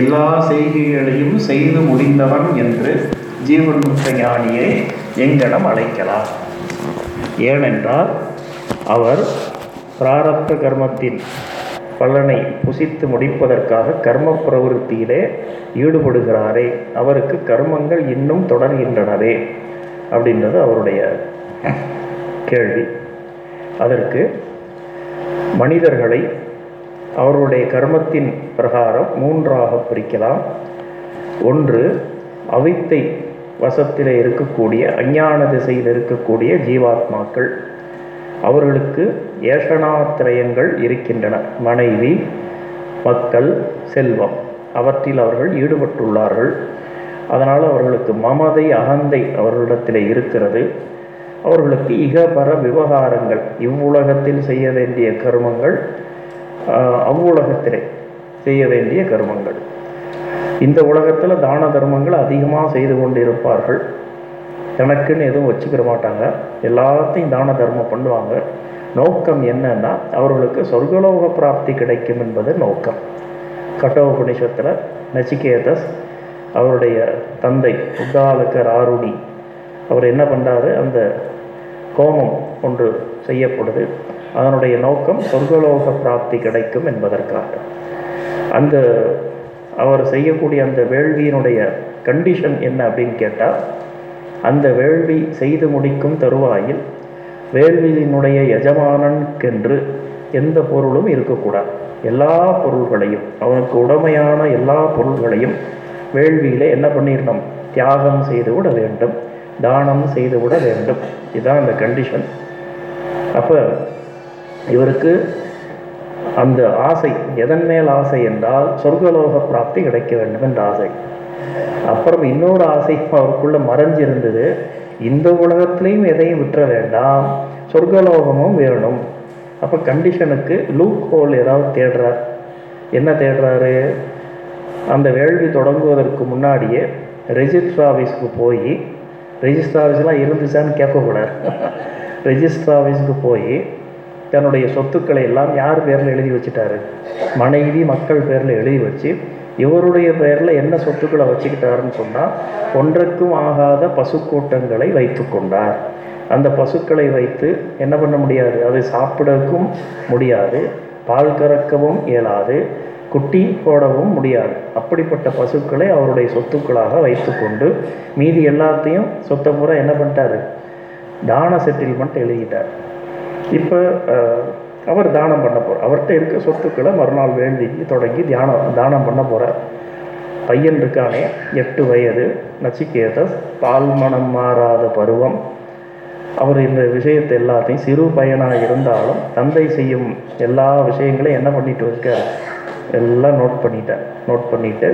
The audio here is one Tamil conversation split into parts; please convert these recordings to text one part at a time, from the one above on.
எல்லா செய்கைகளையும் செய்து முடிந்தவன் என்று ஜீவன்முக்த ஞானியை எங்கனம் அழைக்கலாம். ஏனென்றால் அவர் பிராரப்த கர்மத்தின் பலனை புசித்து முடிப்பதற்காக கர்ம பிரவருத்தியிலே ஈடுபடுகிறாரே அவருக்கு கர்மங்கள் இன்னும் தொடர்கின்றனவே அப்படின்றது அவருடைய கேள்வி. அதற்கு மனிதர்களை அவர்களுடைய கர்மத்தின் பிரகாரம் மூன்றாக பிரிக்கலாம். ஒன்று அவித்தை வசத்தில் இருக்கக்கூடிய அஞ்ஞான திசையில் இருக்கக்கூடிய ஜீவாத்மாக்கள். அவர்களுக்கு ஏஷனாத்திரயங்கள் இருக்கின்றன. மனைவி மக்கள் செல்வம். அவற்றில் அவர்கள் ஈடுபட்டுள்ளார்கள். அதனால் அவர்களுக்கு மமதை அகந்தை அவர்களிடத்தில் இருக்கிறது. அவர்களுக்கு இகபர விவகாரங்கள் இவ்வுலகத்தில் செய்ய வேண்டிய கர்மங்கள் அவ்வுலகத்திலே செய்ய வேண்டிய கர்மங்கள். இந்த உலகத்தில் தான தர்மங்கள் அதிகமாக செய்து கொண்டிருப்பார்கள். எனக்குன்னு எதுவும் வச்சுக்கிற மாட்டாங்க. எல்லாத்தையும் தான தர்மம் பண்ணுவாங்க. நோக்கம் என்னன்னா அவர்களுக்கு சொர்க்கலோக பிராப்தி கிடைக்கும் என்பது நோக்கம். கட்டோபனிஷத்தில் நச்சிகேதஸ் அவருடைய தந்தை உத்தாலக்கர் ஆருடி அவர் என்ன பண்ணுறாரு அந்த கோமம் ஒன்று செய்யப்படுது. அதனுடைய நோக்கம் சொர்க்கலோக பிராப்தி கிடைக்கும் என்பதற்காக. அந்த அவர் செய்யக்கூடிய அந்த வேள்வியினுடைய கண்டிஷன் என்ன அப்படின்னு கேட்டால் அந்த வேள்வி செய்து முடிக்கும் தருவாயில் வேள்வியினுடைய எஜமானனுக்கென்று எந்த பொருளும் இருக்கக்கூடாது. எல்லா பொருள்களையும் அவனுக்கு உடமையான எல்லா பொருள்களையும் வேள்வியிலே என்ன பண்ணிடணும் தியாகம் செய்துவிட வேண்டும் தானம் செய்துவிட வேண்டும். இதுதான் அந்த கண்டிஷன் அப்போ இவருக்கு அந்த ஆசை எதன் மேல் ஆசை என்றால் சொர்க்கலோக பிராப்தி கிடைக்க வேண்டும் என்ற ஆசை. அப்புறம் இன்னொரு ஆசை அவருக்குள்ள மறைஞ்சிருந்தது இந்த உலகத்திலையும் எதையும் விட்டுற வேண்டாம் சொர்க்கலோகமும் வேணும். அப்போ கண்டிஷனுக்கு லூக் ஹோல் ஏதாவது தேடுறார். என்ன தேடுறாரு? அந்த வேள்வி தொடங்குவதற்கு முன்னாடியே ரெஜிஸ்டர் ஆஃபீஸ்க்கு போய் ரெஜிஸ்டர் ஆஃபீஸ்லாம் இருந்துச்சான்னு கேட்கக்கூடாது. ரெஜிஸ்டர் ஆஃபீஸ்க்கு போய் தன்னுடைய சொத்துக்களை எல்லாம் யார் பேரில் எழுதி வச்சுட்டாரு? மனைவி மக்கள் பேரில் எழுதி வச்சு இவருடைய பேரில் என்ன சொத்துக்களை வச்சுக்கிட்டாருன்னு சொன்னால் ஒன்றுக்கும் ஆகாத பசுக்கூட்டங்களை வைத்து கொண்டார். அந்த பசுக்களை வைத்து என்ன பண்ண முடியாது? அதை சாப்பிடவும் முடியாது. பால் கறக்கவும் இயலாது. குட்டி போடவும் முடியாது. அப்படிப்பட்ட பசுக்களை அவருடைய சொத்துக்களாக வைத்துக்கொண்டு மீதி எல்லாத்தையும் சொத்தை பூரா என்ன பண்ணிட்டாரு? தான செட்டில்மெண்ட் எழுதிட்டார். இப்போ அவர் தானம் பண்ண போகிறார் அவர்கிட்ட இருக்க சொத்துக்களை மறுநாள் வேண்டி தொடங்கி தியானம் தானம் பண்ண போகிறார் பையன் இருக்கானே எட்டு வயது நச்சிகேதஸ் பால்மனம் மாறாத பருவம். அவர் இந்த விஷயத்தை எல்லாத்தையும் சிறு பையனாக இருந்தாலும் தந்தை செய்யும் எல்லா விஷயங்களையும் என்ன பண்ணிட்டு இருக்கார்? எல்லாம் நோட் பண்ணிட்டார் நோட் பண்ணிட்டு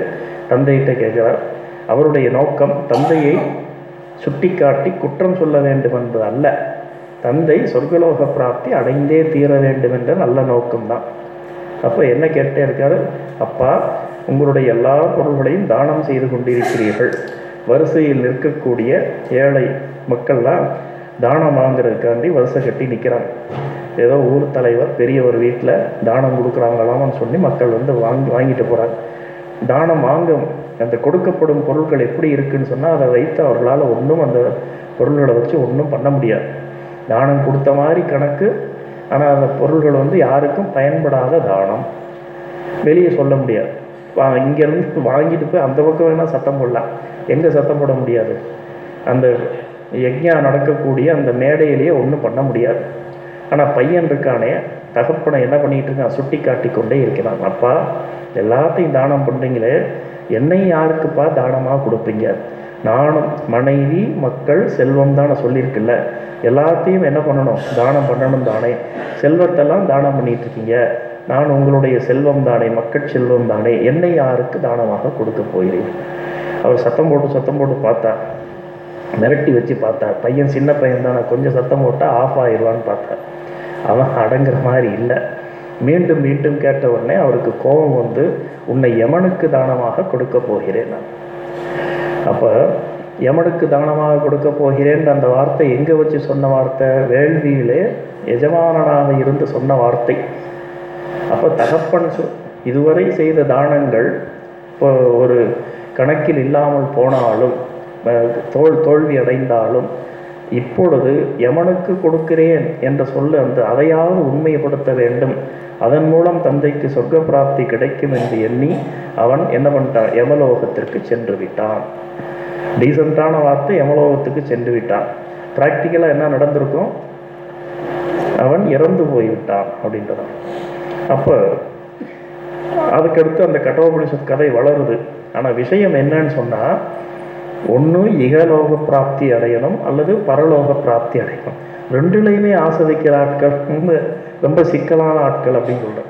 தந்தைகிட்ட கேட்குறார். அவருடைய நோக்கம் தந்தையை சுட்டிக்காட்டி குற்றம் சொல்ல வேண்டும் என்பது அல்ல. தந்தை சொர்க்கலோக பிராப்தி அடைந்தே தீர வேண்டும் என்ற நல்ல நோக்கம்தான். அப்போ என்ன கேட்டே இருக்காரு? அப்பா உங்களுடைய எல்லா பொருள்களையும் தானம் செய்து கொண்டிருக்கிறீர்கள். வரிசையில் நிற்கக்கூடிய ஏழை மக்கள்லாம் தானம் வாங்குறதுக்காண்டி வரிசை கட்டி நிற்கிறாங்க ஏதோ ஊர் தலைவர் பெரிய ஒரு வீட்டில் தானம் கொடுக்குறாங்களாம்னு சொல்லி மக்கள் வந்து வாங்கி வாங்கிட்டு போகிறாங்க தானம் வாங்க அந்த கொடுக்கப்படும் பொருட்கள் எப்படி இருக்குன்னு சொன்னால் அதை வைத்து அவர்களால் ஒன்றும் அந்த பொருள்களை வச்சு ஒன்றும் பண்ண முடியாது. தானம் கொடுத்த மாதிரி கணக்கு. ஆனால் அந்த பொருள்கள் வந்து யாருக்கும் பயன்படாத தானம். வெளியே சொல்ல முடியாது. வா இங்கேருந்து வாங்கிட்டு போய் அந்த பக்கம் வேணால் சத்தம் போடலாம். எங்கே சத்தம் போட முடியாது? அந்த யஜ்யா நடக்கக்கூடிய அந்த மேடையிலேயே ஒன்றும் பண்ண முடியாது. ஆனால் பையன் இருக்கானே தகப்பனை என்ன பண்ணிகிட்டு இருக்கான்? சுட்டி காட்டி கொண்டே இருக்கிறான். அப்பா எல்லாத்தையும் தானம் பண்ணுறீங்களே என்னையும் யாருக்குப்பா தானமாக கொடுப்பீங்க? நானும் மனைவி மக்கள் செல்வம் தானே சொல்லியிருக்குல்ல எல்லாத்தையும் என்ன பண்ணணும்? தானம் பண்ணணும் தானே. செல்வத்தெல்லாம் தானம் பண்ணிட்டு இருக்கீங்க நான் உங்களுடைய செல்வம் தானே மக்கள் செல்வம் தானே. என்னை யாருக்கு தானமாக கொடுக்க போகிறேன் அவர் சத்தம் போட்டு சத்தம் போட்டு பார்த்தா மிரட்டி வச்சு பார்த்தா பையன் சின்ன பையன் தானே கொஞ்சம் சத்தம் போட்டால் ஆஃப் ஆயிடுவான்னு பார்த்தா. அவன் அடங்குற மாதிரி இல்லை. மீண்டும் மீண்டும் கேட்ட உடனே அவருக்கு கோபம் வந்து உன்னை யமனுக்கு தானமாக கொடுக்க போகிறேன் நான். அப்போ யமனுக்கு தானமாக கொடுக்க போகிறேன் அந்த வார்த்தை எங்கே வச்சு சொன்ன வார்த்தை? வேள்வியிலே எஜமானனாக இருந்து சொன்ன வார்த்தை. அப்போ தகப்பன் சொ இதுவரை செய்த தானங்கள் இப்போ ஒரு கணக்கில் இல்லாமல் போனாலும் தோல் தோல்வி அடைந்தாலும் இப்பொழுது யமனுக்கு கொடுக்கிறேன் என்ற சொல்ல அந்த அதையாவது உண்மைப்படுத்த வேண்டும். அதன் மூலம் தந்தைக்கு சொர்க்க பிராப்தி கிடைக்கும் என்று எண்ணி அவன் என்ன பண்ணிட்டான்? யமலோகத்திற்கு சென்று விட்டான். டீசெண்டான வார்த்தை யமலோகத்துக்கு சென்று விட்டான். ப்ராக்டிக்கலாக என்ன நடந்திருக்கும்? அவன் இறந்து போய்விட்டான் அப்படின்றதான். அப்போ அதுக்கடுத்து அந்த கட்டோபனிஷத் கதை வளருது. ஆனால் விஷயம் என்னன்னு சொன்னால் ஒன்று இகலோக பிராப்தி அடையணும் அல்லது பரலோக பிராப்தி அடையணும். ரெண்டுலேயுமே ஆசை வைக்கிற ஆட்கள் ரொம்ப ரொம்ப சிக்கலான ஆட்கள் அப்படின்னு சொல்கிறேன்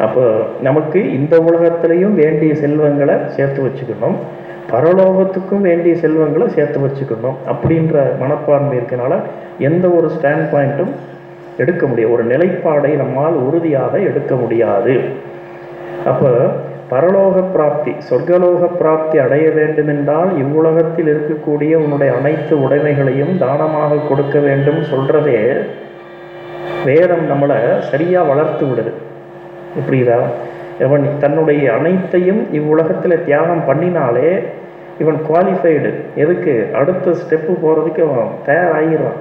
அப்போ நமக்கு இந்த உலகத்திலையும் வேண்டிய செல்வங்களை சேர்த்து வச்சுக்கணும். பரலோகத்துக்கும் வேண்டிய செல்வங்களை சேர்த்து வச்சுக்கணும். அப்படின்ற மனப்பான்மை இருக்கனால எந்த ஒரு ஸ்டாண்ட் பாயிண்ட்டும் எடுக்க முடியாது. ஒரு நிலைப்பாடை நம்மால் உறுதியாக எடுக்க முடியாது. அப்போ பரலோக பிராப்தி சொர்க்கலோக பிராப்தி அடைய வேண்டுமென்றால் இவ்வுலகத்தில் இருக்கக்கூடிய உன்னுடைய அனைத்து உடைமைகளையும் தானமாக கொடுக்க வேண்டும் சொல்றதே வேதம் நம்மளை சரியா வளர்த்து விடுது. புரியுதா? இவன் தன்னுடைய அனைத்தையும் இவ்வுலகத்தில் தியாகம் பண்ணினாலே இவன் குவாலிஃபைடு எதுக்கு? அடுத்த ஸ்டெப்பு போகிறதுக்கு அவன் தயாராகிறான்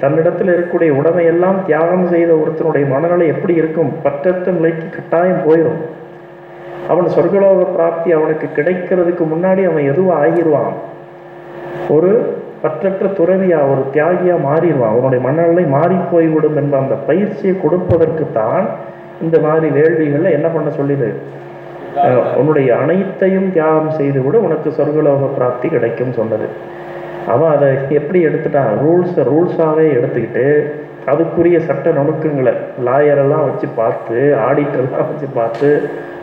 தன்னிடத்தில் இருக்கக்கூடிய உடமையெல்லாம் தியாகம் செய்த ஒருத்தனுடைய மனநிலை எப்படி இருக்கும்? பற்றற்ற நிலைக்கு கட்டாயம் போயிடும். அவன் சொர்க்கலோக பிராப்தி அவனுக்கு கிடைக்கிறதுக்கு முன்னாடி அவன் எதுவும் ஆகிருவான்? ஒரு பற்றற்ற துறவியா ஒரு தியாகியா மாறிடுவான். அவனுடைய மனநிலை மாறி போய்விடும் என்ற அந்த பயிற்சியை கொடுப்பதற்கு தான் இந்த மாதிரி வேள்விகளில் என்ன பண்ண சொல்லிது? உன்னுடைய அனைத்தையும் தியாகம் செய்து விட உனக்கு சொர்க்கலோக பிராப்தி கிடைக்கும் சொன்னது. அவன் அதை எப்படி எடுத்துட்டான்? ரூல்ஸை ரூல்ஸாகவே எடுத்துக்கிட்டு அதுக்குரிய சட்ட நுணுக்கங்களை லாயரெல்லாம் வச்சு பார்த்து ஆடிட்டர்லாம் வச்சு பார்த்து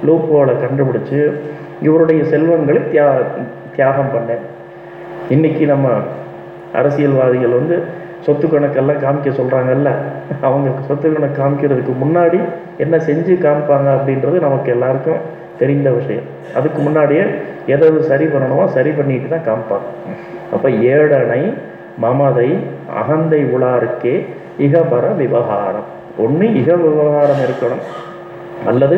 லூப்போலை கண்டுபிடிச்சு இவருடைய செல்வங்களை தியா தியாகம் பண்ணேன். இன்னைக்கு நம்ம அரசியல்வாதிகள் வந்து சொத்து கணக்கெல்லாம் காமிக்க சொல்கிறாங்கல்ல அவங்க சொத்து கணக்கு காமிக்கிறதுக்கு முன்னாடி என்ன செஞ்சு காமிப்பாங்க அப்படின்றது நமக்கு எல்லாருக்கும் தெரிந்த விஷயம். அதுக்கு முன்னாடியே எதாவது சரி பண்ணணுமோ சரி பண்ணிட்டு தான் காமிப்பாங்க. அப்போ ஏழனை மமதை அகந்தை உளாருக்கே இகபர விவகாரம் ஒன்று இக விவகாரம் இருக்கணும் அல்லது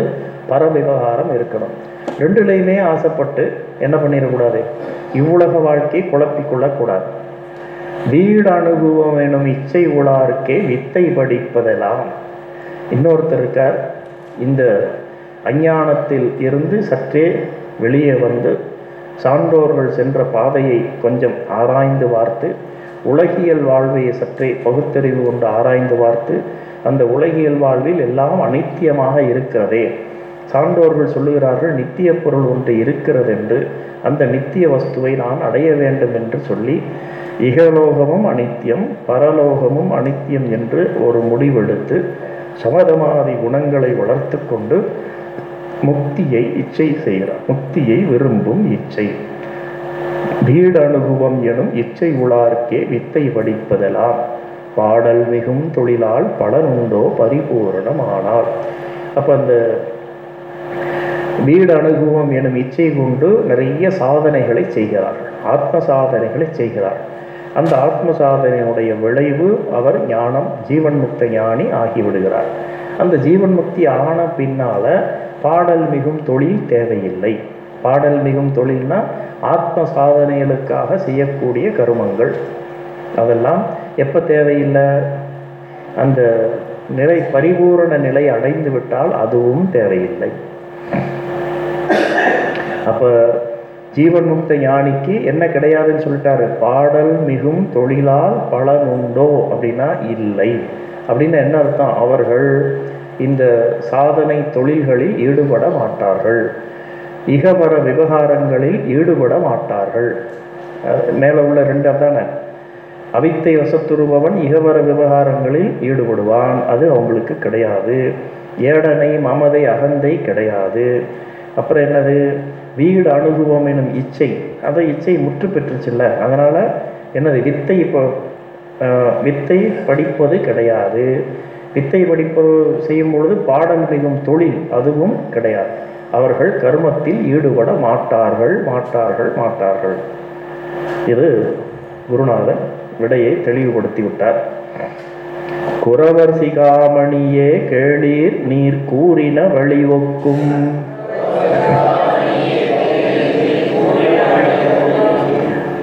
பர விவகாரம் இருக்கணும். ரெண்டுலையுமே ஆசைப்பட்டு என்ன பண்ணிடக்கூடாது இவ்வுலக வாழ்க்கையை குழப்பிக் கொள்ளக்கூடாது வீடு அனுபவம் எனும் இச்சை உளாருக்கே வித்தை படிப்பதெல்லாம். இன்னொருத்தர் இருக்கார் இந்த அஞ்ஞானத்தில் இருந்து சற்றே வெளியே வந்து சான்றோர்கள் சென்ற பாதையை கொஞ்சம் ஆராய்ந்து பார்த்து உலகியல் வாழ்வையை சற்றே பகுத்தறிவு கொண்டு ஆராய்ந்து பார்த்து அந்த உலகியல் வாழ்வில் எல்லாம் அனித்தியமாக இருக்கிறதே. சான்றோர்கள் சொல்லுகிறார்கள் நித்திய பொருள் ஒன்று இருக்கிறது என்று அந்த நித்திய வஸ்துவை நான் அடைய வேண்டும் என்று சொல்லி இகலோகமும் அனித்தியம் பரலோகமும் அனித்தியம் என்று ஒரு முடிவெடுத்து சமதமாதி குணங்களை வளர்த்து கொண்டு முக்தியை இச்சை செய்கிறார். முக்தியை விரும்பும் இச்சை. வீடு அனுபவம் எனும் இச்சை உளார்க்கே வித்தை படிப்பதெல்லாம் பாடல் மிகும் தொழிலால் பலனுண்டோ பரிபூரணம் ஆனால் அப்ப அந்த வீடு அனுபவம் எனும் இச்சை கொண்டு நிறைய சாதனைகளை செய்கிறார்கள். ஆத்ம சாதனைகளை செய்கிறார். அந்த ஆத்ம சாதனையினுடைய விளைவு அவர் ஞானம் ஜீவன் முக்த ஞானி ஆகிவிடுகிறார். அந்த ஜீவன் முக்தி ஆன பின்னால பாடல் மிகும் தொழில் தேவையில்லை. பாடல் மிகும் தொழில்னா ஆத்ம சாதனைகளுக்காக செய்யக்கூடிய கருமங்கள். அதெல்லாம் எப்போ தேவையில்லை? அந்த நிலை பரிபூரண நிலை அடைந்து விட்டால் அதுவும் தேவையில்லை. அப்போ ஜீவன் முக்த ஞானிக்கு என்ன கிடையாதுன்னு சொல்லிட்டாரு? பாடல் மிகும் தொழிலால் பலனுண்டோ அப்படின்னா இல்லை. அப்படின்னு என்ன அர்த்தம்? அவர்கள் இந்த சாதனை தொழில்களில் ஈடுபட மாட்டார்கள். இகபர விவகாரங்களில் ஈடுபட மாட்டார்கள். அஹ் மேல உள்ள ரெண்டு அதானே? அவித்தை வசத்துருபவன் இகவர விவகாரங்களில் ஈடுபடுவான். அது அவங்களுக்கு கிடையாது. ஏடனை மமதை அகந்தை கிடையாது. அப்புறம் என்னது? வீடு அனுபவம் எனும் இச்சை. அந்த இச்சை முற்று பெற்றுச்சுல்ல. அதனால என்னது? வித்தை இப்போ வித்தை படிப்பது கிடையாது. வித்தை படிப்பது செய்யும் பொழுது பாடம் செய்யும் தொழில் அதுவும் கிடையாது. அவர்கள் கர்மத்தில் ஈடுபட மாட்டார்கள் மாட்டார்கள் மாட்டார்கள். இது குருநாதன் விடையை தெளிவுபடுத்தி விட்டார் குறவர் சிகாமணியே கேளீர் நீர் கூறின வழிவொக்கும்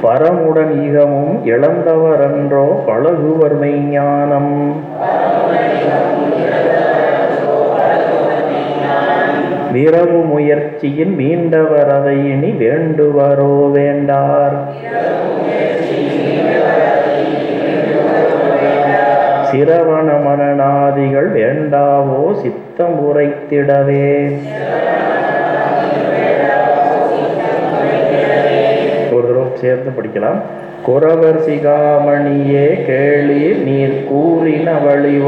பரமுடன் ஈகமும் இழந்தவரன்றோ பழகுவர் மெய்ஞானம். விரவு முயற்சியின் மீண்டவரதை இனி வேண்டுவரோ வேண்டார். சிரவண மரணாதிகள் வேண்டாவோ சித்தம் உரைத்திடவே. ஒரு தடவை சேர்ந்து படிக்கலாம். குறவர் சிகாமணியே கேளீர் நீர் கூறின வழி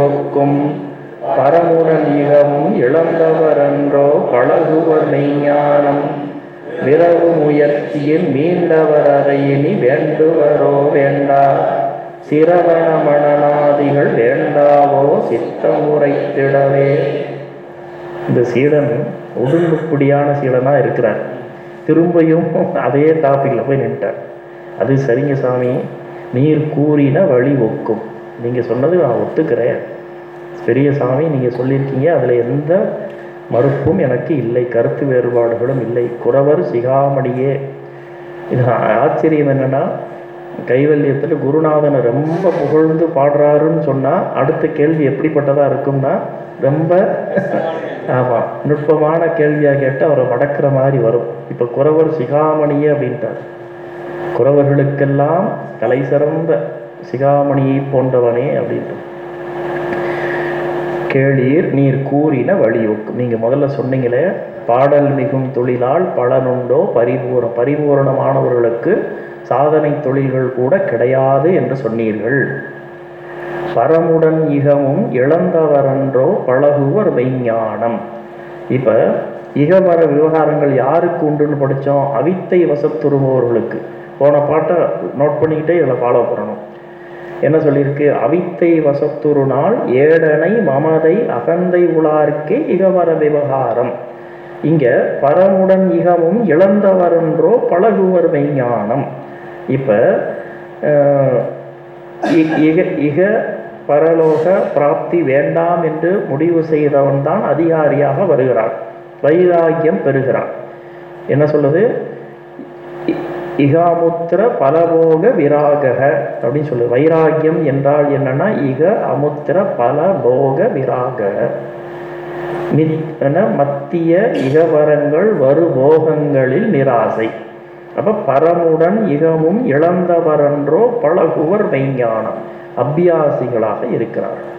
பரமுடலீகமும் மிகவும் இழந்தவரன்றோ பழகுவர் மெய்ஞானம். விரவு முயற்சியில் மீண்டவர் அறையினி வேண்டுவரோ வேண்டா. சிரவண மணனாதிகள் வேண்டாவோ சித்தம் உரைத்திடவே இந்த சீடன் ஒடுங்குப்படியான சீடனாக இருக்கிறார். திரும்பியும் அதே டாப்பிக்கில் போய் நின்ட்டார். அது சரிங்க சாமி நீர் கூறின வழி ஒக்கும். நீங்கள் சொன்னது நான் ஒத்துக்கிறேன். பெரிய சாமி நீங்கள் சொல்லியிருக்கீங்க. அதில் எந்த மறுப்பும் எனக்கு இல்லை. கருத்து வேறுபாடுகளும் இல்லை. குறவர் சிகாமணியே. இது ஆச்சரியம் என்னென்னா கைவல்யத்தில் குருநாதனை ரொம்ப புகழ்ந்து பாடுறாருன்னு சொன்னால் அடுத்த கேள்வி எப்படிப்பட்டதாக இருக்கும்னா ரொம்ப ஆமாம் நுட்பமான கேள்வியாக கேட்டு அவரை மடக்கிற மாதிரி வரும். இப்போ குறவர் சிகாமணியே அப்படின்ட்டார். குறவர்களுக்கெல்லாம் தலை சிறந்த சிகாமணியை போன்றவனே அப்படின்ட்டு. கேளீர் நீர் கூறின வழியோக்கும் நீங்கள் முதல்ல சொன்னீங்களே பாடல் மிகும் தொழிலால் பலனுண்டோ பரிபூர பரிபூரணமானவர்களுக்கு சாதனை தொழில்கள் கூட கிடையாது என்று சொன்னீர்கள். பரமுடன் இகமும் இழந்தவரன்றோ பழகுவர் மெய்ஞானம். இப்போ இகவர விவகாரங்கள் யாருக்கு உண்டுன்னு படித்தோம் அவித்தை வசத்துருபவர்களுக்கு. போன பாட்டை நோட் பண்ணிக்கிட்டே இதில் ஃபாலோ பண்ணணும். என்ன சொல்லியிருக்கு? அவித்தை வசத்துரு நாள் ஏடனை மமதை அகந்தை உளார்க்கே இகவர விவகாரம். இங்கே பரமுடன் இகமும் இழந்தவரென்றோ பழகுவர் மெய்ஞானம். இப்போ இக இக பரலோக பிராப்தி வேண்டாம் என்று முடிவு செய்தவன் தான் அதிகாரியாக வருகிறான். வைராகியம் பெறுகிறான். என்ன சொல்லுது? இகாமுத்திர பலபோக விராகக அப்படின்னு சொல்லு. வைராக்கியம் என்றால் என்னன்னா இக அமுத்திர பலபோக விராக. நித்தன மத்திய இகவரங்கள் வருபோகங்களில் நிராசை. அப்ப பரமுடன் இகமும் இழந்தவரன்றோ பழகுவர் மெய்ஞானம். அபியாசிகளாக இருக்கிறார்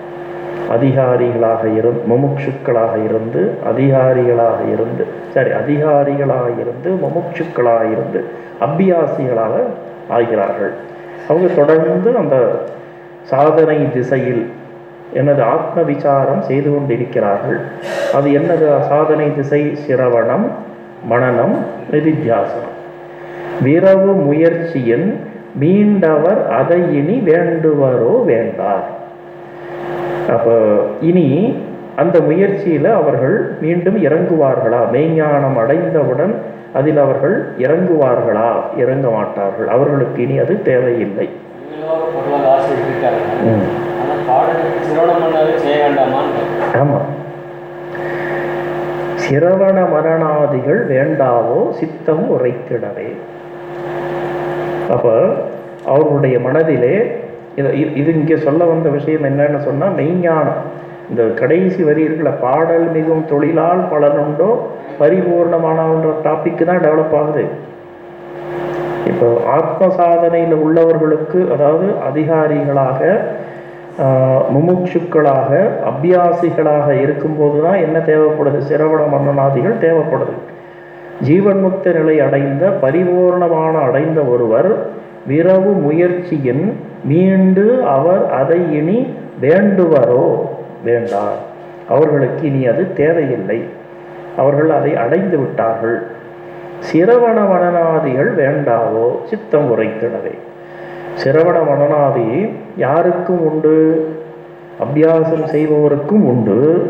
அதிகாரிகளாக இருந்து முமுட்சுக்களாக இருந்து அதிகாரிகளாக இருந்து சரி அதிகாரிகளாக இருந்து முமுட்சுக்களாக இருந்து அபியாசிகளாக ஆகிறார்கள். அவங்க தொடர்ந்து அந்த சாதனை திசையில் எனது ஆத்ம விசாரம் செய்து கொண்டிருக்கிறார்கள். அது என்னது? சாதனை திசை சிரவணம் மனநம் நிதித்தியாசனம். விரவு முயற்சியின் மீண்டவர் அதை இனி வேண்டுவரோ வேண்டார். அப்போ இனி அந்த முயற்சியில் அவர்கள் மீண்டும் இறங்குவார்களா? மெய்ஞானம் அடைந்தவுடன் அதில் அவர்கள் இறங்குவார்களா? இறங்க மாட்டார்கள். அவர்களுக்கு இனி அது தேவையில்லை. ஆமாம் சிரவண மரணாதிகள் வேண்டாவோ? சித்தம் உரைத்திடவே. அப்போ அவர்களுடைய மனதிலே இது இது இங்கே சொல்ல வந்த விஷயம் என்னன்னு சொன்னால் மெய்ஞானம். இந்த கடைசி வரி இருக்கிற பாடல் மிகவும் தொழிலால் பலனுண்டோ பரிபூர்ணமானன்ற டாபிக்கு தான் டெவலப் ஆகுது. இப்போ ஆத்ம சாதனையில் உள்ளவர்களுக்கு அதாவது அதிகாரிகளாக முமுட்சுக்களாக அபியாசிகளாக இருக்கும்போது தான் என்ன தேவைப்படுது? சிரவண மன்னனாதிகள் தேவைப்படுது. ஜீவன் முக்த நிலை அடைந்த பரிபூர்ணமான அடைந்த ஒருவர் விரவு முயற்சியின் மீண்டு அவர் அதை இனி வேண்டுவரோ? வேண்டார். அவர்களுக்கு இனி அது தேவையில்லை. அவர்கள் அதை அடைந்து விட்டார்கள். சிரவண வனநாதிகள் வேண்டாவோ? சித்தம் உரைத்திடவே சிரவண வனநாதி யாருக்கும் உண்டு? அபியாசம் செய்பவருக்கும் உண்டு.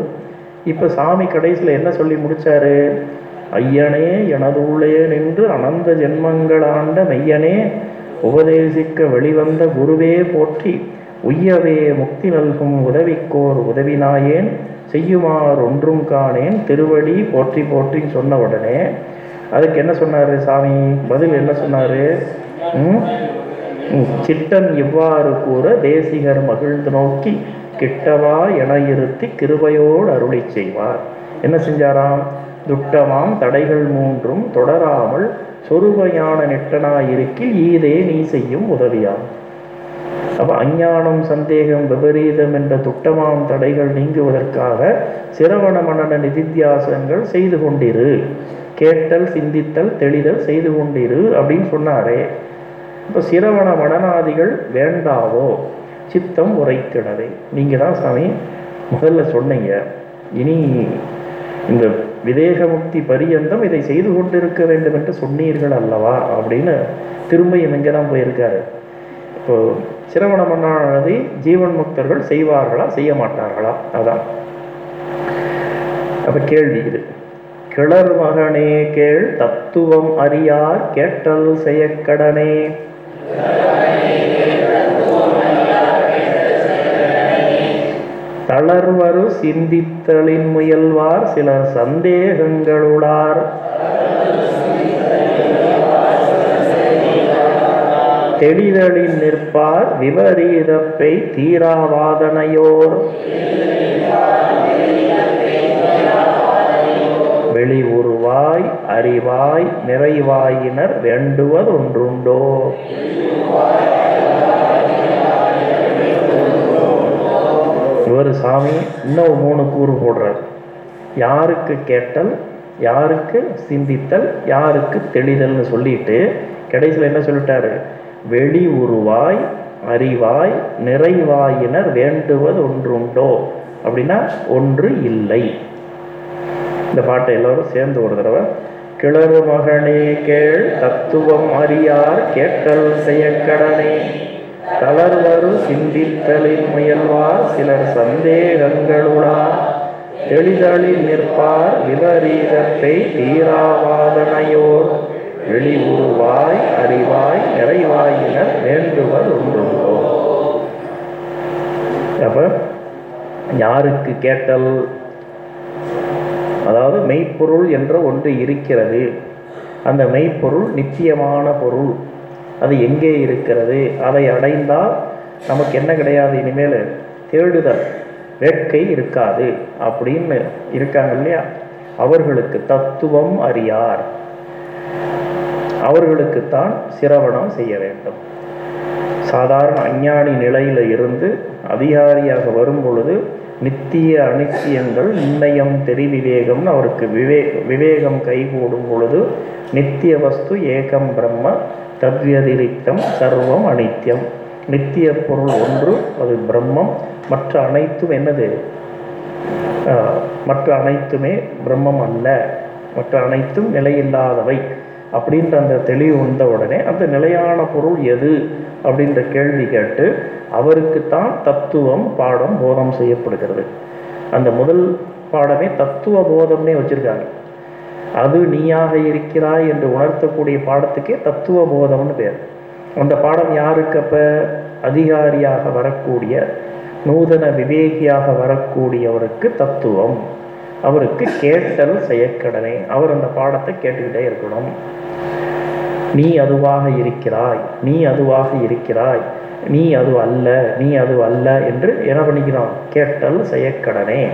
இப்போ சாமி கடைசியில் என்ன சொல்லி முடித்தாரு ஐயனே எனது உள்ளே நின்று அனந்த ஜென்மங்களாண்ட மெய்யனே உபதேசிக்க வெளிவந்த குருவே போற்றி உய்யவே முக்தி நல்கும் உதவிக்கோர் உதவினாயேன் செய்யுமாறு ஒன்றும் காணேன் திருவடி போற்றி போற்றின்னு சொன்ன உடனே அதுக்கு என்ன சொன்னார் சாமி? பதில் என்ன சொன்னார்? சிட்டன் இவ்வாறு கூற தேசிகர் மகிழ்ந்து நோக்கி கிட்டவா என இருத்தி கிருபையோடு அருளை செய்வார். என்ன செஞ்சாராம்? துட்டமாம் தடைகள் மூன்றும் தொடராமல் சொருபயான நெட்டனாயிருக்கில் ஈதே நீ செய்யும் உதவியாம். அப்ப அஞ்ஞானம் சந்தேகம் விபரீதம் என்ற துட்டமாம் தடைகள் நீங்குவதற்காக சிரவண மன்னன நிதித்தியாசங்கள் செய்து கொண்டிரு. கேட்டல் சிந்தித்தல் தெளிதல் செய்து கொண்டிரு அப்படின்னு சொன்னாரே. இப்போ சிரவண மனநாதிகள் வேண்டாவோ? சித்தம் உரைத்திடவே. நீங்க தான் சாமி முதல்ல சொன்னீங்க. இனி இந்த விதேக முக்தி பரியந்தம் இதை செய்து கொண்டிருக்க வேண்டும் என்று சொன்னீர்கள் அல்லவா? அப்படின்னு திரும்பியும் எங்கே தான் போயிருக்காரு. இப்போ சிரவண மன்னானதை ஜீவன் முக்தர்கள் செய்வார்களா? செய்ய மாட்டார்களா? அதான். அப்ப கேள்வி இது. கிளர் மகனே கேள் தத்துவம் அறியார் கேட்டல் செய்யக்கடனே தளர்வரு சிந்தித்தலின் முயல்வார் சிலர் சந்தேகங்களுளார் தெளிதலில் நிற்பார் விபரீதப்பை தீராவாதனையோர். வெளி உருவாய் அறிவாய் நிறைவாயினர் வேண்டுவதொன்றுண்டோ. இவர் சாமி இன்னும் மூணு கூறு போடுறார். யாருக்கு கேட்டல் யாருக்கு சிந்தித்தல் யாருக்கு தெளிதல்னு சொல்லிட்டு கடைசியில் என்ன சொல்லிட்டாரு? வெளி உருவாய் அறிவாய் நிறைவாயினர் வேண்டுவது ஒன்றுண்டோ? அப்படின்னா ஒன்று இல்லை. இந்த பாட்டை எல்லாரும் சேர்ந்து ஒரு தடவை கிளறு மகனே கேள் தத்துவம் அறியார் கேட்டல் செய்யக்கடனே தளர்வரு சிந்தித்தலின் முயல்வார் சிலர் சந்தேகங்களுடார் தெளிதலில் நிற்பார் விபரீதத்தை தீராவாதனையோர். வெளி உருவாய் அறிவாய் நிறைவாயினர் வேண்டுவர் ஒன்றுண்டோ. அப்ப யாருக்கு கேட்டல்? அதாவது மெய்ப்பொருள் என்ற ஒன்று இருக்கிறது. அந்த மெய்ப்பொருள் நித்தியமான பொருள். அது எங்கே இருக்கிறது? அதை அடைந்தால் நமக்கு என்ன கிடையாது? இனிமேல் தேடுதல். வேட்கை இருக்காது. அப்படின்னு இருக்காங்க இல்லையா? அவர்களுக்கு தத்துவம் அறியார். அவர்களுக்குத்தான் சிரவணம் செய்ய வேண்டும். சாதாரண அஞ்ஞானி நிலையில இருந்து அதிகாரியாக வரும் பொழுது நித்திய அனித்தியங்கள் நிர்ணயம் தெரிவிவேகம்னு அவருக்கு விவே விவேகம் கைகூடும் பொழுது நித்திய வஸ்து ஏகம் பிரம்ம தத்வியதிரிக்தம் சர்வம் அனித்யம். நித்திய பொருள் ஒன்று அது பிரம்மம். மற்ற அனைத்தும் என்னது? மற்ற அனைத்துமே பிரம்மம் அல்ல. மற்ற அனைத்தும் நிலையில்லாதவை. அப்படின்ற அந்த தெளிவு வந்த உடனே அந்த நிலையான பொருள் எது? அப்படின்ற கேள்வி கேட்டு அவருக்குத்தான் தத்துவம் பாடம் போதம் செய்யப்படுகிறது. அந்த முதல் பாடமே தத்துவ போதம்னே வச்சிருக்காங்க. அது நீயாக இருக்கிறாய் என்று உணர்த்தக்கூடிய பாடத்துக்கே தத்துவ போதம்னு பேர். அந்த பாடம் யாருக்கு அப்போ அதிகாரியாக வரக்கூடிய நூதன விவேகியாக வரக்கூடியவருக்கு தத்துவம். அவருக்கு கேட்டல் செய்யக்கடனே அவர் அந்த பாடத்தை கேட்டுக்கிட்டே இருக்கணும். நீ அதுவாக இருக்கிறாய். நீ அதுவாக இருக்கிறாய். நீ அது அல்ல. நீ அது அல்ல என்று என்ன பண்ணிக்கிறான்? கேட்டல் செய்யக்கடனே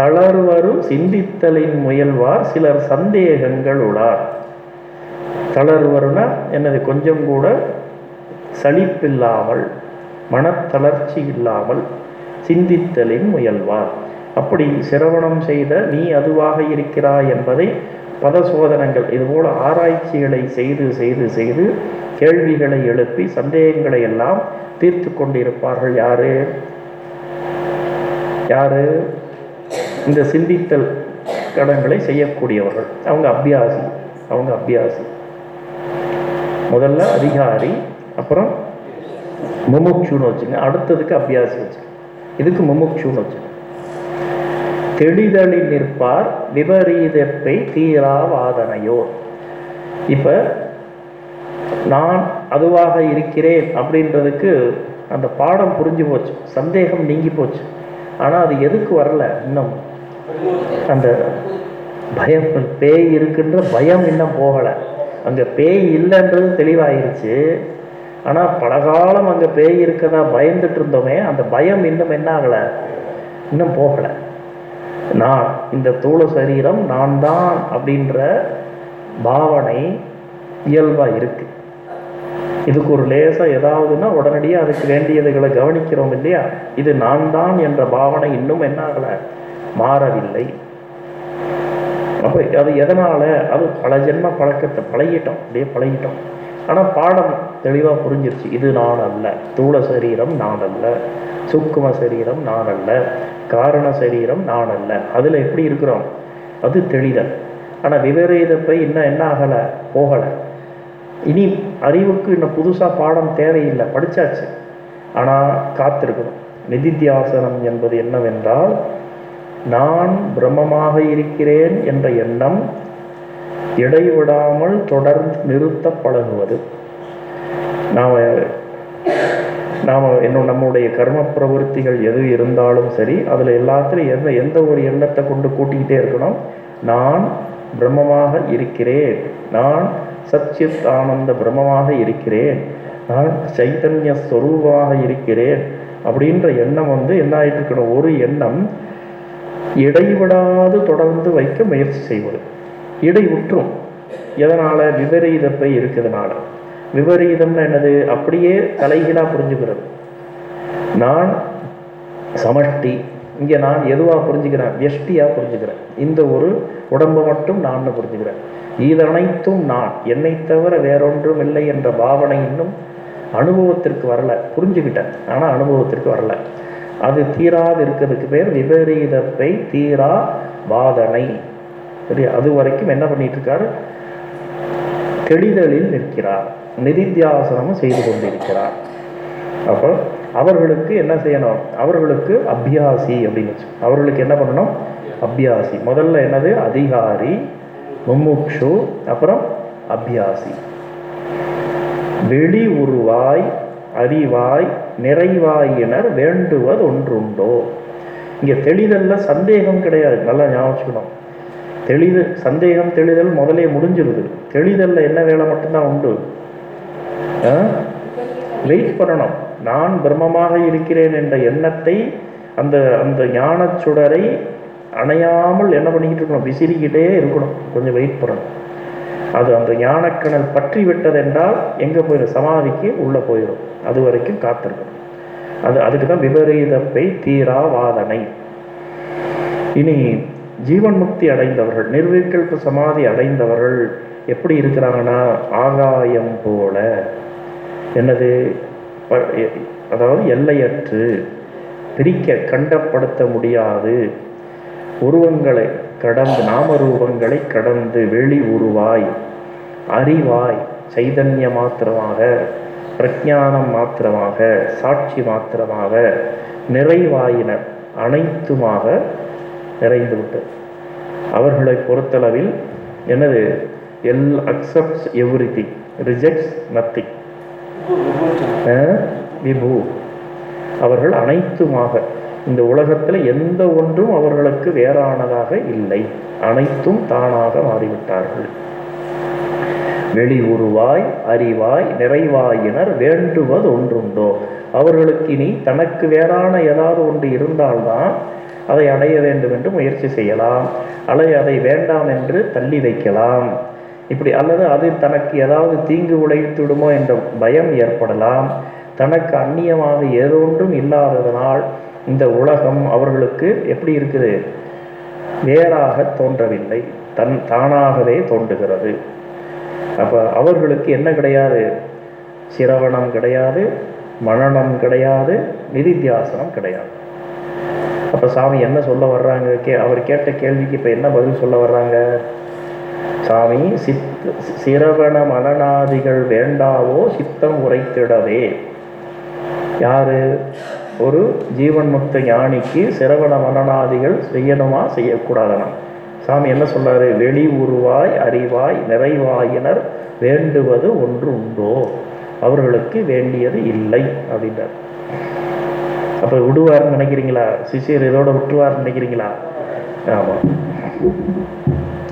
தளர்வரும் சிந்தித்தலின் முயல்வார் சிலர் சந்தேகங்கள் உளார் தளர்வருனா எனது கொஞ்சம் கூட சலிப்பில்லாமல் மனத்தளர்ச்சி இல்லாமல் சிந்தித்தலின் முயல்வார். அப்படி சிரவணம் செய்த நீ அதுவாக இருக்கிறாய் என்பதை பத சோதனங்கள் இதுபோல ஆராய்ச்சிகளை செய்து செய்து செய்து கேள்விகளை எழுப்பி சந்தேகங்களை எல்லாம் தீர்த்து கொண்டிருப்பார்கள் யாரு? யாரு? இந்த சிந்தித்தல் கடன்களை செய்யக்கூடியவர்கள். அவங்க அபியாசி அவங்க அபியாசி. முதல்ல அதிகாரி அப்புறம் முமுட்சுன்னு வச்சுங்க. அடுத்ததுக்கு அபியாசி வச்சு இதுக்கு முமுட்சுன்னு வச்சு தெளிதலில் நிற்பார் விபரீதப்பை தீராவாதனையோர் இப்ப நான் அதுவாக இருக்கிறேன் அப்படின்றதுக்கு அந்த பாடம் புரிஞ்சு போச்சு. சந்தேகம் நீங்கி போச்சு. ஆனால் அது எதுக்கு வரல? இன்னும் அந்த பயம் பேய் இருக்குன்ற பயம் இன்னும் போகலை. அங்கே பேய் இல்லைன்றது தெளிவாயிருச்சு. ஆனால் பலகாலம் அங்கே பேய் இருக்கதா பயந்துட்டு இருந்தோமே அந்த பயம் இன்னும் என்ன ஆகலை? இன்னும் போகலை. நான் இந்த தூள சரீரம் நான் தான் அப்படின்ற பாவனை இயல்பாக இருக்கு. இதுக்கு ஒரு லேசாக ஏதாவதுன்னா உடனடியாக அதுக்கு வேண்டியதுகளை கவனிக்கிறோம் இல்லையா? இது நான் தான் என்ற பாவனை இன்னும் என்ன ஆகலை? மாறவில்லை. அப்போ அது எதனால்? அது பல ஜென்ம பழக்கத்தை பழகிட்டோம். அப்படியே பழகிட்டோம். ஆனால் பாடம் தெளிவாக புரிஞ்சிருச்சு. இது நான் அல்ல. தூள சரீரம் நான் அல்ல. சூக்கும சரீரம் நான் அல்ல. காரண சரீரம் நான் அல்ல. அதில் எப்படி இருக்கிறோம்? அது தெளிதல். ஆனால் விபரீதப்பை இன்னும் என்ன ஆகலை? போகலை. இனி அறிவுக்கு இன்னும் புதுசாக பாடம் தேவையில்லை. படித்தாச்சு ஆனால் காத்திருக்கணும். நிதித்தியாசனம் என்பது என்னவென்றால் நான் பிரம்மமாக இருக்கிறேன் என்ற எண்ணம் இடைவிடாமல் தொடர்ந்து நிறுத்த பழகுவது நாம் நாம் இன்னும் நம்முடைய கர்ம பிரவருத்திகள் எது இருந்தாலும் சரி அதில் எல்லாத்துலையும் எந்த எந்த ஒரு எண்ணத்தை கொண்டு கூட்டிக்கிட்டே இருக்கணும்? நான் பிரம்மமாக இருக்கிறேன். நான் சச்சித் ஆனந்த பிரம்மமாக இருக்கிறேன். நான் சைத்தன்ய ஸ்வரூபமாக இருக்கிறேன். அப்படின்ற எண்ணம் வந்து என்ன ஆகிட்டு இருக்கணும்? ஒரு எண்ணம் இடைவிடாது தொடர்ந்து வைக்க முயற்சி செய்வது. இடை உற்றும் எதனால்? விபரீதப்பை இருக்கிறதுனால. விபரீதம்னு என்னது? அப்படியே தலைகீழாக புரிஞ்சுக்கிறது. நான் சமஷ்டி. இங்கே நான் எதுவாக புரிஞ்சுக்கிறேன்? எஷ்டியாக புரிஞ்சுக்கிறேன். இந்த ஒரு உடம்பு மட்டும் நான் புரிஞ்சுக்கிறேன். இதனைத்தும் நான். என்னை தவிர வேறொன்றும் இல்லை என்ற பாவனை இன்னும் அனுபவத்திற்கு வரல. புரிஞ்சுக்கிட்டேன். ஆனால் அனுபவத்திற்கு வரல. அது தீராது இருக்கிறதுக்கு பேர் விபரீதத்தை தீரா வாதனை. சரி அது வரைக்கும் என்ன பண்ணிட்டு இருக்காரு தெளிதலில் நிற்கிறார். நிதித்தியாசனமும் செய்து கொண்டிருக்கிறார். அப்போ அவர்களுக்கு என்ன செய்யணும்? அவர்களுக்கு அபியாசி அப்படின்னு அவர்களுக்கு என்ன பண்ணணும்? அபியாசி. முதல்ல என்னது? அதிகாரி மும்முக்ஷு அப்புறம் அபியாசி. வெளி உருவாய் அறிவாய் நிறைவாயினர் வேண்டுவது ஒன்றுண்டோ இங்கே தெளிதல்ல சந்தேகம் கிடையாது. நல்லா ஞாபகம் தெளிது சந்தேகம் தெளிதல் முதலே முடிஞ்சிருது. தெளிதல்ல என்ன வேலை மட்டும்தான் உண்டு? வெயிட் பண்ணணும். நான் பிரம்மமாக இருக்கிறேன் என்ற எண்ணத்தை அந்த அந்த ஞான சுடரை அணையாமல் என்ன பண்ணிக்கிட்டு இருக்கணும்? விசிறிக்கிட்டே இருக்கணும். கொஞ்சம் வெயிட் பண்ணணும். அது அந்த ஞானக்கணல் பற்றி விட்டதென்றால் எங்கே போயிடும் சமாதிக்கு உள்ளே போயிடும் அது வரைக்கும் காத்திருக்கணும் அது அதுக்கு தான் விபரீதப்பை தீரா வாதனை. இனி ஜீவன் முக்தி அடைந்தவர்கள் நிர்விகல்ப சமாதி அடைந்தவர்கள் எப்படி இருக்கிறாங்கன்னா ஆகாயம் போல. என்னது? அதாவது எல்லையற்று பிரிக்க கண்டப்படுத்த முடியாது. உருவங்களை கடந்து நாம ரூபங்களை கடந்து வெளி உருவாய் அறிவாய் சைதன்ய மாத்திரமாக பிரஜானம் மாத்திரமாக சாட்சி மாத்திரமாக நிறைவாயின அனைத்துமாக நிறைந்து விட்டது அவர்களை பொறுத்தளவில் எனது எல் accepts everything rejects nothing விபு. அவர்கள் அனைத்துமாக இந்த உலகத்தில் எந்த ஒன்றும் அவர்களுக்கு வேறானதாக இல்லை. அனைத்தும் தானாக மாறிவிட்டார்கள். வெளி உருவாய் அறிவாய் நிறைவாயினர் வேண்டுவது ஒன்றுண்டோ அவர்களுக்கு இனி தனக்கு வேறான ஏதாவது ஒன்று இருந்தால்தான் அதை அடைய வேண்டும் என்று முயற்சி செய்யலாம். அல்லது அதை வேண்டாம் என்று தள்ளி வைக்கலாம். இப்படி அல்லது அது தனக்கு ஏதாவது தீங்கு உழைத்துவிடுமோ என்ற பயம் ஏற்படலாம். தனக்கு அந்நியமாக ஏதொன்றும் இல்லாததனால் இந்த உலகம் அவர்களுக்கு எப்படி இருக்குது? வேறாக தோன்றவில்லை. தன் தானாகவே தோன்றுகிறது. அப்போ அவர்களுக்கு என்ன கிடையாது? சிரவணம் கிடையாது மனநம் கிடையாது நிதித்தியாசனம் கிடையாது. அப்போ சாமி என்ன சொல்ல வர்றாங்க? கே அவர் கேட்ட கேள்விக்கு இப்போ என்ன பதில் சொல்ல வர்றாங்க? சாமி சித் சிரவண மனநாதிகள் வேண்டாவோ சித்தம் உரைத்திடவே. யாரு? ஒரு ஜீவன் முக்த ஞானிக்கு சிரவண மனநாதிகள் செய்யணுமா? செய்யக்கூடாதனா. சாமி என்ன சொல்றாரு வெளி உருவாய் அறிவாய் நிறைவாயினர் வேண்டுவது ஒன்று உண்டோ அவர்களுக்கு வேண்டியது இல்லை அப்படின்றார். அப்போ விடுவார்னு நினைக்கிறீங்களா? சிஷியர் இதோட விட்டுருவார்னு நினைக்கிறீங்களா? ஆமாம்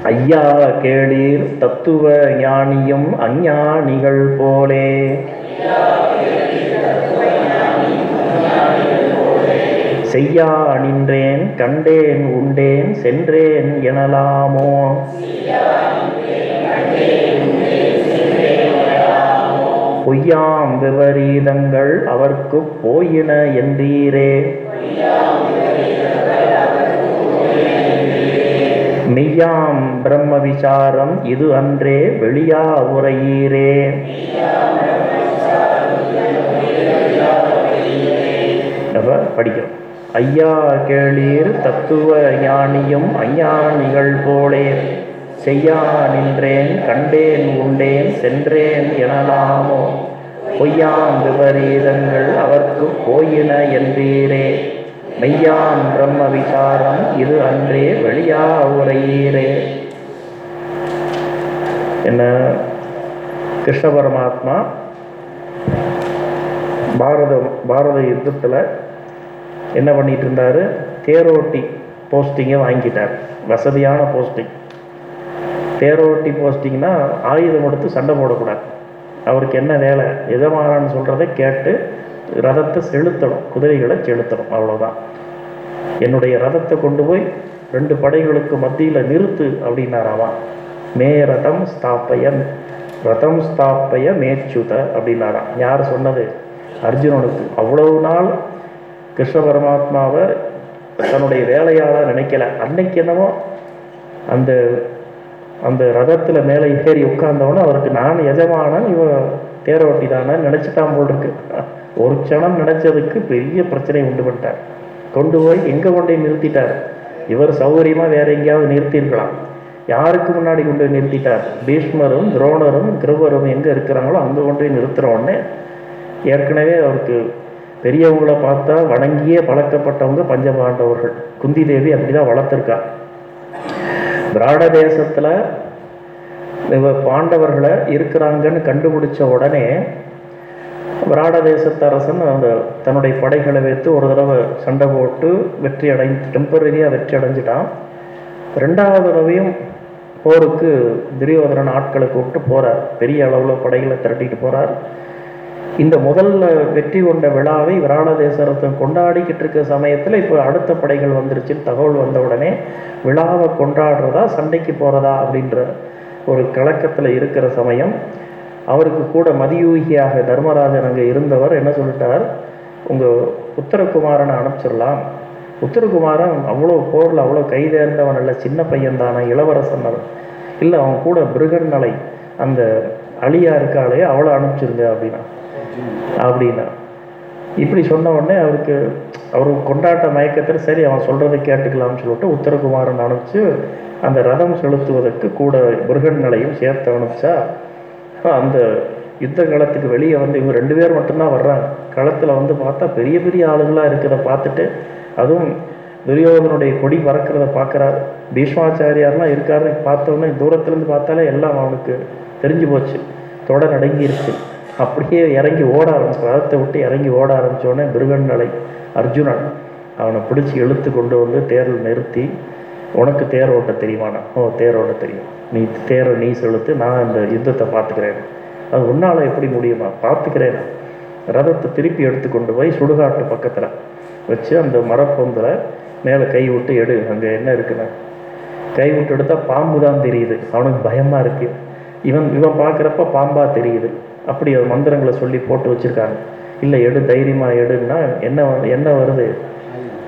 ஐயா கேளீர் தத்துவ ஞானியும் அஞ்ஞானிகள் போலே. செய்யா நின்றேன் கண்டேன் உண்டேன் சென்றேன் எனலாமோ? பொய்யாம் விபரீதங்கள் அவர்க்கு போயின என்றீரே. மெய்யாம் பிரம்ம விசாரம் இது அன்றே வெளியா உரையீரே படிக்கிறோம். ஐயா கேளீர் தத்துவ ஞானியும் அஞ்ஞானிகள் போலே செய்யா நின்றேன் கண்டேன் உண்டேன் சென்றேன் எனலாமோ. பொய்யாம் விபரீதங்கள் அவர்க்கு போயின என்றீரே. மெய்யாம் பிரம்ம விசாரம் இது அன்றே வெளியா உரையீரே என்ன? கிருஷ்ண பரமாத்மா பாரத பாரத யுத்தத்தில் என்ன பண்ணிட்டு இருந்தாரு தேரோட்டி போஸ்டிங்கை வாங்கிட்டார். வசதியான போஸ்டிங் தேரோட்டி போஸ்டிங்னா ஆயுதம் எடுத்து சண்டை போடக்கூடாது. அவருக்கு என்ன வேலை? எஜமானான்னு சொல்கிறத கேட்டு ரதத்தை செலுத்தணும். குதிரைகளை செலுத்தணும். அவ்வளோதான் என்னுடைய ரதத்தை கொண்டு போய் ரெண்டு படைகளுக்கு மத்தியில் நிறுத்து அப்படின்னாராமா மே ரதம் ஸ்தாப்பயன். ரதம் ஸ்தாப்பய மேச்சுத அப்படின்னாராம். யார் சொன்னது? அர்ஜுனனுக்கு. அவ்வளவு நாள் கிருஷ்ண பரமாத்மாவை தன்னுடைய வேலையாளர் நினைக்கல. அன்னைக்கு என்னவோ அந்த அந்த ரதத்தில் மேலே ஏறி உட்கார்ந்தவொடனே அவருக்கு நான் எஜமானன் இவன் தேரோட்டி தானே நினச்சிட்டான் போல் இருக்கு ஒரு க்ஷணம் நினச்சதுக்கு பெரிய பிரச்சனை உண்டு பண்ணிட்டார். கொண்டு போய் எங்கே கொண்டு போய் நிறுத்திட்டார். இவர் சௌகரியமாக வேற எங்கேயாவது நிறுத்தியிருக்கலாம். யாருக்கு முன்னாடி கொண்டு போய் நிறுத்திட்டார்? பீஷ்மரும் துரோணரும் கிருபரும் எங்கே இருக்கிறாங்களோ அங்கே கொண்டு போய் நிறுத்துற உடனே ஏற்கனவே அவருக்கு பெரியவங்களை பார்த்தா வணங்கியே பழக்கப்பட்டவங்க பஞ்சபாண்டவர்கள். குந்தி தேவி அப்படிதான் வளர்த்துருக்கா. திராட தேசத்துல பாண்டவர்களை இருக்கிறாங்கன்னு கண்டுபிடிச்ச உடனே விராட தேசத்து அரசன் அந்த தன்னுடைய படைகளை வைத்து ஒரு தடவை சண்டை போட்டு வெற்றி அடைஞ்சு டெம்பரரியாக வெற்றி அடைஞ்சிட்டான். ரெண்டாவது தடவையும் போருக்கு துரியோதனன் ஆட்களை கூப்பிட்டு போறார். பெரிய அளவில் படைகளை திரட்டிட்டு போறார். இந்த முதல்ல வெற்றி கொண்ட விழாவை விராட தேசரத்தை கொண்டாடிக்கிட்டு இருக்க சமயத்தில் இப்போ அடுத்த படைகள் வந்துருச்சுன்னு தகவல் வந்த உடனே விழாவை கொண்டாடுறதா சண்டைக்கு போகிறதா அப்படின்ற ஒரு கலக்கத்தில் இருக்கிற சமயம். அவருக்கு கூட மதியூகியாக தர்மராஜன் அங்கே இருந்தவர் என்ன சொல்லிட்டார்? உங்கள் உத்தரகுமாரனை அனுப்பிச்சிடலாம் உத்தரகுமாரன் அவ்வளோ போரில் அவ்வளோ கைதேர்ந்தவன் அல்ல சின்ன பையன் தானே இளவரசன் அவன். இல்லை அவன் கூட பிருகன்னலை அந்த அழியா இருக்காளே அவளை அனுப்பிச்சிருங்க அப்படின்னா. அப்படின்னா. இப்படி சொன்ன உடனே அவருக்கு அவர் கொண்டாட்ட மயக்கத்தில் சரி அவன் சொல்கிறத கேட்டுக்கலாம்னு சொல்லிட்டு உத்தரகுமாரன் அனுப்பிச்சு அந்த ரதம் செலுத்துவதற்கு கூட முருகன்களையும் சேர்த்து அனுப்பிச்சா அந்த யுத்த களத்துக்கு வெளியே வந்து இவங்க ரெண்டு பேர் மட்டும்தான் வர்றாங்க. களத்தில் வந்து பார்த்தா பெரிய பெரிய ஆளுகளாக இருக்கிறத பார்த்துட்டு அதுவும் துரியோதனுடைய கொடி பறக்கிறத பார்க்குறாரு. பீஷ்மாச்சாரியார்லாம் இருக்காருன்னு பார்த்தோன்னே தூரத்துலேருந்து பார்த்தாலே எல்லாம் அவனுக்கு தெரிஞ்சு போச்சு. தொடர் அடங்கிருச்சு அப்படியே இறங்கி ஓட ஆரம்பிச்சு ரதத்தை விட்டு இறங்கி ஓட ஆரம்பித்தோடனே மிருகன்களை அர்ஜுனன் அவனை பிடிச்சி இழுத்து கொண்டு வந்து தேரில் நிறுத்தி உனக்கு தேர் ஓட்ட தெரியுமாண்ணா? ஓ தேர் ஓட்ட தெரியும். நீ தேரை நீ செலுத்து நான் இந்த யுத்தத்தை பார்த்துக்கிறேன். அது உன்னால் எப்படி முடியுமா? பார்த்துக்கிறேன். ரதத்தை திருப்பி எடுத்து கொண்டு போய் சுடுகாட்டு பக்கத்தில் வச்சு அந்த மரப்பொந்தில் மேலே கை விட்டு எடு அங்கே என்ன இருக்குன்னு. கை விட்டு எடுத்தால் பாம்பு தான் தெரியுது. அவனுக்கு பயமாக இருக்குது இவன் இவன் பார்க்குறப்ப பாம்பாக தெரியுது. அப்படி அது மந்திரங்களை சொல்லி போட்டு வச்சுருக்காங்க. இல்லை எடு தைரியமாக எடுன்னா என்ன என்ன வருது?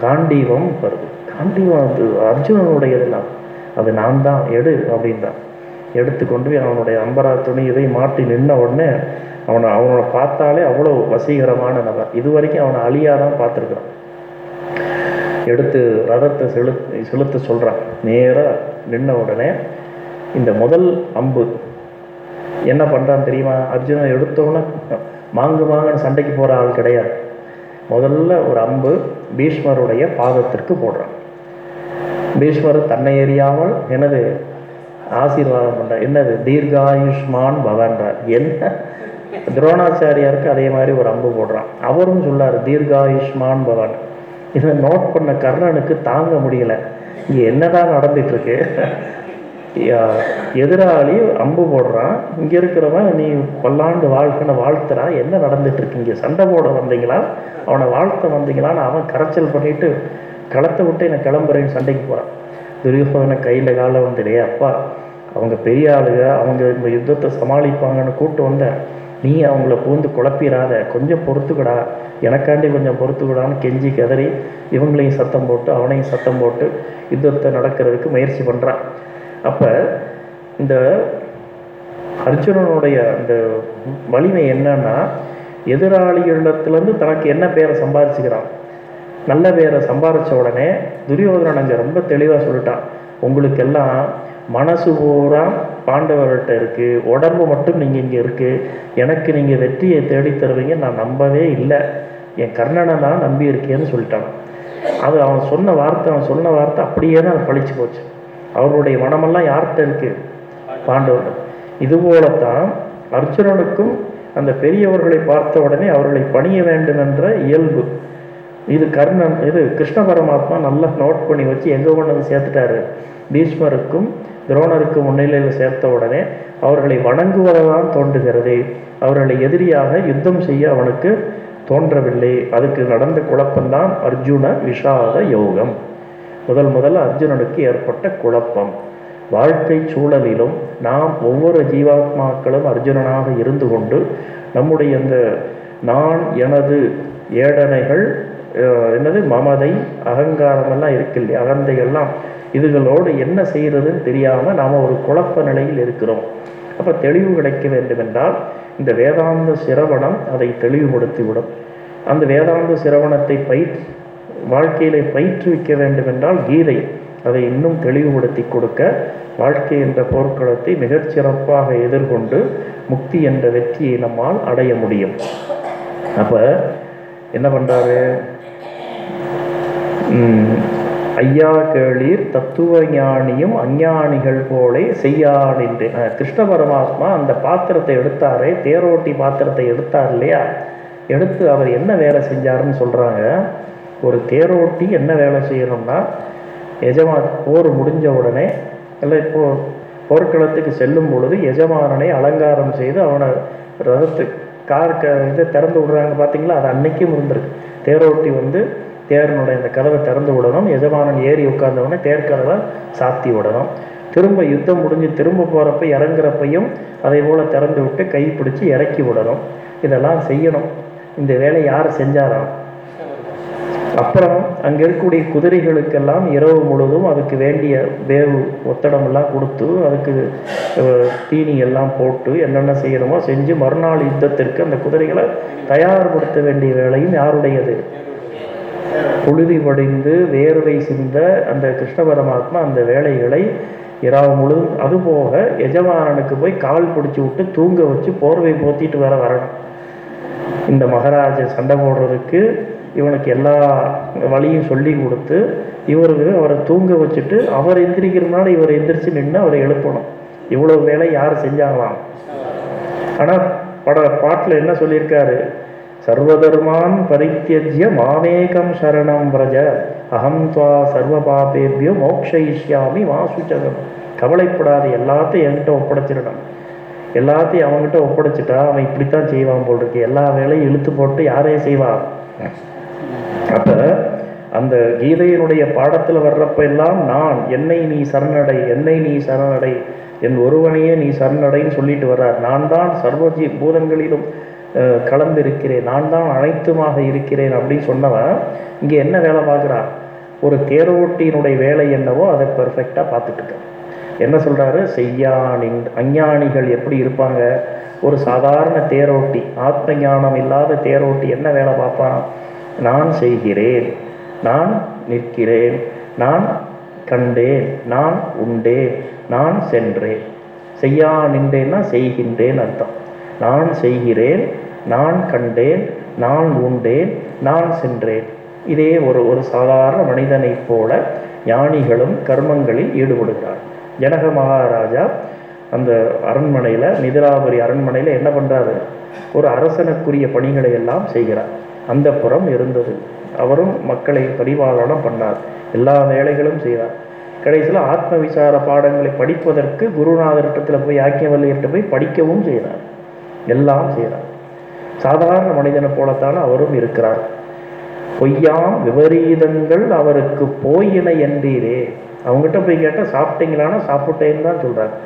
காண்டீவம் வருது. காண்டீவம் அது அர்ஜுனனுடையதுதான். அது நான் தான் எடு அப்படின்றான். எடுத்து கொண்டு போய் அவனுடைய அம்பரா துணி இதை மாட்டி நின்ன உடனே அவனை அவனை பார்த்தாலே அவ்வளோ வசீகரமான நபர். இது வரைக்கும் அவனை அழியாக தான் பார்த்துருக்குறான். எடுத்து ரதத்தை செலுத்து செலுத்த சொல்கிறான் நேராக நின்ன உடனே இந்த முதல் அம்பு என்ன பண்ணுறான் தெரியுமா? அர்ஜுனன் எடுத்தோன்னே மாங்கு மாங்கன்னு சண்டைக்கு போகிற ஆள் கிடையாது. முதல்ல ஒரு அம்பு பீஷ்மருடைய பாதத்திற்கு போடுறான். பீஷ்மர் தன்னை எறியாமல் எனது ஆசீர்வாதம் பண்ணுறார் என்னது? தீர்காயுஷ்மான் பவன்றார் என்ன? துரோணாச்சாரியாருக்கு அதே மாதிரி ஒரு அம்பு போடுறான். அவரும் சொல்லார் தீர்காயுஷ்மான் பவன் இதை நோட் பண்ண கர்ணனுக்கு தாங்க முடியல. இங்கே என்னதான் நடந்துட்டு இருக்கு? எதிராளி அம்பு போடுறான். இங்கே இருக்கிறவன் நீ பல்லாண்டு வாழ்க்கைன்னு வாழ்த்துறான் என்ன நடந்துட்டு இருக்கு? இங்கே சண்டை போட வந்தீங்களா? அவனை வாழ்த்த வந்தீங்களான்னு அவன் கரைச்சல் பண்ணிட்டு களத்தை விட்டு என்னை கிளம்புறேன்னு சண்டைக்கு போகிறான் துரியோதனை கையில் காலை வந்துடே அப்பா அவங்க பெரிய ஆளுக அவங்க இந்த யுத்தத்தை சமாளிப்பாங்கன்னு கூட்டு வந்தேன் நீ அவங்கள பூந்து குழப்பிடாத கொஞ்சம் பொறுத்துக்கடா. எனக்காண்டி கொஞ்சம் பொறுத்துக்கடான்னு கெஞ்சி கதறி இவங்களையும் சத்தம் போட்டு அவனையும் சத்தம் போட்டு யுத்தத்தை நடக்கிறதுக்கு முயற்சி பண்ணுறான் அப்போ இந்த அர்ஜுனனுடைய அந்த வலிமை என்னன்னா எதிராளிகளிடத்துலேருந்து தனக்கு என்ன பேரை சம்பாதிச்சுக்கிறான்? நல்ல பேரை சம்பாதிச்ச உடனே துரியோதனன் அங்கே ரொம்ப தெளிவாக சொல்லிட்டான். உங்களுக்கெல்லாம் மனசு பூரா பாண்டவர்கிட்ட இருக்குது உடம்பு மட்டும் நீங்கள் இங்கே இருக்குது எனக்கு நீங்கள் வெற்றியை தேடி தருவீங்க நான் நம்பவே இல்லை. என் கர்ணனை தான் நம்பி இருக்கேன்னு சொல்லிட்டான். அது அவன் சொன்ன வார்த்தை அவன் சொன்ன வார்த்தை அப்படியே தான் அவன் பழிச்சு போச்சு. அவருடைய மனமெல்லாம் யார்கிட்ட இருக்கு? பாண்டவர்கள் இதுபோலத்தான் அர்ஜுனனுக்கும் அந்த பெரியவர்களை பார்த்த உடனே அவர்களை பணிய வேண்டும் என்ற இயல்பு. இது கர்ணன் இது கிருஷ்ண பரமாத்மா நல்லா நோட் பண்ணி வச்சு எங்கே கொண்டு வந்து சேர்த்துட்டாரு? பீஷ்மருக்கும் துரோணருக்கும் முன்னிலையில் சேர்த்த உடனே அவர்களை வணங்குவதான் தோன்றுகிறது. அவர்களை எதிரியாக யுத்தம் செய்ய அவனுக்கு தோன்றவில்லை. அதுக்கு நடந்த குழப்பம்தான் அர்ஜுன விஷாத யோகம். முதல் முதல்ல அர்ஜுனனுக்கு ஏற்பட்ட குழப்பம். வாழ்க்கை சூழலிலும் நாம் ஒவ்வொரு ஜீவாத்மாக்களும் அர்ஜுனனாக இருந்து கொண்டு நம்முடைய இந்த நான் எனது ஏடனைகள் என்னது மமதை அகங்காரமெல்லாம் இருக்கு இல்லையா? அகந்தைகள்லாம் இதுகளோடு என்ன செய்யறதுன்னு தெரியாமல் நாம் ஒரு குழப்ப நிலையில் இருக்கிறோம். அப்போ தெளிவு கிடைக்க வேண்டுமென்றால் இந்த வேதாந்த சிரவணம் அதை தெளிவுபடுத்திவிடும். அந்த வேதாந்த சிரவணத்தை பயிற் வாழ்க்கையிலே பயிற்றுவிக்க வேண்டுமென்றால் கீதை அதை இன்னும் தெளிவுபடுத்தி கொடுக்க வாழ்க்கை என்ற போர்க்களத்தை மிகச்சிறப்பாக எதிர்கொண்டு முக்தி என்ற வெற்றியை நம்மால் அடைய முடியும். அப்ப என்ன பண்றாரு? ஐயா கேளீர் தத்துவ ஞானியும் அஞ்ஞானிகள் போலே செய்யானின்று கிருஷ்ண பரமாத்மா அந்த பாத்திரத்தை எடுத்தாரே தேரோட்டி பாத்திரத்தை எடுத்தார் இல்லையா? எடுத்து அவர் என்ன வேலை செஞ்சாருன்னு சொல்றாங்க? ஒரு தேரோட்டி என்ன வேலை செய்யணும்னா எஜமா போர் முடிஞ்ச உடனே இல்லை இப்போ போர்க்களத்துக்கு செல்லும் பொழுது எஜமானனை அலங்காரம் செய்து அவனை ரதத்து கார் க இதை திறந்து விடுறாங்க பார்த்தீங்களா? அது அன்னைக்கும் இருந்திருக்கு. தேரோட்டி வந்து தேரனுடைய அந்த கதவை திறந்து விடணும். எஜமானன் ஏறி உட்கார்ந்தவொடனே தேர்கதவை சாத்தி விடணும். திரும்ப யுத்தம் முடிஞ்சு திரும்ப போகிறப்ப இறங்குறப்பையும் அதே போல் திறந்து விட்டு கை பிடிச்சி இறக்கி விடணும். இதெல்லாம் செய்யணும். இந்த வேலை யார் செஞ்சாராம் அப்புறம் அங்கே இருக்கக்கூடிய குதிரைகளுக்கெல்லாம் இரவு முழுதும் அதுக்கு வேண்டிய வேவு ஒத்தடமெல்லாம் கொடுத்து அதுக்கு தீனி எல்லாம் போட்டு என்னென்ன செய்யணுமோ செஞ்சு மறுநாள் யுத்தத்திற்கு அந்த குதிரைகளை தயார்படுத்த வேண்டிய வேலையும் யாருடையது? புழுதி படிந்து வேர்வை சிந்த அந்த கிருஷ்ண பரமாத்மா அந்த வேலைகளை இரவு முழுதும் அதுபோக எஜமானனுக்கு போய் கால் பிடிச்சி விட்டு தூங்க வச்சு போர்வை போத்திட்டு வர வரணும். இந்த மகாராஜ சண்டை போடுறதுக்கு இவனுக்கு எல்லா வழியும் சொல்லி கொடுத்து இவருக்கு அவரை தூங்க வச்சுட்டு அவர் எந்திரிக்கிறதுனால இவர் எந்திரிச்சு நின்று அவரை எழுப்பணும். இவ்வளவு வேலை யார் செஞ்சாங்களாம்? ஆனால் பட பாட்டில் என்ன சொல்லியிருக்காரு? சர்வதர்மான் பரித்தியஜ்ய மாமேகம் சரணம் பிரஜ அகம் துவா சர்வ பாபேபியோ மோக்ஷயிஷ்யாமி வாசுச்சகம் கவலைப்படாது எல்லாத்தையும் என்கிட்ட ஒப்படைச்சிடணும். எல்லாத்தையும் அவன்கிட்ட ஒப்படைச்சிட்டா அவன் இப்படித்தான் செய்வான் போல் இருக்கு. எல்லா வேலையும் இழுத்து போட்டு யாரே செய்வான்? அப்ப அந்த கீதையினுடைய பாடத்துல வர்றப்ப எல்லாம் நான் என்னை நீ சரணடை என்னை நீ சரணடை என் ஒருவனையே நீ சரணடைன்னு சொல்லிட்டு வர்றார். நான் தான் சர்வஜி பூதங்களிலும் கலந்து கலந்திருக்கிறேன். நான் தான் அனைத்துமாக இருக்கிறேன் அப்படின்னு சொன்னவன் இங்க என்ன வேலை பார்க்குறான்? ஒரு தேரோட்டியினுடைய வேலை என்னவோ அதை பெர்ஃபெக்டாக பார்த்துட்டு என்ன சொல்றாரு? செய்யானி அஞ்ஞானிகள் எப்படி இருப்பாங்க? ஒரு சாதாரண தேரோட்டி ஆத்ம ஞானம் இல்லாத தேரோட்டி என்ன வேலை பார்ப்பான்? நான் செய்கிறேன் நான் நிற்கிறேன் நான் கண்டேன் நான் உண்டேன் நான் சென்றேன். செய்யா நின்றேன்னா செய்கின்றேன் அர்த்தம். நான் செய்கிறேன் நான் கண்டேன் நான் உண்டேன் நான் சென்றேன். இதே ஒரு ஒரு சாதாரண மனிதனைப் போல ஞானிகளும் கர்மங்களில் ஈடுபடுகிறார். ஜனக மகாராஜா அந்த அரண்மனையில் மிதிலாபுரி அரண்மனையில் என்ன பண்ணுறாரு ஒரு அரசனுக்குரிய பணிகளை எல்லாம் செய்கிறார். அந்த புறம் இருந்தது. அவரும் மக்களை பரிபாலனம் பண்ணார். எல்லா வேலைகளும் செய்தார். கடைசியில் ஆத்ம விசார பாடங்களை படிப்பதற்கு குருநாதரிடத்தில் போய் யாக்கியவல்லியிட்ட போய் படிக்கவும் செய்கிறார் எல்லாம் செய்கிறார் சாதாரண மனிதனை போலத்தான் அவரும் இருக்கிறார். பொய்யாம் விபரீதங்கள் அவருக்கு போயின என்றீரே. அவங்ககிட்ட போய் கேட்டால் சாப்பிட்டீங்களான்னா சாப்பிட்டேன்னு தான் சொல்கிறாங்க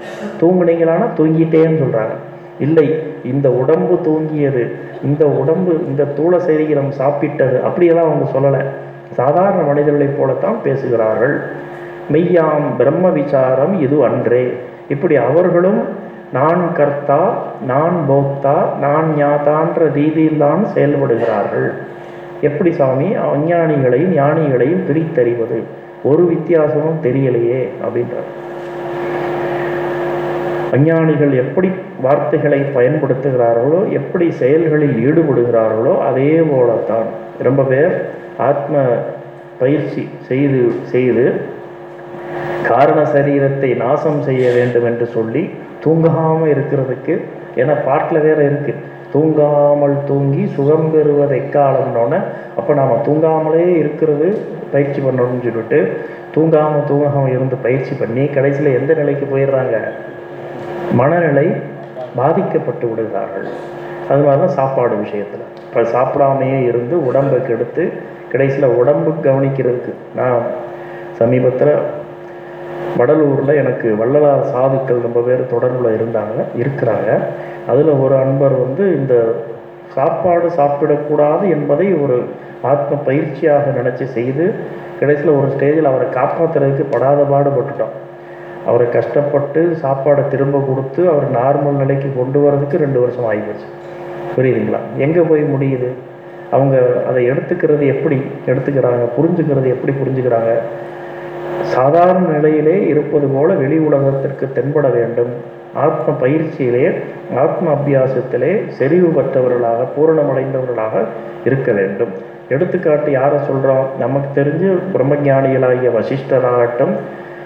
தூங்குனீங்களானா தூங்கிட்டேன்னு சொல்கிறாங்க இல்லை இந்த உடம்பு தூங்கியது இந்த உடம்பு இந்த தூள சரீரம் சாப்பிட்டது அப்படியெல்லாம் அவங்க சொல்லலை. சாதாரண மனிதர்களைப் போலத்தான் பேசுகிறார்கள். மெய்யாம் பிரம்ம விசாரம் இது அன்றே. இப்படி அவர்களும் நான் கர்த்தா நான் போக்தா நான் ஞாதான்ற ரீதியில்தான் செயல்படுகிறார்கள். எப்படி சாமி? அஞ்ஞானிகளையும் ஞானிகளையும் பிரித்தறிவது. ஒரு வித்தியாசமும் தெரியலையே அப்படின்றார். அஞ்ஞானிகள் எப்படி வார்த்தைகளை பயன்படுத்துகிறார்களோ எப்படி செயல்களில் ஈடுபடுகிறார்களோ அதே போலத்தான். ரொம்ப பேர் ஆத்ம பயிற்சி செய்து செய்து காரண சரீரத்தை நாசம் செய்ய வேண்டும் என்று சொல்லி தூங்காமல் இருக்கிறதுக்கு ஏன்னா பாட்டில் வேற இருக்கு. தூங்காமல் தூங்கி சுகம் பெறுவது எக்காலம்னோடனே அப்போ நாம் தூங்காமலே இருக்கிறது பயிற்சி பண்ணணும்னு சொல்லிட்டு தூங்காமல் தூங்காமல் இருந்து பயிற்சி பண்ணி கடைசியில் எந்த நிலைக்கு போயிடுறாங்க? மனநிலை பாதிக்கப்பட்டு விடுகிறார்கள். அதனால தான் சாப்பாடு விஷயத்தில். இப்போ சாப்பிடாமையே இருந்து உடம்பை கெடுத்து கடைசியில் உடம்பு கவனிக்கிறதுக்கு நான் சமீபத்தில் வடலூரில் எனக்கு வள்ளலார் சாதுக்கள் ரொம்ப பேர் தொடர்பில் இருந்தாங்க இருக்கிறாங்க. அதில் ஒரு அன்பர் வந்து இந்த சாப்பாடு சாப்பிடக்கூடாது என்பதை ஒரு ஆத்ம பயிற்சியாக நினச்சி செய்து கடைசியில் ஒரு ஸ்டேஜில் அவரை காப்பாற்றுறதுக்கு படாத பாடுபட்டுட்டோம் அவரை கஷ்டப்பட்டு சாப்பாடை திரும்ப கொடுத்து அவர் நார்மல் நிலைக்கு கொண்டு வரதுக்கு ரெண்டு வருஷம் ஆகிப்போச்சு புரியுதுங்களா? எங்கே போய் முடியுது? அவங்க அதை எடுத்துக்கிறது எப்படி எடுத்துக்கிறாங்க? புரிஞ்சுக்கிறது எப்படி புரிஞ்சுக்கிறாங்க? சாதாரண நிலையிலே இருப்பது போல வெளி உலகத்திற்கு தென்பட வேண்டும். ஆத்ம பயிற்சியிலே ஆத்ம அபியாசத்திலே செறிவு பெற்றவர்களாக பூரணமடைந்தவர்களாக இருக்க வேண்டும். எடுத்துக்காட்டு யாரை சொல்கிறோம் நமக்கு தெரிஞ்சு பிரம்மஞானிகளாகிய வசிஷ்டராகட்டும்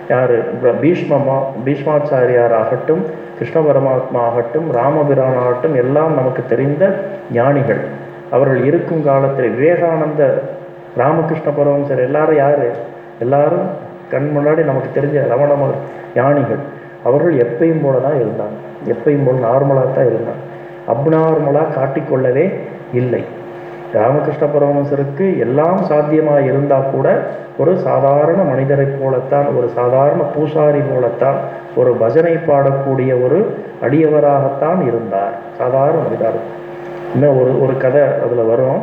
யார்? பீஷ்மமா பீஷ்மாச்சாரியார் ஆகட்டும் கிருஷ்ண பரமாத்மா ஆகட்டும் ராமபிரான் ஆகட்டும் எல்லாம் நமக்கு தெரிந்த ஞானிகள். அவர்கள் இருக்கும் காலத்தில் விவேகானந்த ராமகிருஷ்ண பரமசர் எல்லாரும் யார்? எல்லாரும் கண் முன்னாடி நமக்கு தெரிஞ்ச ரமணம ஞானிகள். அவர்கள் எப்பையும் போல தான் இருந்தாங்க. எப்பையும் போல் நார்மலாக தான் இருந்தாங்க. அப்நார்மலாக காட்டிக்கொள்ளவே இல்லை. ராமகிருஷ்ண பரமஹம்சருக்கு எல்லாம் சாத்தியமாக இருந்தால் கூட ஒரு சாதாரண மனிதரை போலத்தான் ஒரு சாதாரண பூசாரி போலத்தான் ஒரு பஜனை பாடக்கூடிய ஒரு அடியவராகத்தான் இருந்தார். சாதாரண மனிதர் இன்னும் ஒரு ஒரு கதை அதில் வரும்.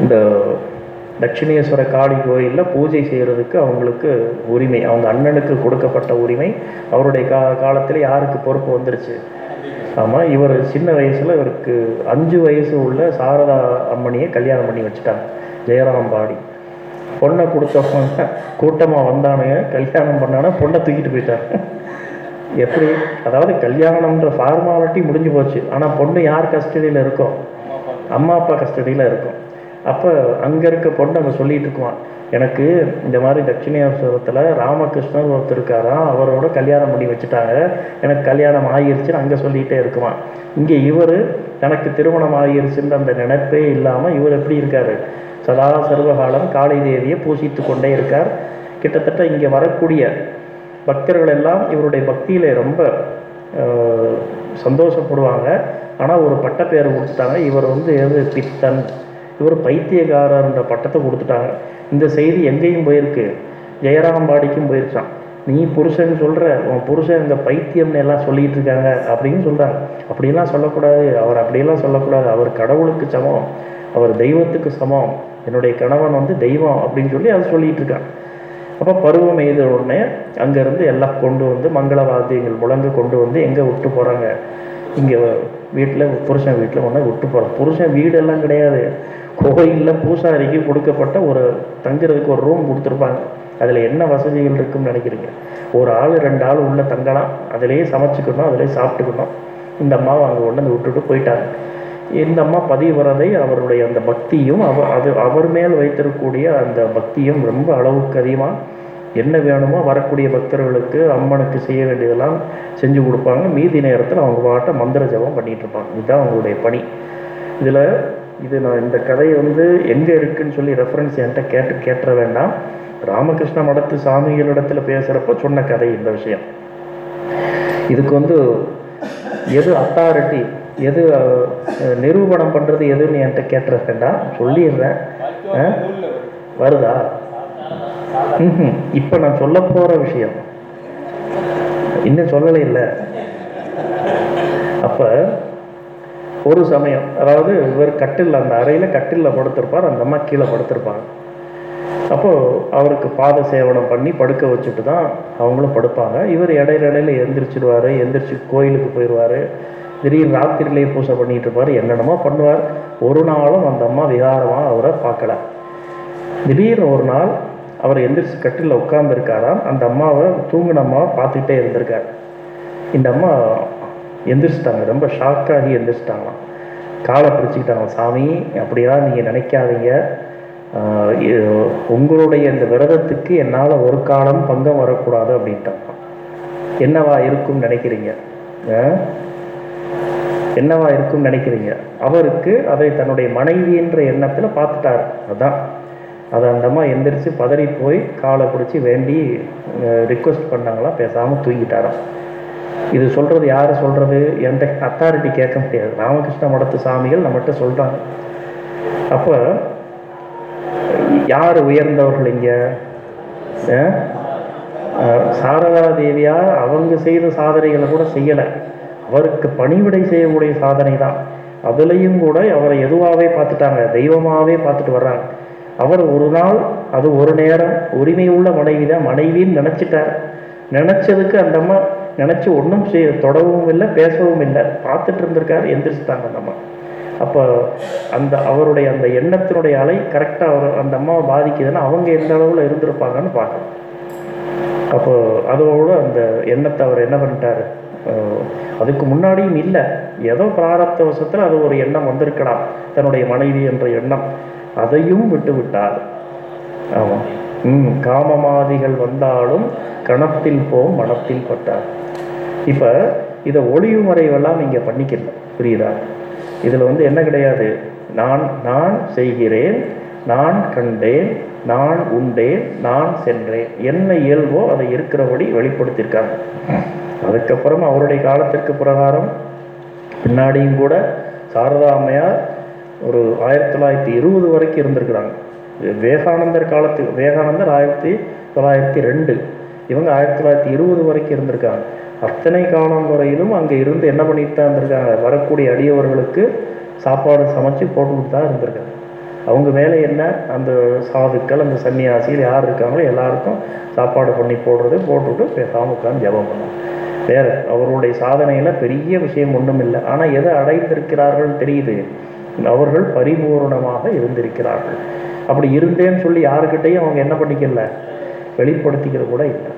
இந்த தட்சிணேஸ்வர காளி கோயிலில் பூஜை செய்கிறதுக்கு அவங்களுக்கு உரிமை அவங்க அண்ணனுக்கு கொடுக்கப்பட்ட உரிமை. அவருடைய கா காலத்தில் யாருக்கு பொறுப்பு வந்துருச்சு? ஆமாம் இவர் சின்ன வயசில் இவருக்கு அஞ்சு வயசு உள்ள சாரதா அம்மனியை கல்யாணம் பண்ணி வச்சுட்டாங்க. ஜெயராம் பாடி. பொண்ணை கொடுத்தவங்க கூட்டமாக வந்தானுங்க கல்யாணம் பண்ணானா பொண்ணை தூக்கிட்டு போயிட்டார். எப்படி? அதாவது கல்யாணம்ன்ற ஃபார்மாலிட்டி முடிஞ்சு போச்சு. ஆனால் பொண்ணு யார் கஸ்டடியில் இருக்கோ? அம்மா அப்பா கஸ்டடியில் இருக்கும். அப்போ அங்கே இருக்க பொண்ணு அவங்க சொல்லிகிட்டு இருக்குவான். எனக்கு இந்த மாதிரி தட்சிணேஸ்வரத்தில் ராமகிருஷ்ணர் ஒருத்தர் இருக்காராம் அவரோட கல்யாணம் பண்ணி வச்சுட்டாங்க. எனக்கு கல்யாணம் ஆகிருச்சுன்னு அங்கே சொல்லிகிட்டே இருக்குவான் இங்கே இவர் எனக்கு திருமணம் ஆகிருச்சுன்ற அந்த நினைப்பே இல்லாமல் இவர் எப்படி இருக்கார்? சதா சர்வகாலம் காளி தேவியை பூசித்து கொண்டே இருக்கார். கிட்டத்தட்ட இங்கே வரக்கூடிய பக்தர்கள் எல்லாம் இவருடைய பக்தியில் ரொம்ப சந்தோஷப்படுவாங்க. ஆனால் ஒரு பட்டப்பேர் கொடுத்துட்டாங்க. இவர் வந்து எது பித்தன் இவர் பைத்தியக்காரர்ன்ற பட்டத்தை கொடுத்துட்டாங்க. இந்த செய்தி எங்கேயும் போயிருக்கு. ஜெயராம்பாடிக்கும் போயிருச்சான் நீ புருஷன் சொல்கிற உன் புருஷன் இந்த பைத்தியம்னு எல்லாம் சொல்லிகிட்டு இருக்காங்க அப்படின்னு சொல்கிறாங்க அப்படியெல்லாம் சொல்லக்கூடாது. அவர் அப்படியெல்லாம் சொல்லக்கூடாது. அவர் கடவுளுக்கு சமம். அவர் தெய்வத்துக்கு சமம். என்னுடைய கணவன் வந்து தெய்வம் அப்படின்னு சொல்லி அதை சொல்லிட்டு இருக்கான் அப்போ பருவம் எய்த உடனே அங்கேருந்து எல்லாம் கொண்டு வந்து மங்கள வாத்தியங்கள் முழங்க கொண்டு வந்து எங்கே விட்டு போகிறாங்க இங்கே வீட்டில் புருஷன் வீட்டில் ஒன்று விட்டு போகிறோம் புருஷன் வீடெல்லாம் கிடையாது. கோயிலில் பூசாரிக்கு கொடுக்கப்பட்ட ஒரு தங்குறதுக்கு ஒரு ரூம் கொடுத்துருப்பாங்க. அதில் என்ன வசதிகள் இருக்குன்னு நினைக்கிறீங்க? ஒரு ஆள் ரெண்டு ஆள் உள்ளே தங்கலாம். அதிலேயே சமைச்சுக்கணும் அதிலே சாப்பிட்டுக்கணும். இந்த அம்மாவை அங்கே கொண்டு வந்து விட்டுட்டு போயிட்டாங்க. இந்த அம்மா பதிவரதை அவருடைய அந்த பக்தியும் அவ அது அவர் மேல் வைத்திருக்கக்கூடிய அந்த பக்தியும் ரொம்ப அளவுக்கு அதிகமாக என்ன வேணுமோ வரக்கூடிய பக்தர்களுக்கு அம்மனுக்கு செய்ய வேண்டியதெல்லாம் செஞ்சு கொடுப்பாங்க. மீதி நேரத்தில் அவங்க பாட்டை மந்திர ஜபம் பண்ணிகிட்டு இருப்பாங்க. இதுதான் அவங்களுடைய பணி. இதில் இது நான் இந்த கதை வந்து எங்கே இருக்குன்னு சொல்லி ரெஃபரன்ஸ் என்கிட்ட கேட்டு கேட்டுற வேண்டாம். ராமகிருஷ்ண மடத்து சாமிகளிடத்தில் பேசுகிறப்ப சொன்ன கதை இந்த விஷயம். இதுக்கு வந்து எது அத்தாரிட்டி எது நிரூபணம் பண்ணுறது எதுன்னு என்கிட்ட கேட்டுற வேண்டாம். சொல்லிடுறேன். ஆ? வருதா? ம் இப்போ நான் சொல்ல போகிற விஷயம். இன்னும் சொல்லலை இல்லை அப்போ ஒரு சமயம் அதாவது இவர் கட்டில் அந்த அறையில் கட்டிலில் படுத்திருப்பார் அந்த அம்மா கீழே படுத்திருப்பாங்க. அப்போது அவருக்கு பாத சேவனம் பண்ணி படுக்க வச்சுட்டு தான் அவங்களும் படுப்பாங்க. இவர் இடையில இடையில எந்திரிச்சிடுவார் எந்திரிச்சு கோயிலுக்கு போயிடுவார். திடீர்னு ராத்திரிலேயே பூஜை பண்ணிகிட்டு இருப்பார் என்னென்னமோ பண்ணுவார். ஒரு நாளும் அந்த அம்மா விகாரமாக அவரை பார்க்கல. திடீர்னு ஒரு நாள் அவர் எந்திரிச்சு கட்டிலில் உட்கார்ந்துருக்காராம். அந்த அம்மாவை தூங்கின அம்மாவை பார்த்துக்கிட்டே இருந்திருக்கார். இந்த அம்மா எந்திரிச்சிட்டாங்க. ரொம்ப ஷாக்காகி எந்திரிச்சிட்டாங்களாம். காலை பிடிச்சிக்கிட்டாங்க சாமி அப்படியெல்லாம் நீங்கள் நினைக்காதீங்க. உங்களுடைய இந்த விரதத்துக்கு என்னால் ஒரு காலம் பங்கம் வரக்கூடாது அப்படின்ட்டாங்க என்னவா இருக்கும்னு நினைக்கிறீங்க? என்னவா இருக்கும்னு நினைக்கிறீங்க? அவருக்கு அதை தன்னுடைய மனைவின்ற எண்ணத்தில் பார்த்துட்டார். அதான். அதை அந்த எந்திரிச்சு பதறி போய் காலை பிடிச்சி வேண்டி ரிக்வெஸ்ட் பண்ணாங்களாம் பேசாமல் தூங்கிட்டாராம். இது சொல்கிறது யார் சொல்கிறது எந்த அத்தாரிட்டி கேட்க முடியாது. ராமகிருஷ்ண மடத்து சாமிகள் நம்மகிட்ட சொல்கிறாங்க அப்போ யார் உயர்ந்தவர்கள் இங்கே? சாரதா தேவியார் அவங்க செய்த சாதனைகளை கூட செய்யலை. அவருக்கு பணிவிடை செய்யக்கூடிய சாதனை தான். அதுலேயும் கூட அவரை எதுவாகவே பார்த்துட்டாங்க. தெய்வமாகவே பார்த்துட்டு வர்றாங்க. அவர் ஒரு நாள் அது ஒரு நேரம் உரிமை உள்ள மனைவி தான் மனைவின்னு நினச்சிட்டார். நினச்சதுக்கு அந்த அம்மா நினச்சி ஒன்றும் செய்ய தொடவும் இல்லை பேசவும் இல்லை. பார்த்துட்டு இருந்திருக்காரு எந்திரிச்சிட்டாங்க அந்த அம்மா. அப்போ அந்த அவருடைய அந்த எண்ணத்தினுடைய அலை கரெக்டாக அவர் அந்த அம்மாவை பாதிக்குதுன்னா அவங்க எந்த அளவில் இருந்திருப்பாங்கன்னு பார்க்கணும் அப்போ அதோட அந்த எண்ணத்தை அவர் என்ன பண்ணிட்டாரு? அதுக்கு முன்னாடியும் இல்லை. ஏதோ பிராரப்த வசத்தில் அது ஒரு எண்ணம் வந்திருக்கலாம் தன்னுடைய மனைவி என்ற எண்ணம். அதையும் விட்டு விட்டார். ஆமாம் ம் காமமாதிகள் வந்தாலும் கணத்தில் போம் மனத்தில் பட்டார். இப்போ இதை ஒளிவு மறைவெல்லாம் நீங்கள் பண்ணிக்கல புரியுதா? இதில் வந்து என்ன கிடையாது? நான் நான் செய்கிறேன் நான் கண்டேன் நான் உண்டேன் நான் சென்றேன். என்ன இயல்போ அதை இருக்கிறபடி வெளிப்படுத்தியிருக்காங்க. அதுக்கப்புறம் அவருடைய காலத்திற்கு பிரகாரம் பின்னாடியும் கூட சாரதா அம்மையார் ஒரு ஆயிரத்தி தொள்ளாயிரத்தி இருபது வரைக்கும் இருந்திருக்கிறாங்க. விவேகானந்தர் காலத்து விவேகானந்தர் ஆயிரத்தி தொள்ளாயிரத்தி ரெண்டு. இவங்க ஆயிரத்தி தொள்ளாயிரத்தி இருபது வரைக்கும் இருந்திருக்காங்க. அத்தனை காலம் வரையிலும் அங்கே இருந்து என்ன பண்ணிட்டு தான் இருந்திருக்காங்க? வரக்கூடிய அடியவர்களுக்கு சாப்பாடு சமைச்சு போட்டுக்கிட்டு தான் இருந்திருக்காங்க. அவங்க வேலை என்ன? அந்த சாதுக்கள் அந்த சன்னியாசிகள் யார் இருக்காங்களோ எல்லாருக்கும் சாப்பாடு பண்ணி போடுறது போட்டுவிட்டு பேசாமல் உட்காந்து ஜெபம் பண்ணலாம் வேறு அவருடைய சாதனையில் பெரிய விஷயம் ஒன்றும் இல்லை. ஆனால் எதை அடைந்திருக்கிறார்கள் தெரியுது? அவர்கள் பரிபூரணமாக இருந்திருக்கிறார்கள். அப்படி இருந்தேன்னு சொல்லி யாருக்கிட்டையும் அவங்க என்ன பண்ணிக்கல? வெளிப்படுத்திக்கிற கூட இல்லை.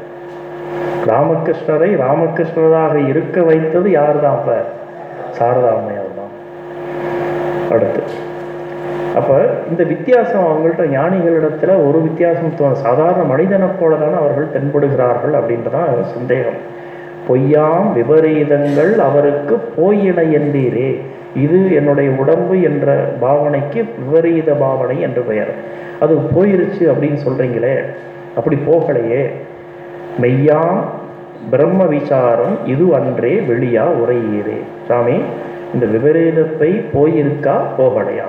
ராமகிருஷ்ணரை ராமகிருஷ்ணராக இருக்க வைத்தது யார் தான் அப்போ? சாரதா அம்மையார் தான் அடுத்து. அப்போ இந்த வித்தியாசம் அவங்கள்ட்ட ஞானிகளிடத்துல ஒரு வித்தியாசம் சாதாரண மனிதனைப் போல தானே அவர்கள் தென்படுகிறார்கள் அப்படின்றதான் சந்தேகம். பொய்யாம் விபரீதங்கள் அவருக்கு போயின என்றீரே. இது என்னுடைய உடம்பு என்ற பாவனைக்கு விபரீத பாவனை என்று பெயர். அது போயிருச்சு அப்படின்னு சொல்றீங்களே. அப்படி போகலையே. மெய்யாம் பிரம்ம விசாரம் இது அன்றே வெளியா உரையீரே சாமி இந்த விபரீதத்தை போயிருக்கா போகலையா?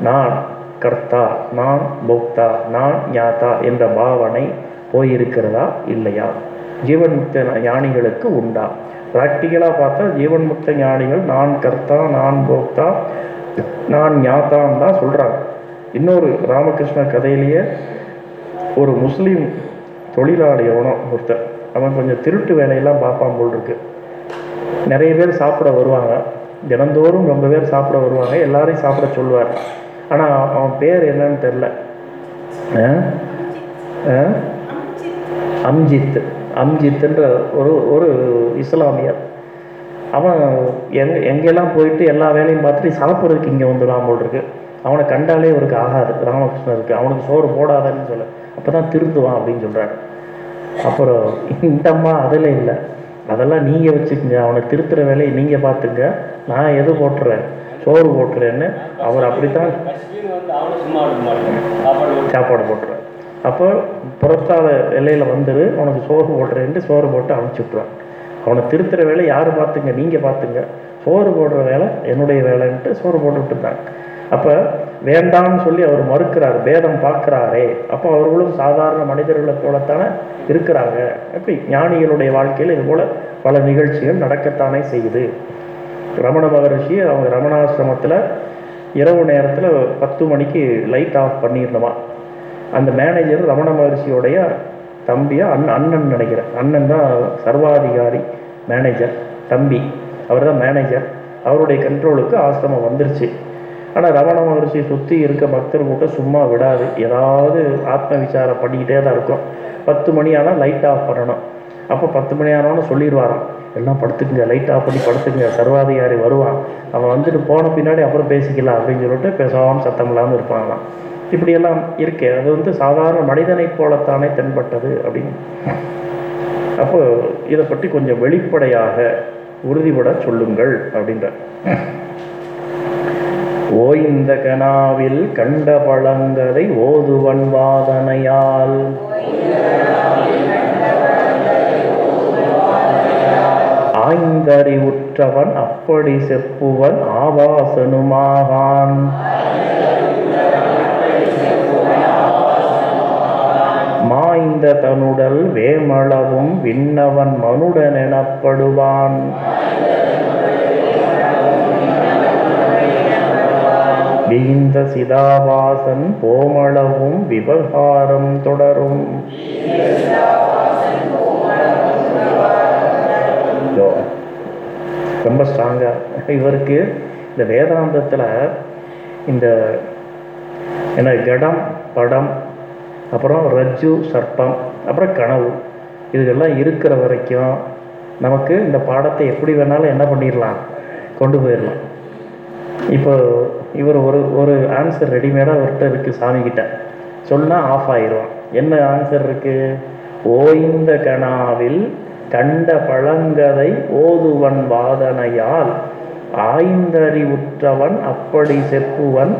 நான் கர்த்தா நான் போக்தா நான் ஞாதா என்ற பாவனை போயிருக்கிறதா இல்லையா? ஜீவன் முக்த ஞானிகளுக்கு உண்டா? ப்ராக்டிக்கலாக பார்த்தா ஜீவன் முக்த ஞானிகள் நான் கர்த்தா நான் போக்தா நான் ஞாத்தான் தான் சொல்கிறாங்க இன்னொரு ராமகிருஷ்ண கதையிலேயே ஒரு முஸ்லீம் தொழிலாளி எவனோ ஒருத்தர் அவன் கொஞ்சம் திருட்டு வேலையெல்லாம் பார்ப்பான் போல் இருக்கு நிறைய பேர் சாப்பிட வருவாங்க. தினந்தோறும் ரொம்ப பேர் சாப்பிட வருவாங்க. எல்லாரையும் சாப்பிட சொல்லுவார். ஆனால் அவன் பேர் என்னன்னு தெரில அம்ஜித். அம்ஜித்துன்ற ஒரு ஒரு இஸ்லாமியர். அவன் எங் எங்கெல்லாம் போயிட்டு எல்லா வேலையும் பார்த்துட்டு சாப்பிட்றதுக்கு இங்கே வந்துடலாம் போல் இருக்கு அவனை கண்டாலே இவருக்கு ஆகாது. ராமகிருஷ்ணருக்கு. அவனுக்கு சோறு போடாதன்னு சொல்ல. அப்போ தான் திருந்துவான் அப்படின்னு சொல்கிறாங்க அப்புறம் இந்த அம்மா அதில் இல்லை. அதெல்லாம் நீங்கள் வச்சுக்கோங்க. அவனை திருத்துற வேலையை நீங்கள் பார்த்துங்க. நான் எது போட்டுறேன்? சோறு போட்டுறேன்னு அவர் அப்படித்தான் சாப்பாடு போட்டுறேன் போட்டுருவேன் அப்போ புறத்தாத எல்லையில் வந்துரு. உனக்கு சோறு போடுறேன்ட்டு சோறு போட்டு அனுப்பிச்சி விட்ருவான் அவனை திருத்துற வேலை யார் பார்த்துங்க? நீங்கள் பார்த்துங்க. சோறு போடுற வேலை என்னுடைய வேலைன்ட்டு சோறு போட்டு இருந்தாங்க. அப்போ வேண்டாம்னு சொல்லி அவர் மறுக்கிறார் வேதம் பார்க்குறாரே. அப்போ அவர்களும் சாதாரண மனிதர்களை போலத்தானே இருக்கிறாங்க. எப்படி ஞானிகளுடைய வாழ்க்கையில் இது போல் பல நிகழ்ச்சிகள் நடக்கத்தானே செய்யுது. ரமண மகரிஷி அவங்க ரமணாசிரமத்தில் இரவு நேரத்தில் பத்து மணிக்கு லைட் ஆஃப் பண்ணிடணுமா அந்த மேனேஜர் ரமண மகரிஷியோடைய தம்பியாக அண்ணன் அண்ணன் நினைக்கிறேன். அண்ணன் தான் சர்வாதிகாரி மேனேஜர் தம்பி. அவர் தான் மேனேஜர் அவருடைய கண்ட்ரோலுக்கு ஆசிரமம் வந்துருச்சு. ஆனால் ரமண மகர்ஷி சுற்றி இருக்க பக்தர் கூட்டம் சும்மா விடாது. ஏதாவது ஆத்ம விசாரம் பண்ணிக்கிட்டே தான் இருக்கும். பத்து மணி ஆனால் லைட் ஆஃப் பண்ணணும். அப்போ பத்து மணி ஆனாலும் சொல்லிடுவாராம். எல்லாம் படுத்துக்குங்க லைட் ஆஃப் பண்ணி படுத்துக்குங்க. சர்வாதிகாரி வருவான். அவன் வந்துட்டு போன பின்னாடி அப்புறம் பேசிக்கலாம் அப்படின்னு சொல்லிட்டு பேசாமல் சத்தம் இல்லாமல் இருப்பாங்களாம். இப்படியெல்லாம் இருக்கே. அது வந்து சாதாரண மனிதனைப் போலத்தானே தென்பட்டது அப்படின்னு. அப்போ இதை பற்றி கொஞ்சம் வெளிப்படையாக உறுதிபட சொல்லுங்கள் அப்படின்ற ஓய்ந்த கனாவில் கண்ட பழங்கதை ஓதுவன் வாதனையால். ஆய்ந்தறிவுற்றவன் அப்படி செப்புவன் ஆபாசனுமாகான். மாய்ந்த தனுடல் வேமளவும் விண்ணவன் மனுடன் எனப்படுவான் விகிந்த சிதாவாசன் போமளவும் விவகாரம் தொடரும். ரொம்ப ஸ்ட்ராங்காக இவருக்கு இந்த வேதாந்தத்தில் இந்த என்ன கடம் படம் அப்புறம் ரஜ்ஜு சர்ப்பம் அப்புறம் கனவு இதுகெல்லாம் இருக்கிற வரைக்கும் நமக்கு இந்த பாடத்தை எப்படி வேணாலும் என்ன பண்ணிடலாம் கொண்டு போயிடலாம் இப்போ இவர் ஒரு ஒரு ஆன்சர் ரெடிமேடாக அவர்கிட்ட இருக்குது சாமிக்கிட்ட சொன்னால் ஆஃப் ஆயிடுவான் என்ன ஆன்சர் இருக்குது ஓய்ந்த கனாவில் கண்ட பழங்கதை ஓதுவன் வாதனையால் ஆய்ந்தறிவுற்றவன் அப்படி செப்புவன்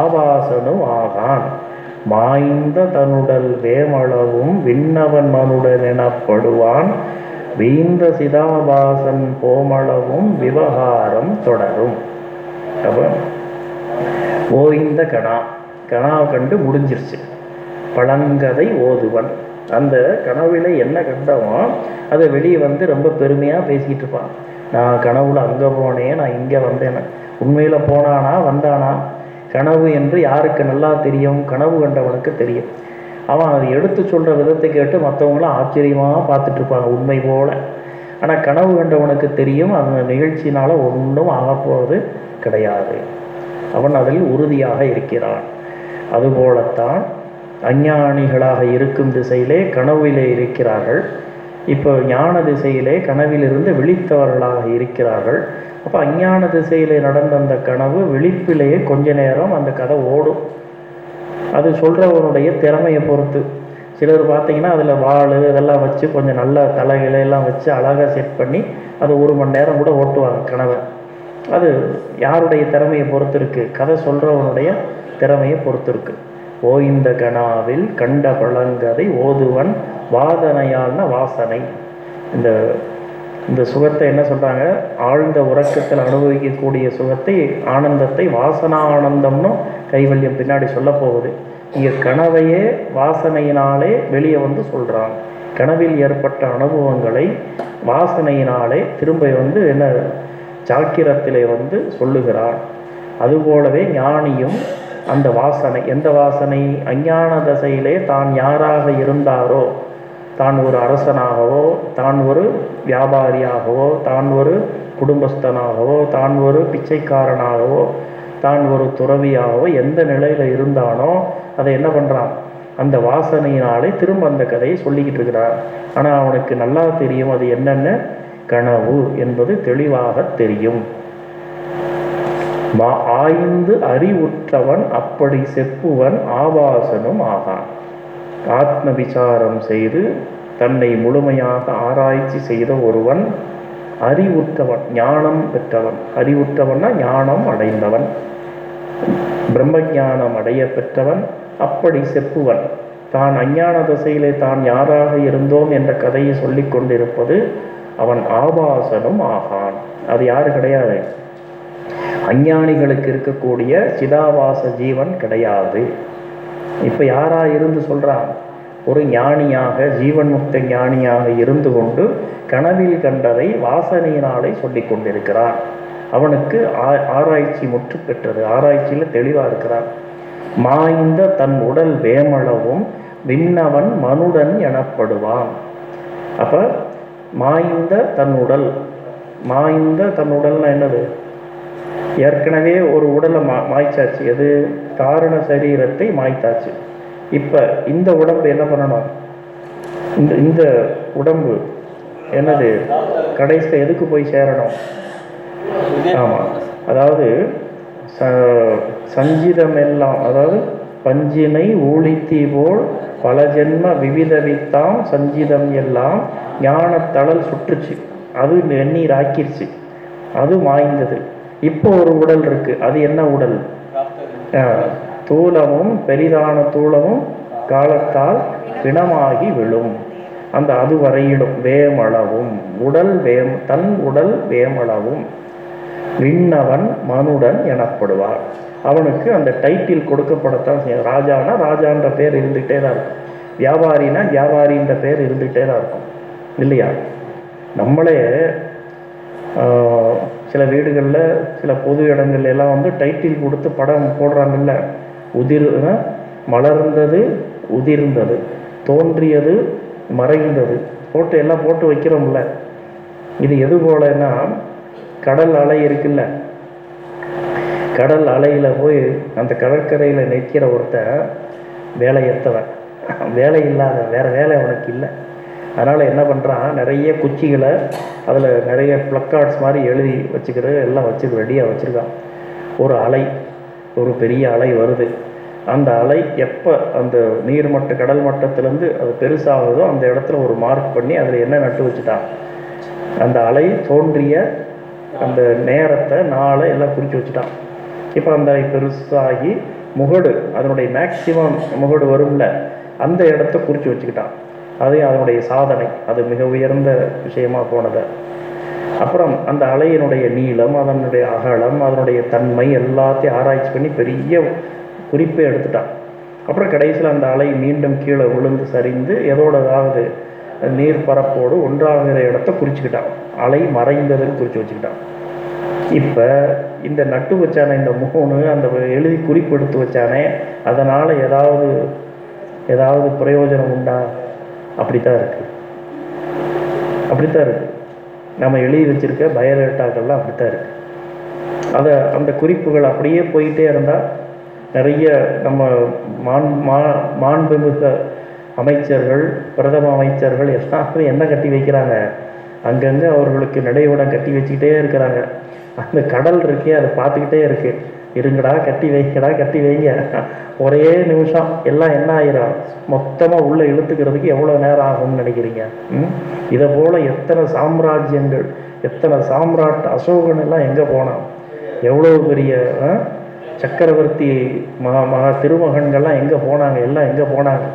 ஆபாசனும் ஆகான். மாய்ந்த தனுடல் வேமளவும் விண்ணவன் மனுடன் எனப்படுவான். வீந்த சிதாபாசன் போமளவும் விவகாரம் தொடரும். அப்போ ஓய்ந்த கணா. கணாவை கண்டு முடிஞ்சிருச்சு. பழங்கதை ஓதுவன். அந்த கனவுல என்ன கண்டமோ அதை வெளியே வந்து ரொம்ப பெருமையாக பேசிக்கிட்டு இருப்பான். நான் கனவுல அங்கே போனேன் நான் இங்கே வந்தேன் உண்மையில் போனானா? வந்தானா? கனவு என்று யாருக்கு நல்லா தெரியும்? கனவு கண்டவனுக்கு தெரியும். அவன் அதை எடுத்து சொல்கிற விதத்தை கேட்டு மற்றவங்களும் ஆச்சரியமாக பார்த்துட்டு இருப்பாங்க உண்மை போல. ஆனால் கனவு கண்டவனுக்கு தெரியும் அந்த நிகழ்ச்சியினால் ஒன்றும் ஆகப்போவது கிடையாது. அவன் அதில் உறுதியாக இருக்கிறான். அதுபோலத்தான் அஞ்ஞானிகளாக இருக்கும் திசையிலே கனவிலே இருக்கிறார்கள். இப்போ ஞான திசையிலே கனவிலிருந்து விழித்தவர்களாக இருக்கிறார்கள். அப்போ அஞ்ஞான திசையிலே நடந்த அந்த கனவு விழிப்பிலேயே கொஞ்ச நேரம் அந்த கதை ஓடும். அது சொல்கிறவனுடைய திறமையை பொறுத்து. சிலர் பார்த்தீங்கன்னா அதில் வாள் இதெல்லாம் வச்சு கொஞ்சம் நல்ல தலைகளையெல்லாம் வச்சு அழகாக செட் பண்ணி அது ஒரு மணி நேரம் கூட ஓட்டுவாங்க கனவை. அது யாருடைய திறமையை பொறுத்து இருக்கு கதை சொல்கிறவனுடைய திறமையை பொறுத்து இருக்கு ஓய்ந்த கணாவில் கண்ட பழங்கதை ஓதுவன் வாதனையால்ன வாசனை. இந்த இந்த சுகத்தை என்ன சொல்கிறாங்க ஆழ்ந்த உறக்கத்தில் அனுபவிக்கக்கூடிய சுகத்தை ஆனந்தத்தை வாசனா ஆனந்தம்னு கைவல்யம் பின்னாடி சொல்ல போகுது இங்கே கனவையே வாசனையினாலே வெளியே வந்து சொல்கிறான் கனவில் ஏற்பட்ட அனுபவங்களை வாசனையினாலே திரும்ப வந்து என்ன சாக்கிரத்திலே வந்து சொல்லுகிறார் அதுபோலவே ஞானியும் அந்த வாசனை எந்த வாசனை? அஞ்ஞான தசையிலே தான் யாராக இருந்தாரோ? தான் ஒரு அரசனாகவோ? தான் ஒரு வியாபாரியாகவோ? தான் ஒரு குடும்பஸ்தனாகவோ? தான் ஒரு பிச்சைக்காரனாகவோ? தான் ஒரு துறவியாகவோ? எந்த நிலையில் இருந்தானோ? அதை என்ன பண்ணுறான் அந்த வாசனையினாலே திரும்ப அந்த கதையை சொல்லிக்கிட்டு இருக்கிறார். ஆனால் அவனுக்கு நல்லா தெரியும் அது என்னென்ன கனவு என்பது தெளிவாக தெரியும். மா ஆய்ந்து அறிவுற்றவன் அப்படி செப்புவன் ஆபாசனும் ஆகான். ஆத்ம விசாரம் செய்து தன்னை முழுமையாக ஆராய்ச்சி செய்த ஒருவன் அறிவுற்றவன் ஞானம் பெற்றவன். அறிவுற்றவன்னா ஞானம் அடைந்தவன். பிரம்ம ஞானம் அடைய பெற்றவன் அப்படி செப்புவன். தான் அஞ்ஞான தசையிலே தான் யாராக இருந்தோம் என்ற கதையை சொல்லிக் கொண்டிருப்பது அவன் ஆபாசனும் ஆகான். அது யாரு கிடையாது? அஞ்ஞானிகளுக்கு இருக்கக்கூடிய சிதாபாச ஜீவன் கிடையாது. இப்ப யாரா இருந்து சொல்றான்? ஒரு ஞானியாக ஜீவன் முக்த ஞானியாக இருந்து கொண்டு கனவில் கண்டதை வாசனையினாலே சொல்லி கொண்டிருக்கிறான். அவனுக்கு ஆ- ஆராய்ச்சி முற்று பெற்றது. ஆராய்ச்சியில தெளிவா இருக்கிறான். மாய்ந்த தன் உடல் வேமளவும் விண்ணவன் மனுடன் எனப்படுவான். அப்ப மாய்ந்த தன் உடல். மாய்ந்த தன் உடல்னா என்னது? ஏற்கனவே ஒரு உடலை மா மாய்ச்சாச்சு. எது? காரண சரீரத்தை மாய்த்தாச்சு. இப்போ இந்த உடம்பு என்ன பண்ணணும்? இந்த இந்த உடம்பு என்னது? கடைசியில் எதுக்கு போய் சேரணும்? ஆமாம் அதாவது ச சஞ்சிதமெல்லாம் அதாவது பஞ்சினை ஊழித்தீ போல் பல ஜென்ம விவிதவித்தாம் சஞ்சிதம் எல்லாம் ஞானத்தளல் சுற்றுச்சு. அது வெந்நீர் ஆக்கிருச்சு. அது மாய்ந்தது. இப்போ ஒரு உடல் இருக்கு. அது என்ன உடல்? தூளமும் பெரிதான தூளமும் காலத்தால் பிணமாகி விழும். அந்த அது வரையிடும் வேமளவும். உடல் வேம் தன் உடல் வேமளவும். விண்ணவன் மனுடன் எனப்படுவார். அவனுக்கு அந்த டைட்டில் கொடுக்கப்படத்தான் செய்யும். ராஜானா ராஜான்ற பேர் இருந்துகிட்டே தான் இருக்கும். வியாபாரினா வியாபாரின்ற பேர் இருந்துகிட்டே தான் இருக்கும். இல்லையா? நம்மளே சில வீடுகளில் சில பொது இடங்கள்ல எல்லாம் வந்து டைட்டில் கொடுத்து படம் போடுறாங்கல்ல. உதிர் மலர்ந்தது உதிர்ந்தது. தோன்றியது மறைந்தது. போட்டு எல்லாம் போட்டு வைக்கிறோம்ல. இது எது போலன்னா கடல் அலை இருக்குல்ல. கடல் அலையில் போய் அந்த கடற்கரையில் நிற்கிற ஒருத்தன் வேலையற்றவன். வேலை இல்லாத வேறு வேலை அவனுக்கு இல்லை. அதனால் என்ன பண்ணுறான் நிறைய குச்சிகளை அதில் நிறைய ப்ளக்கார்ட்ஸ் மாதிரி எழுதி வச்சுக்கிறது எல்லாம் வச்சு ரெடியாக வச்சுருக்கான். ஒரு அலை ஒரு பெரிய அலை வருது. அந்த அலை எப்போ அந்த நீர்மட்ட கடல் மட்டத்திலேருந்து அது பெருசாகுதோ அந்த இடத்துல ஒரு மார்க் பண்ணி அதில் என்ன நட்டு வச்சுட்டான்? அந்த அலை தோன்றிய அந்த நேரத்தை நாளை எல்லாம் குறித்து வச்சுட்டான். இப்போ அந்த அலை பெருசாகி முகடு அதனுடைய மேக்சிமம் முகடு வரும்ல அந்த இடத்த குறித்து வச்சுக்கிட்டான். அதே அதனுடைய சாதனை. அது மிக உயர்ந்த விஷயமா போனது. அப்புறம் அந்த அலையினுடைய நீளம் அதனுடைய அகலம் அதனுடைய தன்மை எல்லாத்தையும் ஆராய்ச்சி பண்ணி பெரிய குறிப்பை எடுத்துட்டான். அப்புறம் கடைசியில் அந்த அலை மீண்டும் கீழே விழுந்து சரிந்து எதோடதாவது நீர் பரப்போடு ஒன்றாகிற இடத்த குறிச்சுக்கிட்டான். அலை மறைந்ததுன்னு குறித்து வச்சுக்கிட்டான். இப்போ இந்த நட்டு வச்சானே இந்த மூணு அந்த எழுதி குறிப்பு எடுத்து வச்சானே அதனால் ஏதாவது ஏதாவது பிரயோஜனம் உண்டா? அப்படித்தான் இருக்கு. அப்படித்தான் இருக்கு. நம்ம எழுதி வச்சிருக்க பயோடேட்டாக்கள்லாம் அப்படித்தான் இருக்கு. அதை அந்த குறிப்புகள் அப்படியே போயிட்டே இருந்தால் நிறைய நம்ம மான் மா மாண்புமிகு அமைச்சர்கள் பிரதம அமைச்சர்கள் எல்லாரும் என்ன கட்டி வைக்கிறாங்க? அங்கங்கே அவர்களுக்கு நடைவிடம் கட்டி வச்சுக்கிட்டே இருக்கிறாங்க. அந்த கடல் இருக்கே அதை பார்த்துக்கிட்டே இருக்கு. இருங்கடா கட்டி வைங்கடா கட்டி வைங்க. ஒரே நிமிஷம் எல்லாம் என்ன ஆயிரும் மொத்தமாக உள்ள இழுத்துக்கிறதுக்கு எவ்வளோ நேரம் ஆகும்னு நினைக்கிறீங்க? இதை போல எத்தனை சாம்ராஜ்யங்கள் எத்தனை சாம்ராட் அசோகன் எல்லாம் எங்கே போனான்? எவ்வளோ பெரிய ஆ, சக்கரவர்த்தி மகா மகா திருமகன்கள்லாம் எங்கே போனாங்க? எல்லாம் எங்கே போனாங்க?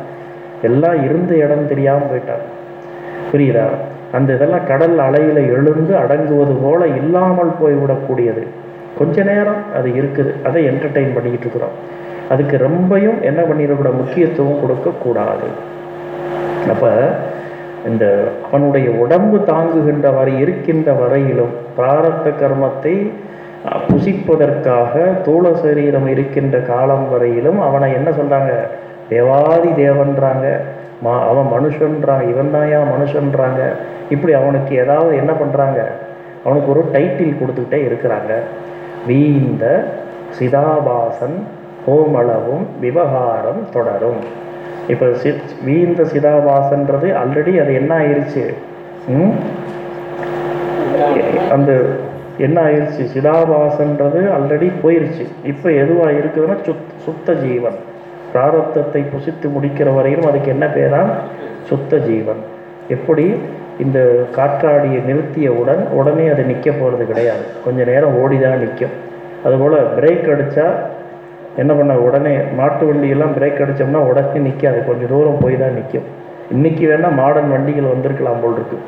எல்லாம் இருந்த இடம் தெரியாமல் போயிட்டாங்க புரியுதா? அந்த இதெல்லாம் கடல் அலையில் எழுந்து அடங்குவது போல இல்லாமல் போய்விடக்கூடியது. கொஞ்ச நேரம் அது இருக்குது. அதை என்டர்டெயின் பண்ணிக்கிட்டு இருக்கிறோம். அதுக்கு ரொம்பையும் என்ன பண்ணிடக்கூட முக்கியத்துவம் கொடுக்கக்கூடாது அப்போ இந்த அவனுடைய உடம்பு தாங்குகின்ற வரை இருக்கின்ற வரையிலும் பிராரத்த கர்மத்தை புசிப்பதற்காக தூள சரீரம் இருக்கின்ற காலம் வரையிலும் அவனை என்ன சொல்கிறாங்க தேவாதி தேவன்றாங்க. மா அவன் மனுஷன்றான் இவன் தாயா மனுஷன்றாங்க. இப்படி அவனுக்கு ஏதாவது என்ன பண்ணுறாங்க அவனுக்கு ஒரு டைட்டில் கொடுத்துக்கிட்டே இருக்கிறாங்க. வீந்த சிதாபாசன் ஹோமளவும் விவகாரம் தொடரும். இப்போ சி வீந்த சிதாபாசன்றது ஆல்ரெடி அது என்ன ஆயிடுச்சு அந்த என்ன ஆயிடுச்சு சிதாபாசன்றது ஆல்ரெடி போயிருச்சு. இப்போ எதுவாக இருக்குதுன்னா சுத் சுத்த ஜீவன். பிராரத்தத்தை புசித்து முடிக்கிற வரையிலும் அதுக்கு என்ன பேரா? சுத்த ஜீவன். எப்படி? இந்த காற்றாடியை நிறுத்தியவுடன் உடனே அது நிற்க போகிறது கிடையாது. கொஞ்சம் நேரம் ஓடி தான் நிற்கும் அதுபோல் பிரேக் அடித்தா என்ன பண்ண? உடனே மாட்டு வண்டியெல்லாம் பிரேக் அடித்தோம்னா உடனே நிற்காது கொஞ்சம் தூரம் போய் தான் நிற்கும் இன்றைக்கி வேணால் மாடர்ன் வண்டிகள் வந்திருக்கலாம் போல் இருக்கு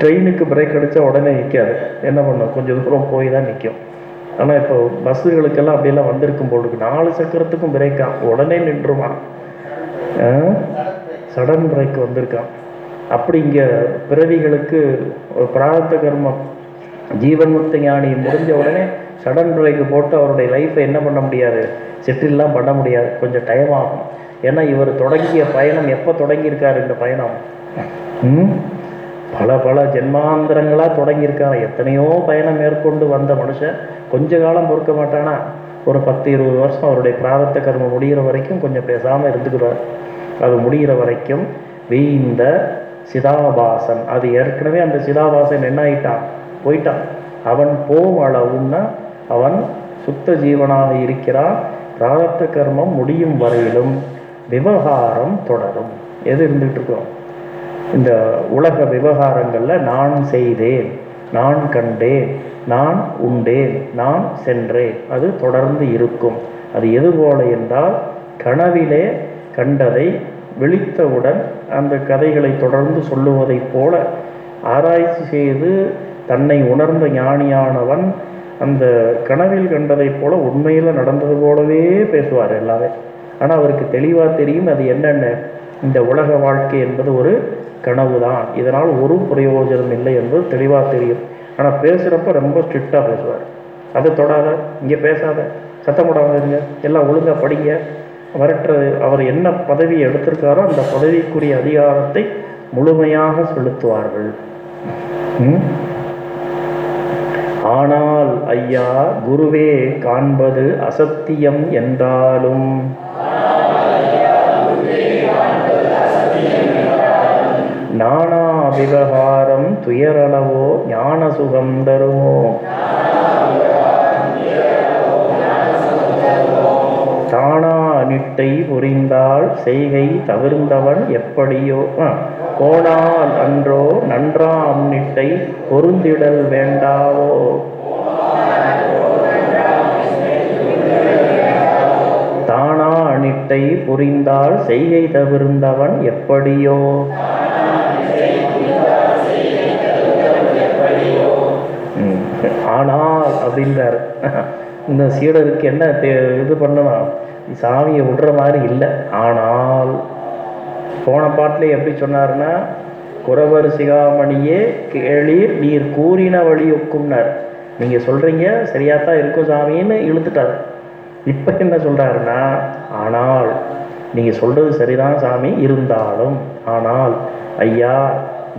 ட்ரெயினுக்கு பிரேக் அடித்தா உடனே நிற்காது என்ன பண்ணும் கொஞ்சம் தூரம் போய் தான் நிற்கும் ஆனால் இப்போ பஸ்ஸுகளுக்கெல்லாம் அப்படியெல்லாம் வந்திருக்கும் போல் இருக்கு நாலு சக்கரத்துக்கும் பிரேக்கா உடனே நின்றுமா? சடன் பிரேக் வந்திருக்கான் அப்படி இங்கே பிறவிகளுக்கு ஒரு பிராரத்த கர்மம். ஜீவன் முக்த ஞானி முடிஞ்ச உடனே சடன் பிரேக் போட்டு அவருடைய லைஃப்பை என்ன பண்ண முடியாது? செட்டில்லாம் பண்ண முடியாது. கொஞ்சம் டைம் ஆகும். ஏன்னா இவர் தொடங்கிய பயணம் எப்போ தொடங்கியிருக்காரு இந்த பயணம்? ம்? பல பல ஜென்மாந்திரங்களாக தொடங்கியிருக்காங்க. எத்தனையோ பயணம் மேற்கொண்டு வந்த மனுஷன் கொஞ்ச காலம் பொறுக்க மாட்டானா? ஒரு பத்து இருபது வருஷம் அவருடைய பிராரத்த கர்மம் முடிகிற வரைக்கும் கொஞ்சம் பேசாமல் இருந்துக்கிறார் அது முடிகிற வரைக்கும் வீந்த சிதாபாசன் அது ஏற்கனவே அந்த சிதாபாசன் என்ன ஆயிட்டான் போயிட்டான் அவன் போம் அளவுன்னா அவன் சுத்த ஜீவனாக இருக்கிறான். பிராரத்த கர்மம் முடியும் வரையிலும் விவகாரம் தொடரும். எது இருந்துகிட்டு இருக்கோம்? இந்த உலக விவகாரங்களில் நான் செய்தேன் நான் கண்டேன் நான் உண்டேன் நான் சென்றேன். அது தொடர்ந்து இருக்கும். அது எது போல என்றால் கனவிலே கண்டதை விழித்தவுடன் அந்த கதைகளை தொடர்ந்து சொல்லுவதைப் போல ஆராய்ச்சி செய்து தன்னை உணர்ந்த ஞானியானவன் அந்த கனவில் கண்டதைப் போல உண்மையில் நடந்தது போலவே பேசுவார் எல்லாமே. ஆனால் அவருக்கு தெளிவாக தெரியும் அது என்னென்ன? இந்த உலக வாழ்க்கை என்பது ஒரு கனவு தான் இதனால் ஒரு பிரயோஜனம் இல்லை என்பது தெளிவாக தெரியும். ஆனால் பேசுகிறப்ப ரொம்ப ஸ்ட்ரிக்டாக பேசுவார். அதை தொடாத இங்கே பேசாத சத்தம் போடாமல் இருங்க எல்லாம் ஒழுங்காக படிங்க அவற்ற அவர் என்ன பதவி எடுத்திருக்காரோ அந்த பதவிக்குரிய அதிகாரத்தை முழுமையாக செலுத்துவார்கள். ஆனால் ஐயா குருவே காண்பது அசத்தியம் என்றாலும் நானா விவகாரம் துயரளவோ ஞான சுகம் தருமோ? தானா நிட்டை புரிந்தால் செய்கை தவிர்ந்தவன் எப்படியோ? கோணால் அன்றோ நன்றாம் நிட்டை பொருந்திடல் வேண்டாவோ? தானா நிட்டை புரிந்தால் செய்கை தவிர்ந்தவன் எப்படியோ? ஆனால் அப்படின்றார். இந்த சீடருக்கு என்ன தே- இது பண்ணணும் சாமியை விடுற மாதிரி இல்லை. ஆனால் போன பாட்டில் எப்படி சொன்னார்னா குறவர் சிகாமணியே கேளீர் நீர் கூறின வழி ஒக்கும்னார் நீங்கள் சொல்கிறீங்க சரியாக தான் இருக்கும் சாமின்னு இழுத்துட்டார். இப்போ என்ன சொல்கிறாருன்னா ஆனால் நீங்கள் சொல்கிறது சரிதான் சாமி இருந்தாலும் ஆனால் ஐயா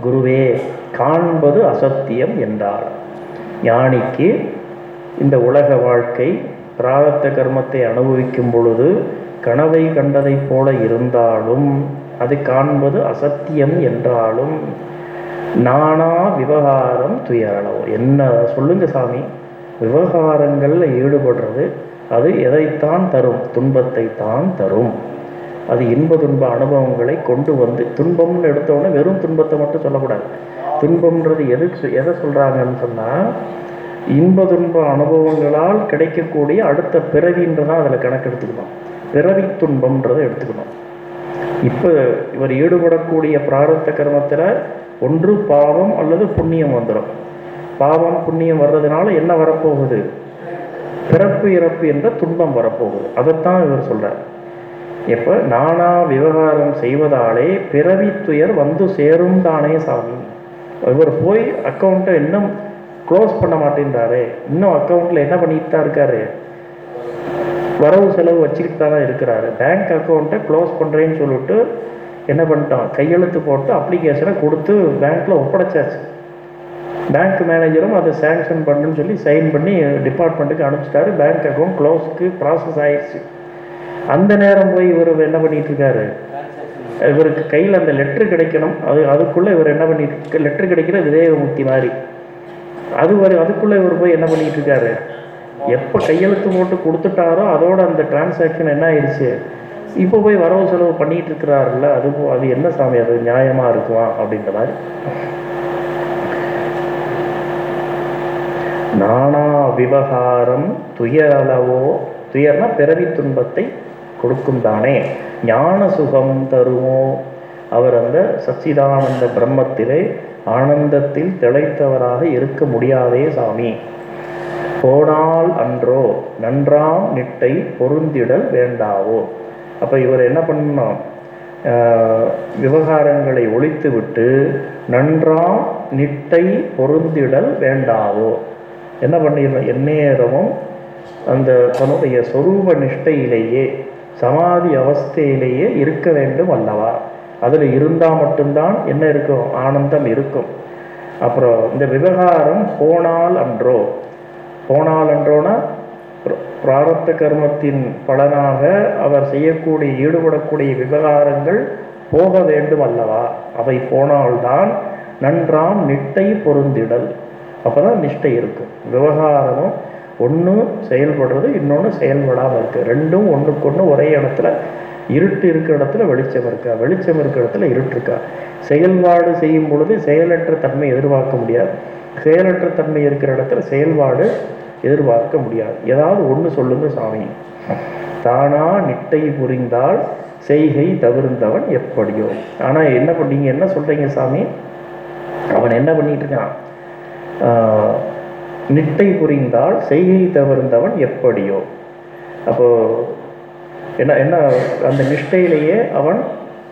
குருவே காண்பது அசத்தியம் என்றார். ஞானிக்கு இந்த உலக வாழ்க்கை பிராரத்த கர்மத்தை அனுபவிக்கும் பொழுது கனவை கண்டதைப் போல இருந்தாலும் அது காண்பது அசத்தியம் என்றாலும் நானா விவகாரம் துயரளவு என்ன சொல்லுங்க சாமி? விவகாரங்களில் ஈடுபடுறது அது எதைத்தான் தரும்? துன்பத்தை தான் தரும். அது இன்ப துன்ப அனுபவங்களை கொண்டு வந்து துன்பம்னு எடுத்தோடனே வெறும் துன்பத்தை மட்டும் சொல்லக்கூடாது. துன்பம்ன்றது எது எதை சொல்கிறாங்கன்னு சொன்னால் இன்ப துன்ப அனுபவங்களால் கிடைக்கக்கூடிய அடுத்த பிறவின்றதான் அதில் கணக்கு எடுத்துக்கணும் பிறவி துன்பம்ன்றதை எடுத்துக்கணும். இப்போ இவர் ஈடுபடக்கூடிய பிராரத்த கர்மத்தில் ஒன்று பாவம் அல்லது புண்ணியம் வந்துடும் பாவம் புண்ணியம் வர்றதுனால என்ன வரப்போகுது? பிறப்பு இறப்பு என்ற துன்பம் வரப்போகுது. அதைத்தான் இவர் சொல்கிறார் எப்போ? நானா விவகாரம் செய்வதாலே பிறவி துயர் வந்து சேரும் தானே சாமி. இவர் போய் அக்கௌண்ட்டை இன்னும் க்ளோஸ் பண்ண மாட்டேன்றாரு. இன்னும் அக்கௌண்ட்டில் என்ன பண்ணிட்டு தான் இருக்காரு? வரவு செலவு வச்சுக்கிட்டு தான் இருக்கிறாரு. பேங்க் அக்கௌண்ட்டை க்ளோஸ் பண்ணுறேன்னு சொல்லிட்டு என்ன பண்ணிட்டான்? கையெழுத்து போட்டு அப்ளிகேஷனை கொடுத்து பேங்க்கில் ஒப்படைச்சாச்சு. பேங்க் மேனேஜரும் அதை சேங்ஷன் பண்ணுன்னு சொல்லி சைன் பண்ணி டிபார்ட்மெண்ட்டுக்கு அனுப்பிச்சிட்டாரு. பேங்க் அக்கௌண்ட் க்ளோஸ்க்கு ப்ராசஸ் ஆயிடுச்சு. அந்த நேரம் போய் இவர் என்ன பண்ணிட்டு இருக்காரு? இவருக்கு கையில் அந்த லெட்ரு கிடைக்கணும். அது அதுக்குள்ளே இவர் என்ன பண்ணிட்டு லெட்ரு கிடைக்கிற விதேகமுக்தி மாதிரி. அது வரை அதுக்குள்ளே இவர் போய் என்ன பண்ணிக்கிட்டு இருக்காரு? எப்போ கையெழுத்து போட்டு கொடுத்துட்டாரோ அதோட அந்த டிரான்சாக்ஷன் என்ன ஆயிடுச்சு? இப்போ போய் வரவு செலவு பண்ணிட்டு இருக்கிறாருல்ல அது போ- அது என்ன சாமி அது நியாயமாக இருக்குமா அப்படின்ற மாதிரி. நானா விவகாரம் துயரளவோ துயர்னா பிறவி துன்பத்தை கொடுக்கும் தானே. ஞான சுகம் தருமோ. அவர் அந்த சச்சிதானந்த பிரம்மத்திலே ஆனந்தத்தில் திளைத்தவராக இருக்க முடியாதே சாமி. போனால் அன்றோ நன்றாம் நிட்டை பொருந்திடல் வேண்டாவோ. அப்போ இவர் என்ன பண்ணணும்? விவகாரங்களை ஒழித்துவிட்டு நன்றாம் நிட்டை பொருந்திடல் வேண்டாவோ. என்ன பண்ணிடணும்? எந்நேரமும் அந்த தன்னுடைய சொரூப நிஷ்டையிலேயே சமாதி அவஸ்தையிலேயே இருக்க வேண்டும் அல்லவா? அதில் இருந்தால் மட்டும்தான் என்ன இருக்கும்? ஆனந்தம் இருக்கும். அப்புறம் இந்த விவகாரம் போனால் அன்றோ போனால் அன்றோனா பிராரத்த கர்மத்தின் பலனாக அவர் செய்யக்கூடிய ஈடுபடக்கூடிய விவகாரங்கள் போக வேண்டும் அல்லவா? அவை போனால்தான் நன்றாம் நிட்டை பொருந்திடல். அப்பதான் நிஷ்டை இருக்கும் விவகாரமும் ஒன்று செயல்படுறது இன்னொன்று செயல்படாமல் இருக்குது ரெண்டும் ஒன்றுக்கொன்று ஒரே இடத்துல இருட்டு இருக்கிற இடத்துல வெளிச்சம் இருக்கா? வெளிச்சம் இருக்கிற இடத்துல இருட்டு இருக்கா? செயல்பாடு செய்யும் பொழுது செயலற்ற தன்மை எதிர்பார்க்க முடியாது. செயலற்ற தன்மை இருக்கிற இடத்துல செயல்பாடு எதிர்பார்க்க முடியாது. ஏதாவது ஒன்று சொல்லுங்க சாமி. தானா நிட்டை புரிந்தால் செய்கை தவிர்ந்தவன் எப்படியோ. ஆனால் என்ன பண்ணீங்க என்ன சொல்கிறீங்க சாமி? அவன் என்ன பண்ணிட்டு இருக்கான்? நிட்டை புரிந்தால் செய்கை தவிர்ந்தவன் எப்படியோ. அப்போ என்ன என்ன அந்த நிஷ்டையிலேயே அவன்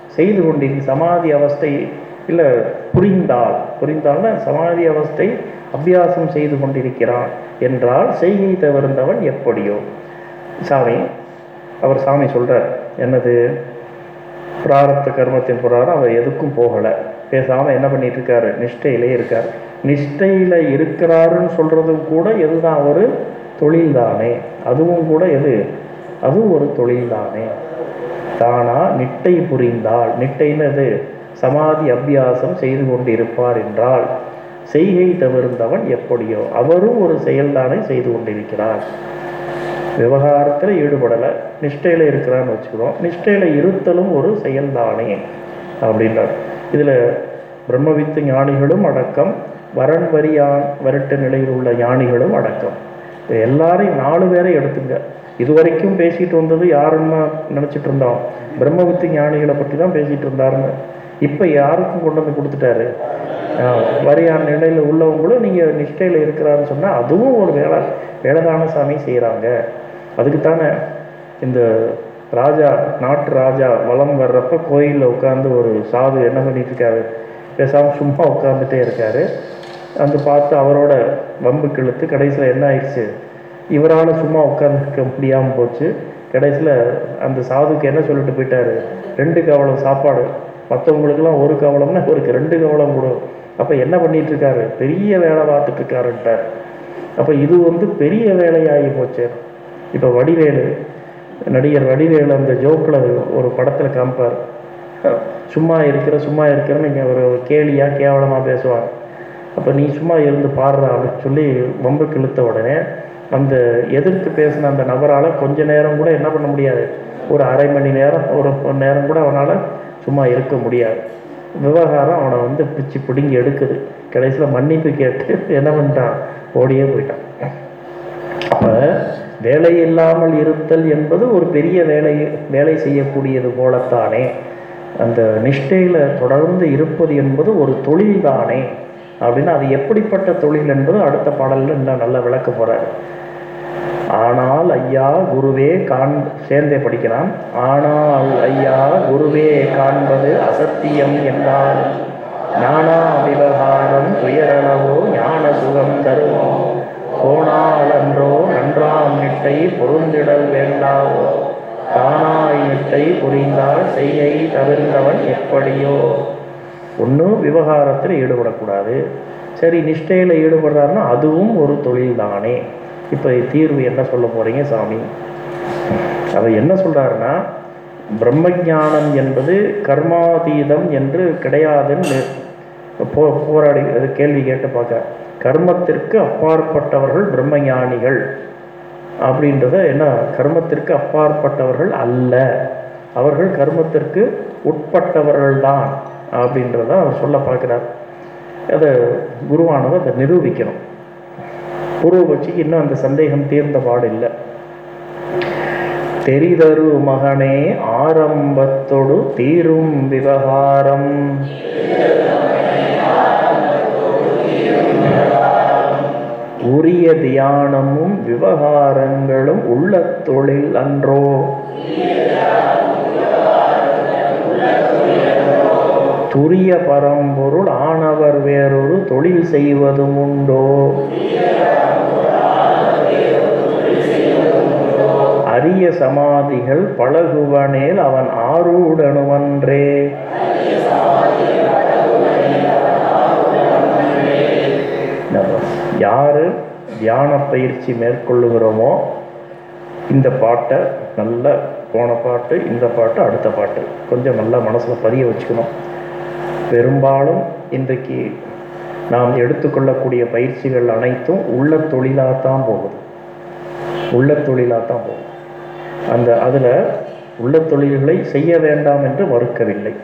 செய்து கொண்டிருக்க சமாதி அவஸ்தை இல்லை புரிந்தால் புரிந்தால்னா சமாதி அவஸ்தை அபியாசம் செய்து கொண்டிருக்கிறான் என்றால் செய்கை தவிர்ந்தவன் எப்படியோ. சாமி அவர் சாமி சொல்கிறார் என்னது? பிராரத்த கர்மத்தின் புறாரம் அவர் எதுக்கும் போகலை. பேசாமல் என்ன பண்ணிட்டு இருக்காரு நிஷ்டையிலே இருக்கார். நிஷ்டையில் இருக்கிறாருன்னு சொல்கிறதும் கூட எதுதான் ஒரு தொழில் தானே அதுவும் கூட எது? அதுவும் ஒரு தொழில்தானே. தானா நிட்டை புரிந்தால் நிட்டைன்னு சமாதி அபியாசம் செய்து கொண்டு இருப்பார் என்றால் செய்கை தவிர்ந்தவன் எப்படியோ அவரும் ஒரு செயல்தானே செய்து கொண்டிருக்கிறார். விவகாரத்தில் ஈடுபடலை. நிஷ்டையில் இருக்கிறான்னு வச்சுக்கிறோம். நிஷ்டையில் இருத்தலும் ஒரு செயல்தானே அப்படின்றார். இதில் பிரம்மவித்து ஞானிகளும் அடக்கம் வரன் வரியான் வரட்டு நிலையில் உள்ள ஞானிகளும் அடக்கம். எல்லாரையும் நாலு பேரை எடுத்துங்க. இது வரைக்கும் பேசிட்டு வந்தது யாருன்னு நினச்சிட்டு இருந்தோம் பிரம்மபுத்தி ஞானிகளை பற்றி தான் பேசிட்டு இருந்தாருன்னு. இப்போ யாருக்கும் கொண்டு வந்து கொடுத்துட்டாரு? ஆஹ் நிலையில் நிலையில் உள்ளவங்களும் நீங்கள் நிஷ்டையில் இருக்கிறாருன்னு சொன்னால் அதுவும் ஒரு வேலை வேலைதான சாமி செய்கிறாங்க அதுக்கு தானே இந்த ராஜா நாட்டு ராஜா வலம் வர்றப்ப கோயிலில் உட்காந்து ஒரு சாது என்ன பண்ணிட்டு இருக்காரு? பேசாமல் சும்மா உட்காந்துட்டே இருக்காரு. அந்த பார்த்து அவரோட வம்பு கிழத்து கடைசியில் என்ன ஆயிடுச்சு? இவரால் சும்மா உட்காந்துருக்க முடியாமல் போச்சு. கடைசியில் அந்த சாதுக்கு என்ன சொல்லிட்டு போயிட்டாரு? ரெண்டு கவலம் சாப்பாடு. மற்றவங்களுக்கெல்லாம் ஒரு கவலம்னா இவருக்கு ரெண்டு கவலம் கொடு. அப்போ என்ன பண்ணிட்டு இருக்காரு பெரிய வேலை பார்த்துட்டு இருக்காருன்ட்டார் அப்போ இது வந்து பெரிய வேலையாகி போச்சு. இப்போ வடிவேலு நடிகர் வடிவேலு அந்த ஜோக்கில் ஒரு படத்தில் காமிப்பார். சும்மா இருக்கிற சும்மா இருக்கிறன்னு இங்கே ஒரு கேலியாக கேவலமாக பேசுவாங்க அப்போ நீ சும்மா இருந்து பாடுறா அப்படின்னு சொல்லி வம்புக்கு இழுத்த உடனே அந்த எதிர்த்து பேசின அந்த நபரால் கொஞ்ச நேரம் கூட என்ன பண்ண முடியாது. ஒரு அரை மணி நேரம் ஒரு நேரம் கூட அவனால் சும்மா இருக்க முடியாது. விவகாரம் அவனை வந்து பிச்சு பிடுங்கி எடுக்குது. கடைசியில் மன்னிப்பு கேட்டு என்ன பண்ணிட்டான்? ஓடியே போயிட்டான். அப்போ வேலை இல்லாமல் இருத்தல் என்பது ஒரு பெரிய வேலை வேலை செய்யக்கூடியது போலத்தானே. அந்த நிஷ்டையில் தொடர்ந்து இருப்பது என்பது ஒரு தொழில் தானே அப்படின்னு அது எப்படிப்பட்ட தொழில் என்பது அடுத்த பாடலில் இன்னும் நல்லா விளக்க போகிறார் ஆனால் ஐயா குருவே காண் சேர்ந்தே படிக்கலாம் ஆனால் ஐயா குருவே காண்பது அசத்தியம் என்றால் ஞானா விவகாரம் துயரளவோ ஞான சுகம் தருமோ. போனால் அன்றோ நன்றாம் நிட்டை பொருந்திடல் வேண்டாவோ தானாய் நிட்டை புரிந்தால் செய்யை தவிர்ந்தவன் எப்படியோ. ஒன்றும் விவகாரத்தில் ஈடுபடக்கூடாது. சரி நிஷ்டையில் ஈடுபடுறாருன்னா அதுவும் ஒரு தொழில்தானே. இப்போ தீர்வு என்ன சொல்ல போகிறீங்க சாமி? அவர் என்ன சொல்கிறாருன்னா பிரம்மஞானம் என்பது கர்மாதீதம் என்று கிடையாதுன்னு போ போராடி அது கேள்வி கேட்டு பார்க்க. கர்மத்திற்கு அப்பாற்பட்டவர்கள் பிரம்மஞானிகள். அப்படின்றத என்ன? கர்மத்திற்கு அப்பாற்பட்டவர்கள் அல்ல. அவர்கள் கர்மத்திற்கு உட்பட்டவர்கள் தான் அப்படின்றத அவர் சொல்ல பார்க்குறார். அதை குருவானவர் அதை நிரூபிக்கணும். பூர்வபட்சிக்கு இன்னும் அந்த சந்தேகம் தீர்ந்த பாடு இல்லை தெரிதரு மகனே ஆரம்பத்தொடு தீரும் விவகாரம். உரிய தியானமும் விவகாரங்களும் உள்ள தொழில் அன்றோ. துரிய பரம்பொருள் ஆனவர் வேறொரு தொழில் செய்வதும் உண்டோ? அரிய சமாதிகள் பழகுவனேல் அவன் ஆரூடனுவன்றே. யாரு தியான பயிற்சி மேற்கொள்ளுகிறோமோ இந்த பாட்டை நல்ல போன பாட்டு இந்த பாட்டு அடுத்த பாட்டு. கொஞ்சம் நல்லா மனசில் பதிய வச்சுக்கணும். பெரும்பாலும் இன்றைக்கு நாம் எடுத்துக்கொள்ளக்கூடிய பயிற்சிகள் அனைத்தும் உள்ள தொழிலாக தான் போகுது. உள்ள தொழிலாக தான் போகும் அந்த அதில் உள்ள தொழில்களை செய்ய வேண்டாம் என்று மறுக்கவில்லை.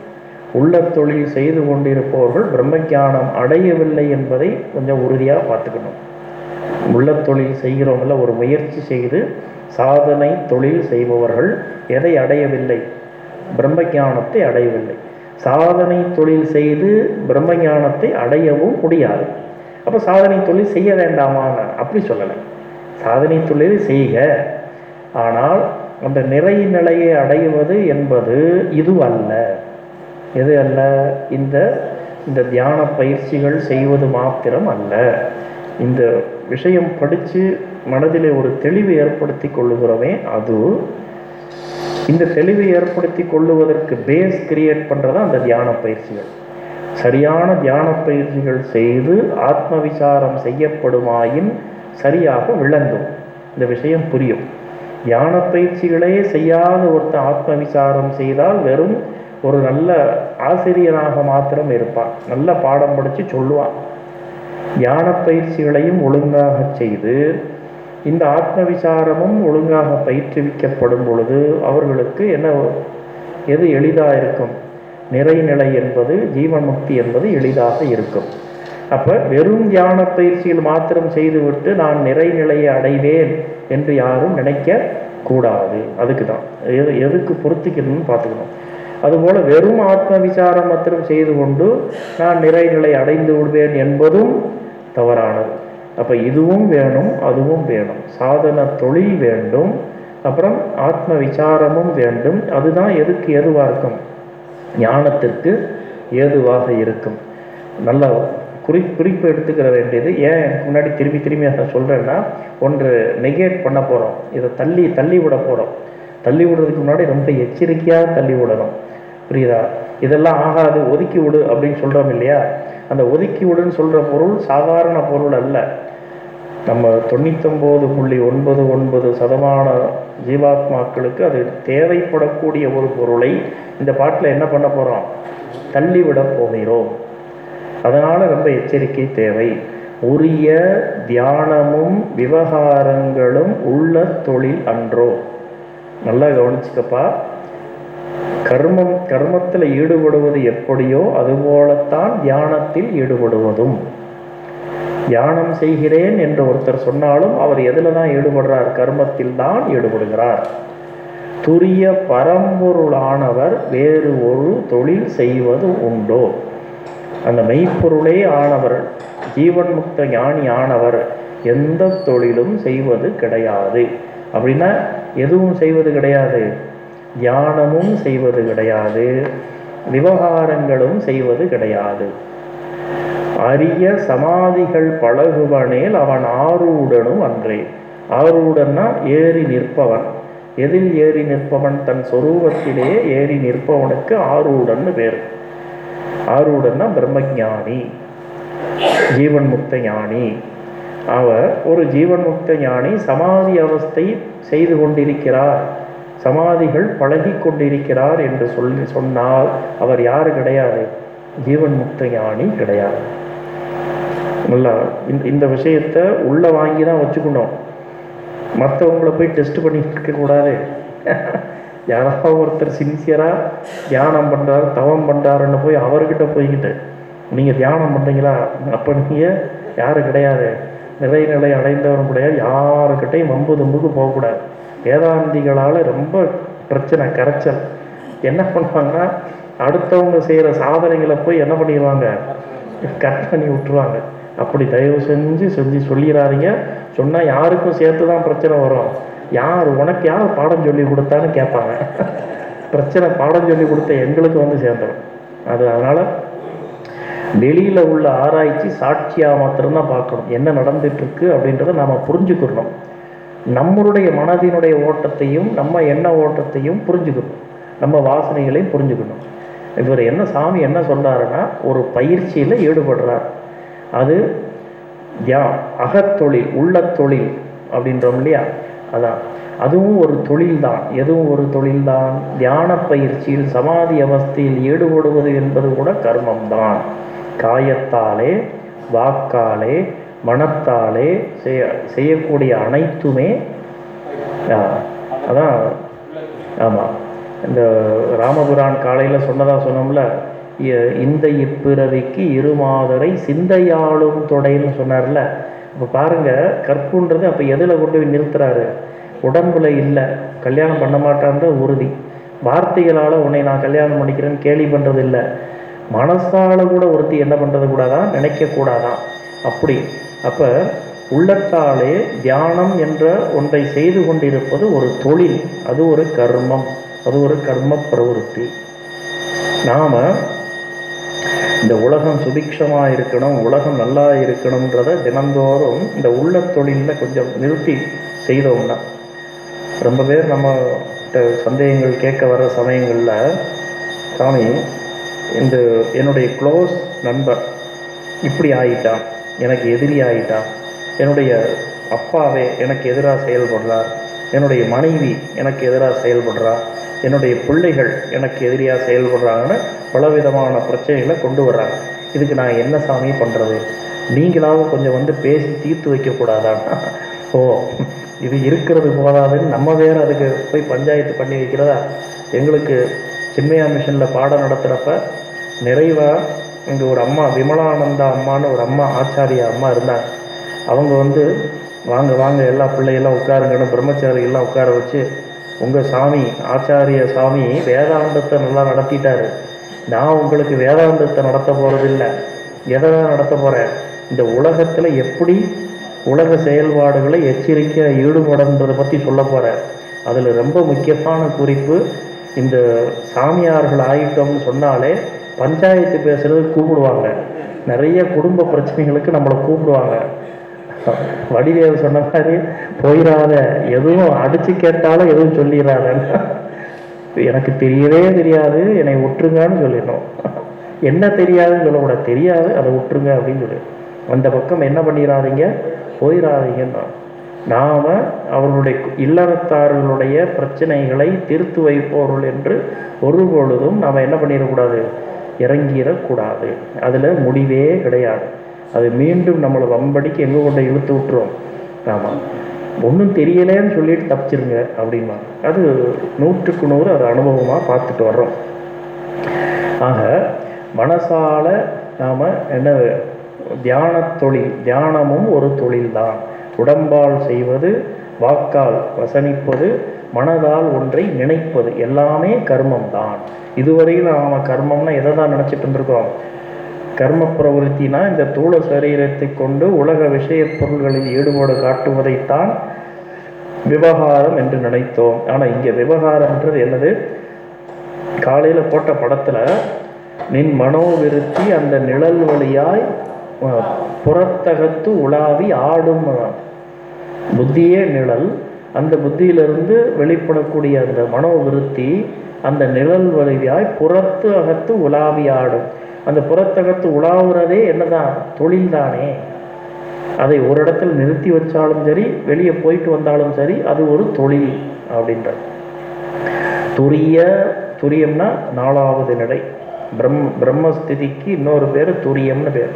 உள்ள தொழில் செய்து கொண்டிருப்பவர்கள் பிரம்மஞானம் அடையவில்லை என்பதை கொஞ்சம் உறுதியாக பார்த்துக்கணும். உள்ள தொழில் செய்கிறவங்கள ஒரு முயற்சி செய்து சாதனை தொழில் செய்பவர்கள் எதை அடையவில்லை? பிரம்மஞானத்தை அடையவில்லை. சாதனை தொழில் செய்து பிரம்மஞானத்தை அடையவும் முடியாது. அப்போ சாதனை தொழில் செய்ய வேண்டாமா அப்படி சொல்லலை. சாதனை தொழில் செய்க. ஆனால் அந்த நிறை நிலையை அடைவது என்பது இது அல்ல. எது அல்ல? இந்த இந்த தியான பயிற்சிகள் செய்வது மாத்திரம் அல்ல. இந்த விஷயம் படித்து மனதிலே ஒரு தெளிவு ஏற்படுத்தி கொள்ளுகிறோமே அது இந்த தெளிவை ஏற்படுத்தி கொள்ளுவதற்கு பேஸ் கிரியேட் பண்ணுறது அந்த தியான பயிற்சிகள். சரியான தியான பயிற்சிகள் செய்து ஆத்ம விசாரம் செய்யப்படுமாயின் சரியாக விளங்கும். இந்த விஷயம் புரியும். தியான பயிற்சிகளே செய்யாத ஒருத்தன் ஆத்ம விசாரம் செய்தால் வெறும் ஒரு நல்ல ஆசிரியனாக மாத்திரம் இருப்பான். நல்ல பாடம் படித்து சொல்லுவான். தியான பயிற்சிகளையும் ஒழுங்காக செய்து இந்த ஆத்ம விசாரமும் ஒழுங்காக பயிற்றுவிக்கப்படும் பொழுது அவர்களுக்கு என்ன எது எளிதாக இருக்கும்? நிறைநிலை என்பது ஜீவன் முக்தி என்பது எளிதாக இருக்கும். அப்போ வெறும் தியான பயிற்சியில் மாத்திரம் செய்துவிட்டு நான் நிறைநிலையை அடைவேன் என்று யாரும் நினைக்க கூடாது. அதுக்கு தான் எது எதுக்கு பொருத்திக்கணும்னு பார்த்துக்கணும். அதுபோல் வெறும் ஆத்ம விசாரம் மாத்திரம் செய்து கொண்டு நான் நிறைநிலை அடைந்து விடுவேன் என்பதும் தவறானது. அப்போ இதுவும் வேணும் அதுவும் வேணும். சாதன தொழில் வேண்டும் அப்புறம் ஆத்ம விசாரமும் வேண்டும். அதுதான் எதுக்கு ஏதுவாக இருக்கும்? ஞானத்திற்கு ஏதுவாக இருக்கும். நல்லா குறி குறிப்பு எடுத்துக்கிற வேண்டியது. ஏன் எனக்கு முன்னாடி திரும்பி திரும்பி அதை சொல்கிறேன்னா ஒன்று நெகேட் பண்ண போகிறோம் இதை தள்ளி தள்ளி விட போகிறோம் தள்ளி விடுறதுக்கு முன்னாடி ரொம்ப எச்சரிக்கையாக தள்ளி விடணும். புரியுதா? இதெல்லாம் ஆகாது ஒதுக்கி விடு அப்படின்னு சொல்கிறோம் இல்லையா? அந்த ஒதுக்கி விடுன்னு சொல்கிற பொருள் சாதாரண பொருள் அல்ல. நம்ம தொண்ணூத்தொம்பது புள்ளி ஒன்பது ஒன்பது சதமான ஜீவாத்மாக்களுக்கு அது தேவைப்படக்கூடிய ஒரு பொருளை இந்த பாட்டில் என்ன பண்ண போகிறோம் தள்ளிவிட போகிறோம். அதனால் ரொம்ப எச்சரிக்கை தேவை. உரிய தியானமும் விவகாரங்களும் உள்ள தொழில் அன்றோ. நல்லா கவனிச்சுக்கப்பா. கர்மம் கர்மத்தில் ஈடுபடுவது எப்படியோ அதுபோலத்தான் தியானத்தில் ஈடுபடுவதும். தியானம் செய்கிறேன் என்று ஒருத்தர் சொன்னாலும் அவர் எதில் தான் ஈடுபடுறார்? கர்மத்தில் தான் ஈடுபடுகிறார். துரிய பரம்பொருளானவர் வேறு ஒரு தொழில் செய்வது உண்டோ? அந்த மெய்ப்பொருளே ஆனவர் ஜீவன் முக்த ஞானி ஆனவர் எந்த தொழிலும் செய்வது கிடையாது. அப்படின்னா எதுவும் செய்வது கிடையாது. தியானமும் செய்வது கிடையாது. விவகாரங்களும் செய்வது கிடையாது. அரிய சமாதிகள் பழகுவனேல் அவன் ஆரூடனும் அன்றே. ஆரூடன்னா ஏறி நிற்பவன். எதில் ஏறி நிற்பவன்? தன் சொரூபத்திலே ஏறி நிற்பவனுக்கு ஆரூடன் பேர். ஆரூடன்னா பிரம்மஞானி. ஜீவன் முக்த ஞானி அவர் ஒரு ஜீவன் முக்த ஞானி சமாதி அவஸ்தை செய்து கொண்டிருக்கிறார். சமாதிகள் பழகி கொண்டிருக்கிறார் என்று சொல்லி சொன்னால் அவர் யாரு கிடையாது? ஜீவன் முக்த ஞானி கிடையாது. நல்லா இந்த இந்த விஷயத்த உள்ளே வாங்கி தான் வச்சுக்கணும். மற்றவங்கள போய் டெஸ்ட் பண்ணிட்டு இருக்கக்கூடாது யாராவது ஒருத்தர் சின்சியராக தியானம் பண்ணுறாரு தவம் பண்ணுறாருன்னு போய் அவர்கிட்ட போய்கிட்டு நீங்கள் தியானம் பண்ணுறீங்களா அப்போ நீங்கள் யாரும் கிடையாது. நிறைநிலை அடைந்தவரும் கிடையாது யாருக்கிட்டையும் வம்பு தும்புக்கு போகக்கூடாது. வேதாந்திகளால் ரொம்ப பிரச்சனை கரைச்சல். என்ன பண்ணுவாங்கன்னா அடுத்தவங்க செய்கிற சாதனைகளை போய் என்ன பண்ணிடுவாங்க? கட் பண்ணி விட்டுருவாங்க. அப்படி தயவு செஞ்சு செஞ்சு சொல்லிடாதீங்க சொன்னால் யாருக்கும் சேர்த்து தான் பிரச்சனை வரும். யார் உனக்கு யார் பாடம் சொல்லி கொடுத்தான்னு கேட்பாங்க. பிரச்சனை பாடம் சொல்லி கொடுத்த எங்களுக்கு வந்து சேர்ந்துடும் அது அதனால் வெளியில் உள்ள ஆராய்ச்சி சாட்சியாக மாத்திரம்தான் பார்க்கணும். என்ன நடந்துட்டுருக்கு அப்படின்றத நாம் புரிஞ்சுக்கிறணும் நம்மளுடைய மனதினுடைய ஓட்டத்தையும் நம்ம எண்ண ஓட்டத்தையும் புரிஞ்சுக்கணும். நம்ம வாசனைகளையும் புரிஞ்சுக்கணும். இவர் என்ன சாமி என்ன சொல்கிறாருன்னா ஒரு பயிற்சியில் ஈடுபடுறார். அது தியா அகத்தொழில் உள்ளத்தொழில் அப்படின்றோம் இல்லையா? அதான். அதுவும் ஒரு தொழில் தான் எதுவும் ஒரு தொழில் தான் தியான பயிற்சியில் சமாதி அவஸ்தையில் ஈடுபடுவது என்பது கூட கர்மம்தான். காயத்தாலே வாக்காலே மனத்தாலே செய்ய செய்யக்கூடிய அனைத்துமே அதான் ஆமாம் இந்த ராமபுரான் காலையில் சொன்னதாக சொன்னோம்ல இந்த இப்பிறவிக்கு இருமாதரை சிந்தையாளும் தொடைன்னு சொன்னார்ல. இப்போ பாருங்க கற்புன்றது அப்போ எதில் கொண்டு போய் நிறுத்துறாரு? உடம்புல இல்லை. கல்யாணம் பண்ண மாட்டான்ற உறுதி. வார்த்தைகளால் உன்னை நான் கல்யாணம் பண்ணிக்கிறேன்னு கேலி பண்ணுறது இல்லை மனசால் கூட ஒருத்தி என்ன பண்ணுறது கூடாதான் நினைக்கக்கூடாதான் அப்படி. அப்போ உள்ளத்தாலே தியானம் என்ற ஒன்றை செய்து கொண்டிருப்பது ஒரு தொழில். அது ஒரு கர்மம். அது ஒரு கர்ம பிரவருத்தி. நாம் இந்த உலகம் சுபிக்ஷமாக இருக்கணும் உலகம் நல்லா இருக்கணுன்றத தினந்தோறும் இந்த உள்ள தொழிலில் கொஞ்சம் நிறுத்தி செய்தோம்னா. ரொம்ப பேர் நம்ம சந்தேகங்கள் கேட்க வர சமயங்களில் சாமி இந்த என்னுடைய க்ளோஸ் நண்பர் இப்படி ஆயிட்டான் எனக்கு எதிரி ஆயிட்டான் என்னுடைய அப்பாவே எனக்கு எதிராக செயல்படுறார் என்னுடைய மனைவி எனக்கு எதிராக செயல்படுறா என்னுடைய பிள்ளைகள் எனக்கு எதிரியாக செயல்படுறாங்கன்னு பலவிதமான பிரச்சனைகளை கொண்டு வர்றாங்க. இதுக்கு நான் என்ன சாமி பண்ணுறது நீங்களாவது கொஞ்சம் வந்து பேசி தீர்த்து வைக்கக்கூடாதான்னா ஓ இது இருக்கிறது போதாதுன்னு நம்ம வேறு அதுக்கு போய் பஞ்சாயத்து பண்ணி வைக்கிறதா? எங்களுக்கு சின்மயா மிஷனில் பாடம் நடத்துகிறப்ப நிறைவாக இங்கே ஒரு அம்மா விமலானந்தா அம்மான்னு ஒரு அம்மா ஆச்சாரியா அம்மா இருந்தாங்க. அவங்க வந்து வாங்க வாங்க எல்லா பிள்ளையெல்லாம் உட்காருங்கன்னு பிரம்மச்சாரிகள்லாம் உட்கார வச்சு உங்கள் சாமி ஆச்சாரிய சாமி வேதாந்தத்தை நல்லா நடத்திட்டாரு. நான் உங்களுக்கு வேதாந்தத்தை நடத்த போகிறதில்ல எதை தான் நடத்த போகிறேன் இந்த உலகத்தில் எப்படி உலக செயல்பாடுகளை எச்சரிக்கை ஈடுபடன்றதை பற்றி சொல்ல போகிறேன் அதில் ரொம்ப முக்கியமான குறிப்பு இந்த சாமியார்கள் ஆயிட்டோம்னு சொன்னாலே பஞ்சாயத்து பேசுறது கூப்பிடுவாங்க. நிறைய குடும்ப பிரச்சனைகளுக்கு நம்மளை கூப்பிடுவாங்க. வடிவேல் சொன்ன மாதிரி போயிடாத எதுவும் அடிச்சு கேட்டாலும் எதுவும் சொல்லிடாத எனக்கு தெரியவே தெரியாது என்னை விட்டுருங்கன்னு சொல்லிடணும். என்ன தெரியாதுன்னு சொல்லக்கூடாது தெரியாது அதை விட்டுருங்க அப்படின்னு சொல்லி அந்த பக்கம் என்ன பண்ணிடாதீங்க போயிடாதீங்கன்னா நாம அவர்களுடைய இல்லறத்தார்களுடைய பிரச்சனைகளை தீர்த்து வைப்பவர்கள் என்று ஒரு பொழுதும் நாம் என்ன பண்ணிடக்கூடாது? இறங்கிடக்கூடாது. அதில் முடிவே கிடையாது. அது மீண்டும் நம்மளை வம்படிக்கு எங்கே கொண்ட இழுத்து விட்டுரும். ஆமாம் ஒன்றும் தெரியலேன்னு சொல்லிட்டு தப்பிச்சிருங்க அப்படிமா அது நூற்றுக்கு நூறு அது அனுபவமாக பார்த்துட்டு வர்றோம். ஆக மனசால் நாம் என்ன தியான தொழில் தியானமும் ஒரு தொழில்தான். உடம்பால் செய்வது வாக்கால் வசனிப்பது மனதால் ஒன்றை நினைப்பது எல்லாமே கர்மம் தான் இதுவரையில் நாம் கர்மம்னா எதை தான் நினச்சிட்டு இருந்திருக்கோம் கர்ம பிரவருத்தினா இந்த தூள சரீரத்தை கொண்டு உலக விஷய பொருள்களில் ஈடுபாடு காட்டுவதைத்தான் விவகாரம் என்று நினைத்தோம். ஆனால் இங்கே விவகாரம்ன்றது என்னது? காலையில் போட்ட படத்தில் நின் மனோவிருத்தி அந்த நிழல் வழியாய் புறத்தகத்து உலாவி ஆடும் புத்தியே நிழல். அந்த புத்தியிலிருந்து வெளிப்படக்கூடிய அந்த மனோவிருத்தி அந்த நிழல் வழியாய் புறத்து அகத்து உலாவி ஆடும். அந்த புறத்தகத்து உலாவுறதே என்னதான்? தொழில் தானே அதை ஒரு இடத்துல நிறுத்தி வச்சாலும் சரி வெளியே போயிட்டு வந்தாலும் சரி அது ஒரு தொழில் அப்படின்றது துரிய துரியம்னா நாலாவது நிலை. பிரம் பிரம்மஸ்திதிக்கு இன்னொரு பேர் துரியம்னு பேர்.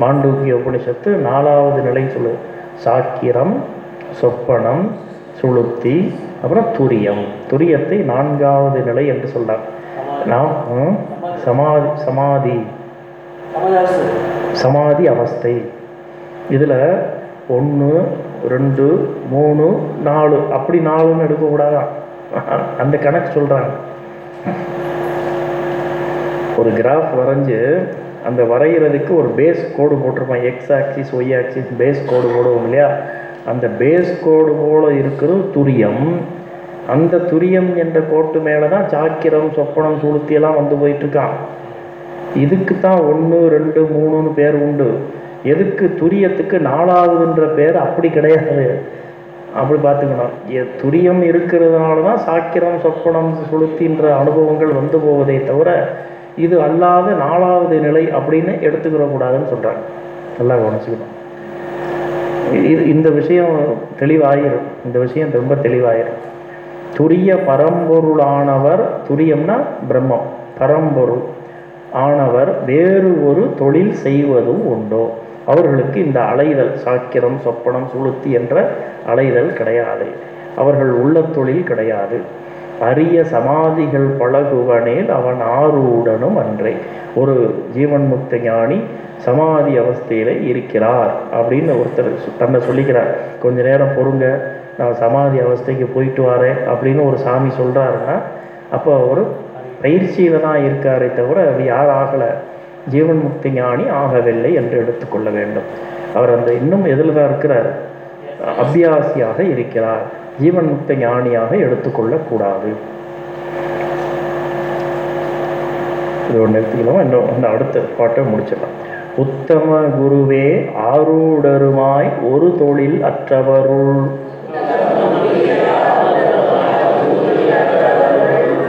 மாண்டூக்கிய உபனிஷத்து நாலாவது நிலை சொல்லு சாக்கிரம் சொப்பனம் சுளுத்தி அப்புறம் துரியம். துரியத்தை நான்காவது நிலை என்று சொல்றார். நாம் சமாதி சமாதி. சமாதி அவஸ்தை. இதில் ஒன்று ரெண்டு மூணு நாலு. அப்படி நாலுன்னு எடுக்கக்கூடாதான் அந்த கணக்கு சொல்கிறாங்க ஒரு கிராஃப் வரைஞ்சு அந்த வரைகிறதுக்கு ஒரு பேஸ் கோடு போட்டிருப்பான். X axis Y axis base கோடு போடுவோம் இல்லையா? அந்த பேஸ் கோடு போல இருக்கிற துரியம் அந்த துரியம் என்ற கோட்டு மேலே தான் சாக்கிரம் சொப்பனம் சுளுத்தியெல்லாம் வந்து போயிட்டுருக்கான் இதுக்கு தான் ஒன்று ரெண்டு மூணுன்னு பேர் உண்டு. எதுக்கு துரியத்துக்கு நாலாவதுன்ற பேர் அப்படி கிடையாது. அப்படி பார்த்துக்கணும். துரியம் இருக்கிறதுனால தான் சாக்கிரம் சொப்பனம் சுளுத்தின்ற அனுபவங்கள் வந்து போவதே தவிர இது அல்லாத நாலாவது நிலை அப்படின்னு எடுத்துக்கிற கூடாதுன்னு சொல்கிறாங்க நல்லா கவனிச்சுக்கணும். இது இந்த விஷயம் தெளிவாயிரும். இந்த விஷயம் ரொம்ப தெளிவாயிரும். துரிய பரம்பொருளானவர் துரியம்னா பிரம்மம் பரம்பொருள் ஆனவர் வேறு ஒரு தொழில் செய்வதும் உண்டோ? அவர்களுக்கு இந்த அலைதல் சாக்கிரம் சொப்பனம் சுளுத்தி என்ற அலைதல் கிடையாது. அவர்கள் உள்ள தொழில் கிடையாது. அரிய சமாதிகள் பழகுவனேல் அவன் ஆறுவுடனும் அன்றே. ஒரு ஜீவன் முக்த ஞானி சமாதி அவஸ்தையில இருக்கிறார் அப்படின்னு ஒருத்தர் தன்னை சொல்லிக்கிறார். கொஞ்ச நேரம் பொறுங்க. நான் சமாதி அவஸ்தைக்கு போயிட்டு வரேன் அப்படின்னு ஒரு சாமி சொல்கிறாருன்னா அப்போ அவர் பயிற்சியில் தான் இருக்காரே தவிர அது யார் ஆகலை? ஜீவன் முக்தி ஞானி ஆகவில்லை என்று எடுத்துக்கொள்ள வேண்டும். அவர் அந்த இன்னும் எதில் தான் இருக்கிறார்? அபியாசியாக இருக்கிறார். ஜீவன் முக்த ஞானியாக எடுத்துக்கொள்ளக்கூடாது இது ஒன்று எடுத்துக்கலாம்? இன்னும் இன்னும் அடுத்த பாட்டை முடிச்சிடலாம். உத்தம குருவே ஆரூடருமாய் ஒரு தொழில் அற்றவருள்.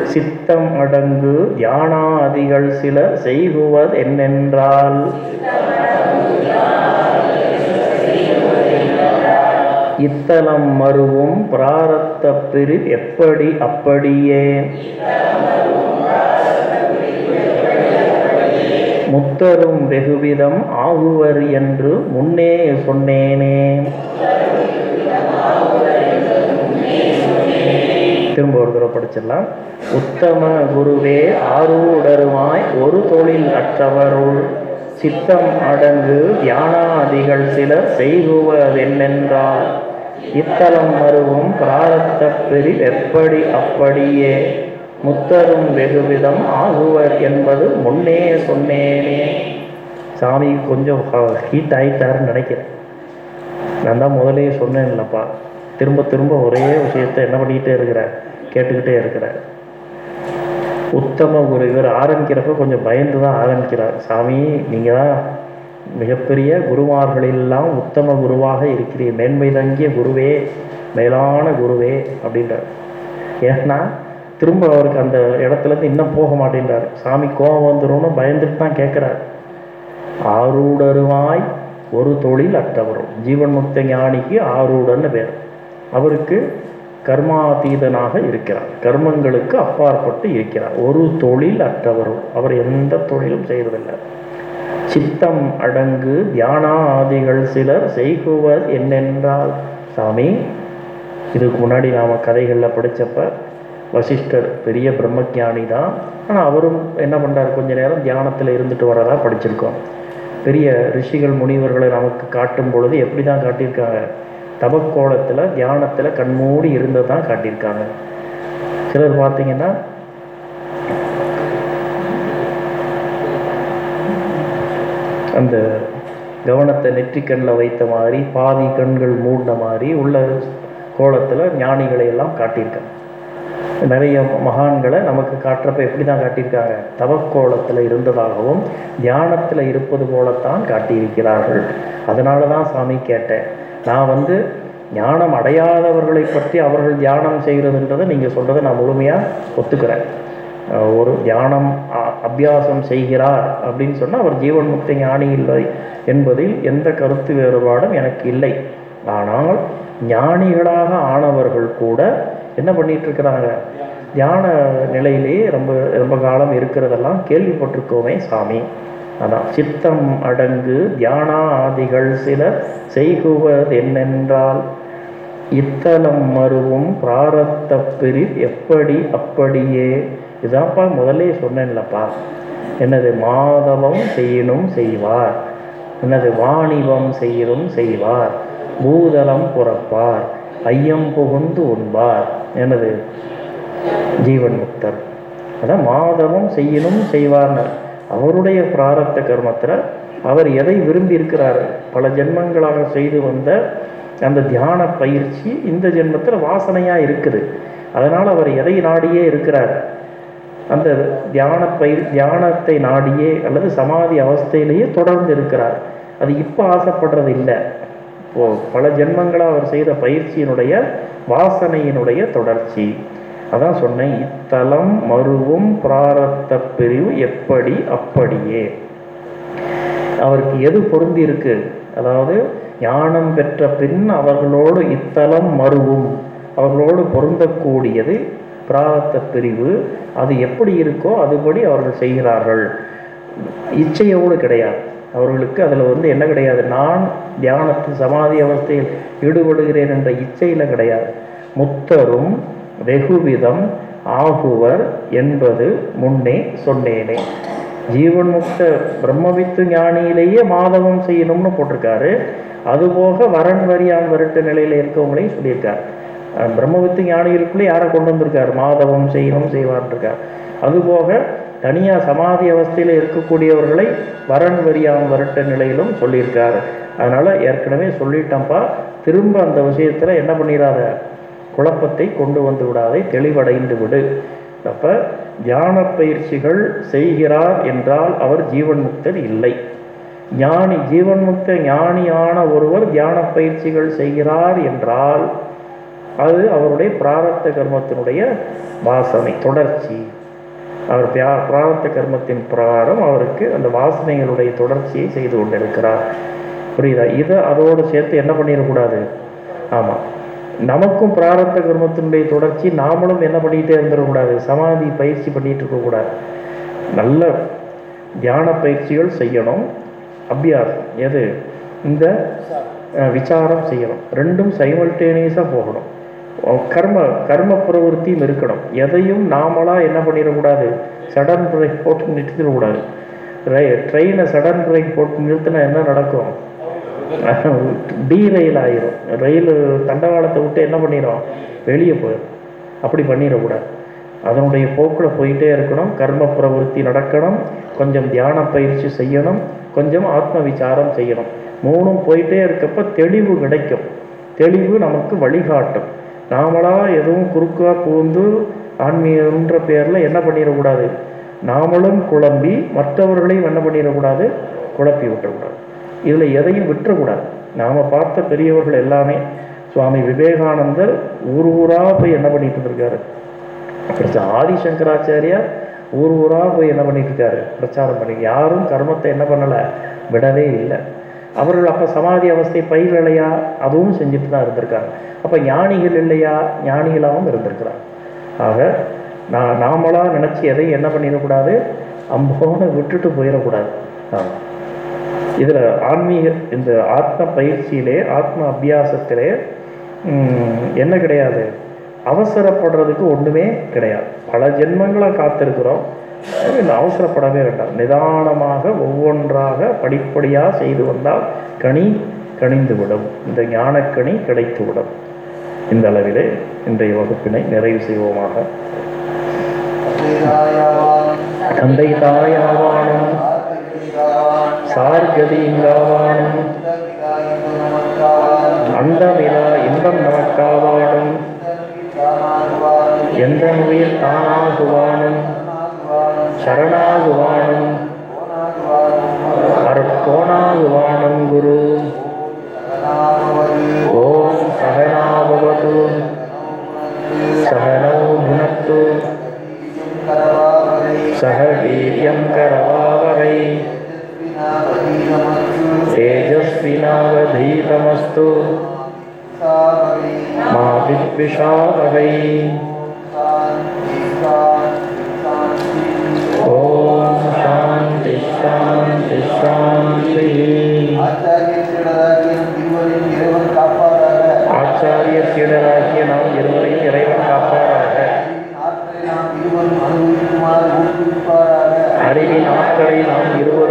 சித்தம் அடங்கு தியானாதிகள் சில செய்குவது என்னென்றால்? இத்தலம் மருவும் பிராரத்த பிரி எப்படி அப்படியே? முத்தரும் வெகுவிதம் ஆகுவர் என்று முன்னே சொன்னேனே. திரும்ப ஒரு தடவை படிச்சிடலாம். உத்தம குருவே ஆரூடருமாய் ஒரு தொழில் அற்றவருள். சித்தம் அடங்கு தியானாதிகள் சிலர் செய்குவதென்னென்றால். இத்தலம் மருவும் பிராரத்த பெரி எப்படி அப்படியே? முத்தரும் வெகுவிதம் ஆகுவர் என்பது முன்னே சொன்னேனே. சாமி கொஞ்சம் ஹீட் ஆயிட்டாருன்னு நினைக்கிறேன். நான் தான் முதலே சொன்னேன் இல்லைப்பா திரும்ப திரும்ப ஒரே விஷயத்த என்ன பண்ணிக்கிட்டே இருக்கிறார்? கேட்டுக்கிட்டே இருக்கிறார். உத்தம குரு இவர் ஆரம்பிக்கிறப்ப கொஞ்சம் பயந்து தான் ஆரம்பிக்கிறார். சாமி நீங்கள் தான் மிகப்பெரிய குருமார்களெல்லாம் உத்தம குருவாக இருக்கிறீர். மேன்மை தங்கிய குருவே மேலான குருவே அப்படின்றார். ஏன்னா திரும்ப அவருக்கு அந்த இடத்துலேருந்து இன்னும் போக மாட்டேன்றார். சாமி கோபம் வந்துரும்னு பயந்துட்டு தான் கேட்குறார் ஆரூடருமாய் ஒரு தொழில் அற்றவரும். ஜீவன் முக்த ஞானிக்கு ஆரூடன்னு பேர். அவருக்கு கர்மாதீதனாக இருக்கிறார். கர்மங்களுக்கு அப்பாற்பட்டு இருக்கிறார். ஒரு தொழில் அற்றவரும். அவர் எந்த தொழிலும் செய்வதில்லை. சித்தம் அடங்கு தியானாதிகள் சிலர் செய்குவர் என்னென்றால் சாமி இதுக்கு முன்னாடி நாம் கதைகளில் படித்தப்போ வசிஷ்டர் பெரிய பிரம்மஜானி தான். ஆனால் அவரும் என்ன பண்ணுறார் கொஞ்ச நேரம் தியானத்தில் இருந்துட்டு வரதா படிச்சிருக்கோம். பெரிய ரிஷிகள் முனிவர்களை நமக்கு காட்டும் பொழுது எப்படி தான் காட்டியிருக்காங்க? தபக்கோலத்தில் தியானத்தில் கண்மூடி இருந்தது தான் காட்டியிருக்காங்க. சிலர் பார்த்தீங்கன்னா அந்த கவனத்தை நெற்றிக்கண்ணில் வைத்த மாதிரி பாதி கண்கள் மூடின மாதிரி உள்ள கோலத்தில் ஞானிகளை எல்லாம் காட்டியிருக்காங்க. நிறைய மகான்களை நமக்கு காட்டுறப்ப எப்படி தான் காட்டியிருக்காங்க? தவக்கோலத்தில் இருந்ததாகவும் தியானத்தில் இருப்பது போலத்தான் காட்டியிருக்கிறார்கள். அதனால தான் சாமி கேட்டேன். நான் வந்து ஞானம் அடையாதவர்களை பற்றி அவர்கள் தியானம் செய்கிறதுன்றதை நீங்கள் சொல்கிறத நான் முழுமையாக ஒத்துக்கிறேன். ஒரு தியானம் அபியாசம் செய்கிறார் அப்படின்னு சொன்னால் அவர் ஜீவன் முக்த ஞானி இல்லை என்பதில் எந்த கருத்து வேறுபாடும் எனக்கு இல்லை. ஆனால் ஞானிகளாக ஆனவர்கள் கூட என்ன பண்ணிட்டு இருக்கிறாங்க தியான நிலையிலேயே ரொம்ப ரொம்ப காலம் இருக்கிறதெல்லாம் கேள்விப்பட்டிருக்கோமே சாமி. அதான். சித்தம் அடங்கு தியானாதிகள் சில செய்குவது என்னென்றால் இத்தலம் மருவும் பிராரத்த பிரி எப்படி அப்படியே. இதான்ப்பா முதல்லே சொன்னேன்லப்பா. என்னது மாதவம் செய்யணும் செய்வார். என்னது வாணிபம் செய்யணும் செய்வார். பூதலம் புறப்பார். ஐயம் புகுந்து உண்பார். எனது ஜீவன் முக்தர். அதான் மாதவம் செய்யணும் செய்வார்னர். அவருடைய பிராரத்த கர்மத்தில் அவர் எதை விரும்பி இருக்கிறார் பல ஜென்மங்களாக செய்து வந்த அந்த தியான பயிற்சி இந்த ஜென்மத்தில் வாசனையாக இருக்குது. அதனால் அவர் எதை நாடியே இருக்கிறார்? அந்த தியான பயிர் தியானத்தை நாடியே அல்லது சமாதி அவஸ்தையிலேயே தொடர்ந்து இருக்கிறார். அது இப்போ ஆசைப்படுறது இல்லை ஓ பல ஜென்மங்களாக அவர் செய்த பயிற்சியினுடைய வாசனையினுடைய தொடர்ச்சி. அதான் சொன்னேன் இத்தலம் மருவும் பிராரத்த பிரிவு எப்படி அப்படியே. அவருக்கு எது பொருந்தி இருக்கு? அதாவது ஞானம் பெற்ற பின் அவர்களோடு இத்தலம் மருவும் அவர்களோடு பொருந்தக்கூடியது பிராரத்த பிரிவு அது எப்படி இருக்கோ அதுபடி அவர்கள் செய்கிறார்கள். இச்சையோடு கிடையாது. அவர்களுக்கு அதில் வந்து என்ன கிடையாது? நான் தியானத்தில் சமாதி அவஸ்தையில் ஈடுபடுகிறேன் என்ற இச்சையில் கிடையாது. முத்தரும் வெகுவிதம் ஆகுவர் என்பது முன்னே சொன்னேனே. ஜீவன் முக்த பிரம்மவித்து ஞானியிலேயே மாதவம் செய்யணும்னு போட்டிருக்காரு. அதுபோக வரன் வரியான் வரட்டு நிலையில் இருக்கவங்களையும் சொல்லியிருக்கார். பிரம்மவித்து ஞானிகளுக்குள்ளே யாரை கொண்டு வந்திருக்கார்? மாதவம் செய்யணும் செய்வார்ன்றிருக்கார் அதுபோக தனியாக சமாதி அவஸ்தையில் இருக்கக்கூடியவர்களை வரன் வரியான் வரட்ட நிலையிலும் சொல்லியிருக்காரு. அதனால் ஏற்கனவே சொல்லிட்டேன்ப்பா திரும்ப அந்த விஷயத்தில் என்ன பண்ணிடாத குழப்பத்தை கொண்டு வந்து விடாதே தெளிவடைந்து விடு. அப்போ தியான பயிற்சிகள் செய்கிறார் என்றால் அவர் ஜீவன் முக்தர் இல்லை. ஞானி ஜீவன் முக்த ஞானியான ஒருவர் தியான பயிற்சிகள் செய்கிறார் என்றால் அது அவருடைய பிராரத்த கர்மத்தினுடைய வாசனை தொடர்ச்சி. அவர் பிராரத்த கர்மத்தின் பிரகாரம் அவருக்கு அந்த வாசனைகளுடைய தொடர்ச்சியை செய்து கொண்டிருக்கிறார். புரியுதா? இதை அதோடு சேர்த்து என்ன பண்ணிடக்கூடாது? ஆமாம் நமக்கும் பிராரத்த கர்மத்தினுடைய தொடர்ச்சி நாமளும் என்ன பண்ணிகிட்டே இருந்துடக்கூடாது? சமாதி பயிற்சி பண்ணிட்டு இருக்கக்கூடாது. நல்ல தியான பயிற்சிகள் செய்யணும். அபியாசம். எது? இந்த விசாரம் செய்யணும். ரெண்டும் சைமல்டேனியஸாக போகணும். கர்ம கர்ம பிரவருத்தியும் இருக்கணும். எதையும் நாமளாக என்ன பண்ணிடக்கூடாது? சடன் பிரேக் போட்டு நிறுத்திடக்கூடாது. ட்ரெயினை சடன் பிரேக் போட்டு நிறுத்தினா என்ன நடக்கும்? டி ரயில் ஆயிரும். ரயில் தண்டவாளத்தை விட்டு என்ன பண்ணிடும் வெளியே போயிடும் அப்படி பண்ணிடக்கூடாது. அதனுடைய போக்கில் போயிட்டே இருக்கணும். கர்ம பிரவருத்தி நடக்கணும். கொஞ்சம் தியான பயிற்சி செய்யணும். கொஞ்சம் ஆத்ம விசாரம் செய்யணும். மூணும் போயிட்டே இருக்கப்ப தெளிவு கிடைக்கும். தெளிவு நமக்கு வழிகாட்டும். நாமளாக எதுவும் குறுக்காக பூந்து ஆன்மீகன்ற பேரில் என்ன பண்ணிடக்கூடாது? நாமளும் குழம்பி மற்றவர்களையும் என்ன பண்ணிடக்கூடாது? குழப்பி விட்டுறக்கூடாது இதில் எதையும் விட்டுறக்கூடாது. நாம் பார்த்த பெரியவர்கள் எல்லாமே சுவாமி விவேகானந்தர் ஊர் ஊராக போய் என்ன பண்ணிட்டு இருந்திருக்காரு? பிரச்சா ஆதிசங்கராச்சாரியார் ஊர் ஊராக போய் என்ன பண்ணிட்டு இருக்காரு? பிரச்சாரம் பண்ணி. யாரும் கர்மத்தை என்ன பண்ணலை? விடவே இல்லை. அவர்கள் அப்போ சமாதி அவஸ்தை பயிர்களையா அதுவும் செஞ்சுட்டு தான் இருந்திருக்காங்க. அப்போ ஞானிகள் இல்லையா? ஞானிகளாகவும் இருந்திருக்கிறாங்க ஆக நான் நாமளாக நினச்சி எதையும் என்ன பண்ணிடக்கூடாது? அம்போன விட்டுட்டு போயிடக்கூடாது. ஆமாம் இதில் ஆன்மீக இந்த ஆத்ம பயிற்சியிலே ஆத்ம அபியாசத்திலே என்ன கிடையாது? அவசரப்படுறதுக்கு ஒன்றுமே கிடையாது. பல ஜென்மங்களாக காத்திருக்கிறோம். எனவே இந்த அவசரப்படவே வேண்டாம். நிதானமாக ஒவ்வொன்றாக படிப்படியாக செய்து வந்தால் கனி கணிந்துவிடும் இந்த ஞானக்கனி கிடைத்துவிடும். இந்த அளவிலே இன்றைய வகுப்பினை நிறைவு செய்வோமாக. தந்தை தாயாவானும் சார்கதிங்காவானும் அண்டமிலா இன்பம் நமக்காவானும் எந்த உயிர் தானாகுவானும் சரணாகுவானும் அருட்கோணாகுவானும் குரு ஓம் சகனாபவது சகனோ புனத்து சக வீரியம் கரவாவகை तेजस्विनावधीतमस्तु मा विद्विषावहै ஓம் சாந்தி சாந்தி சாந்தி. ஆச்சாரிய சீடராகிய நாம் இருவரையும் இறைவன் காப்பாராக. அறிவின் ஆற்றலை நாம் இருவரும்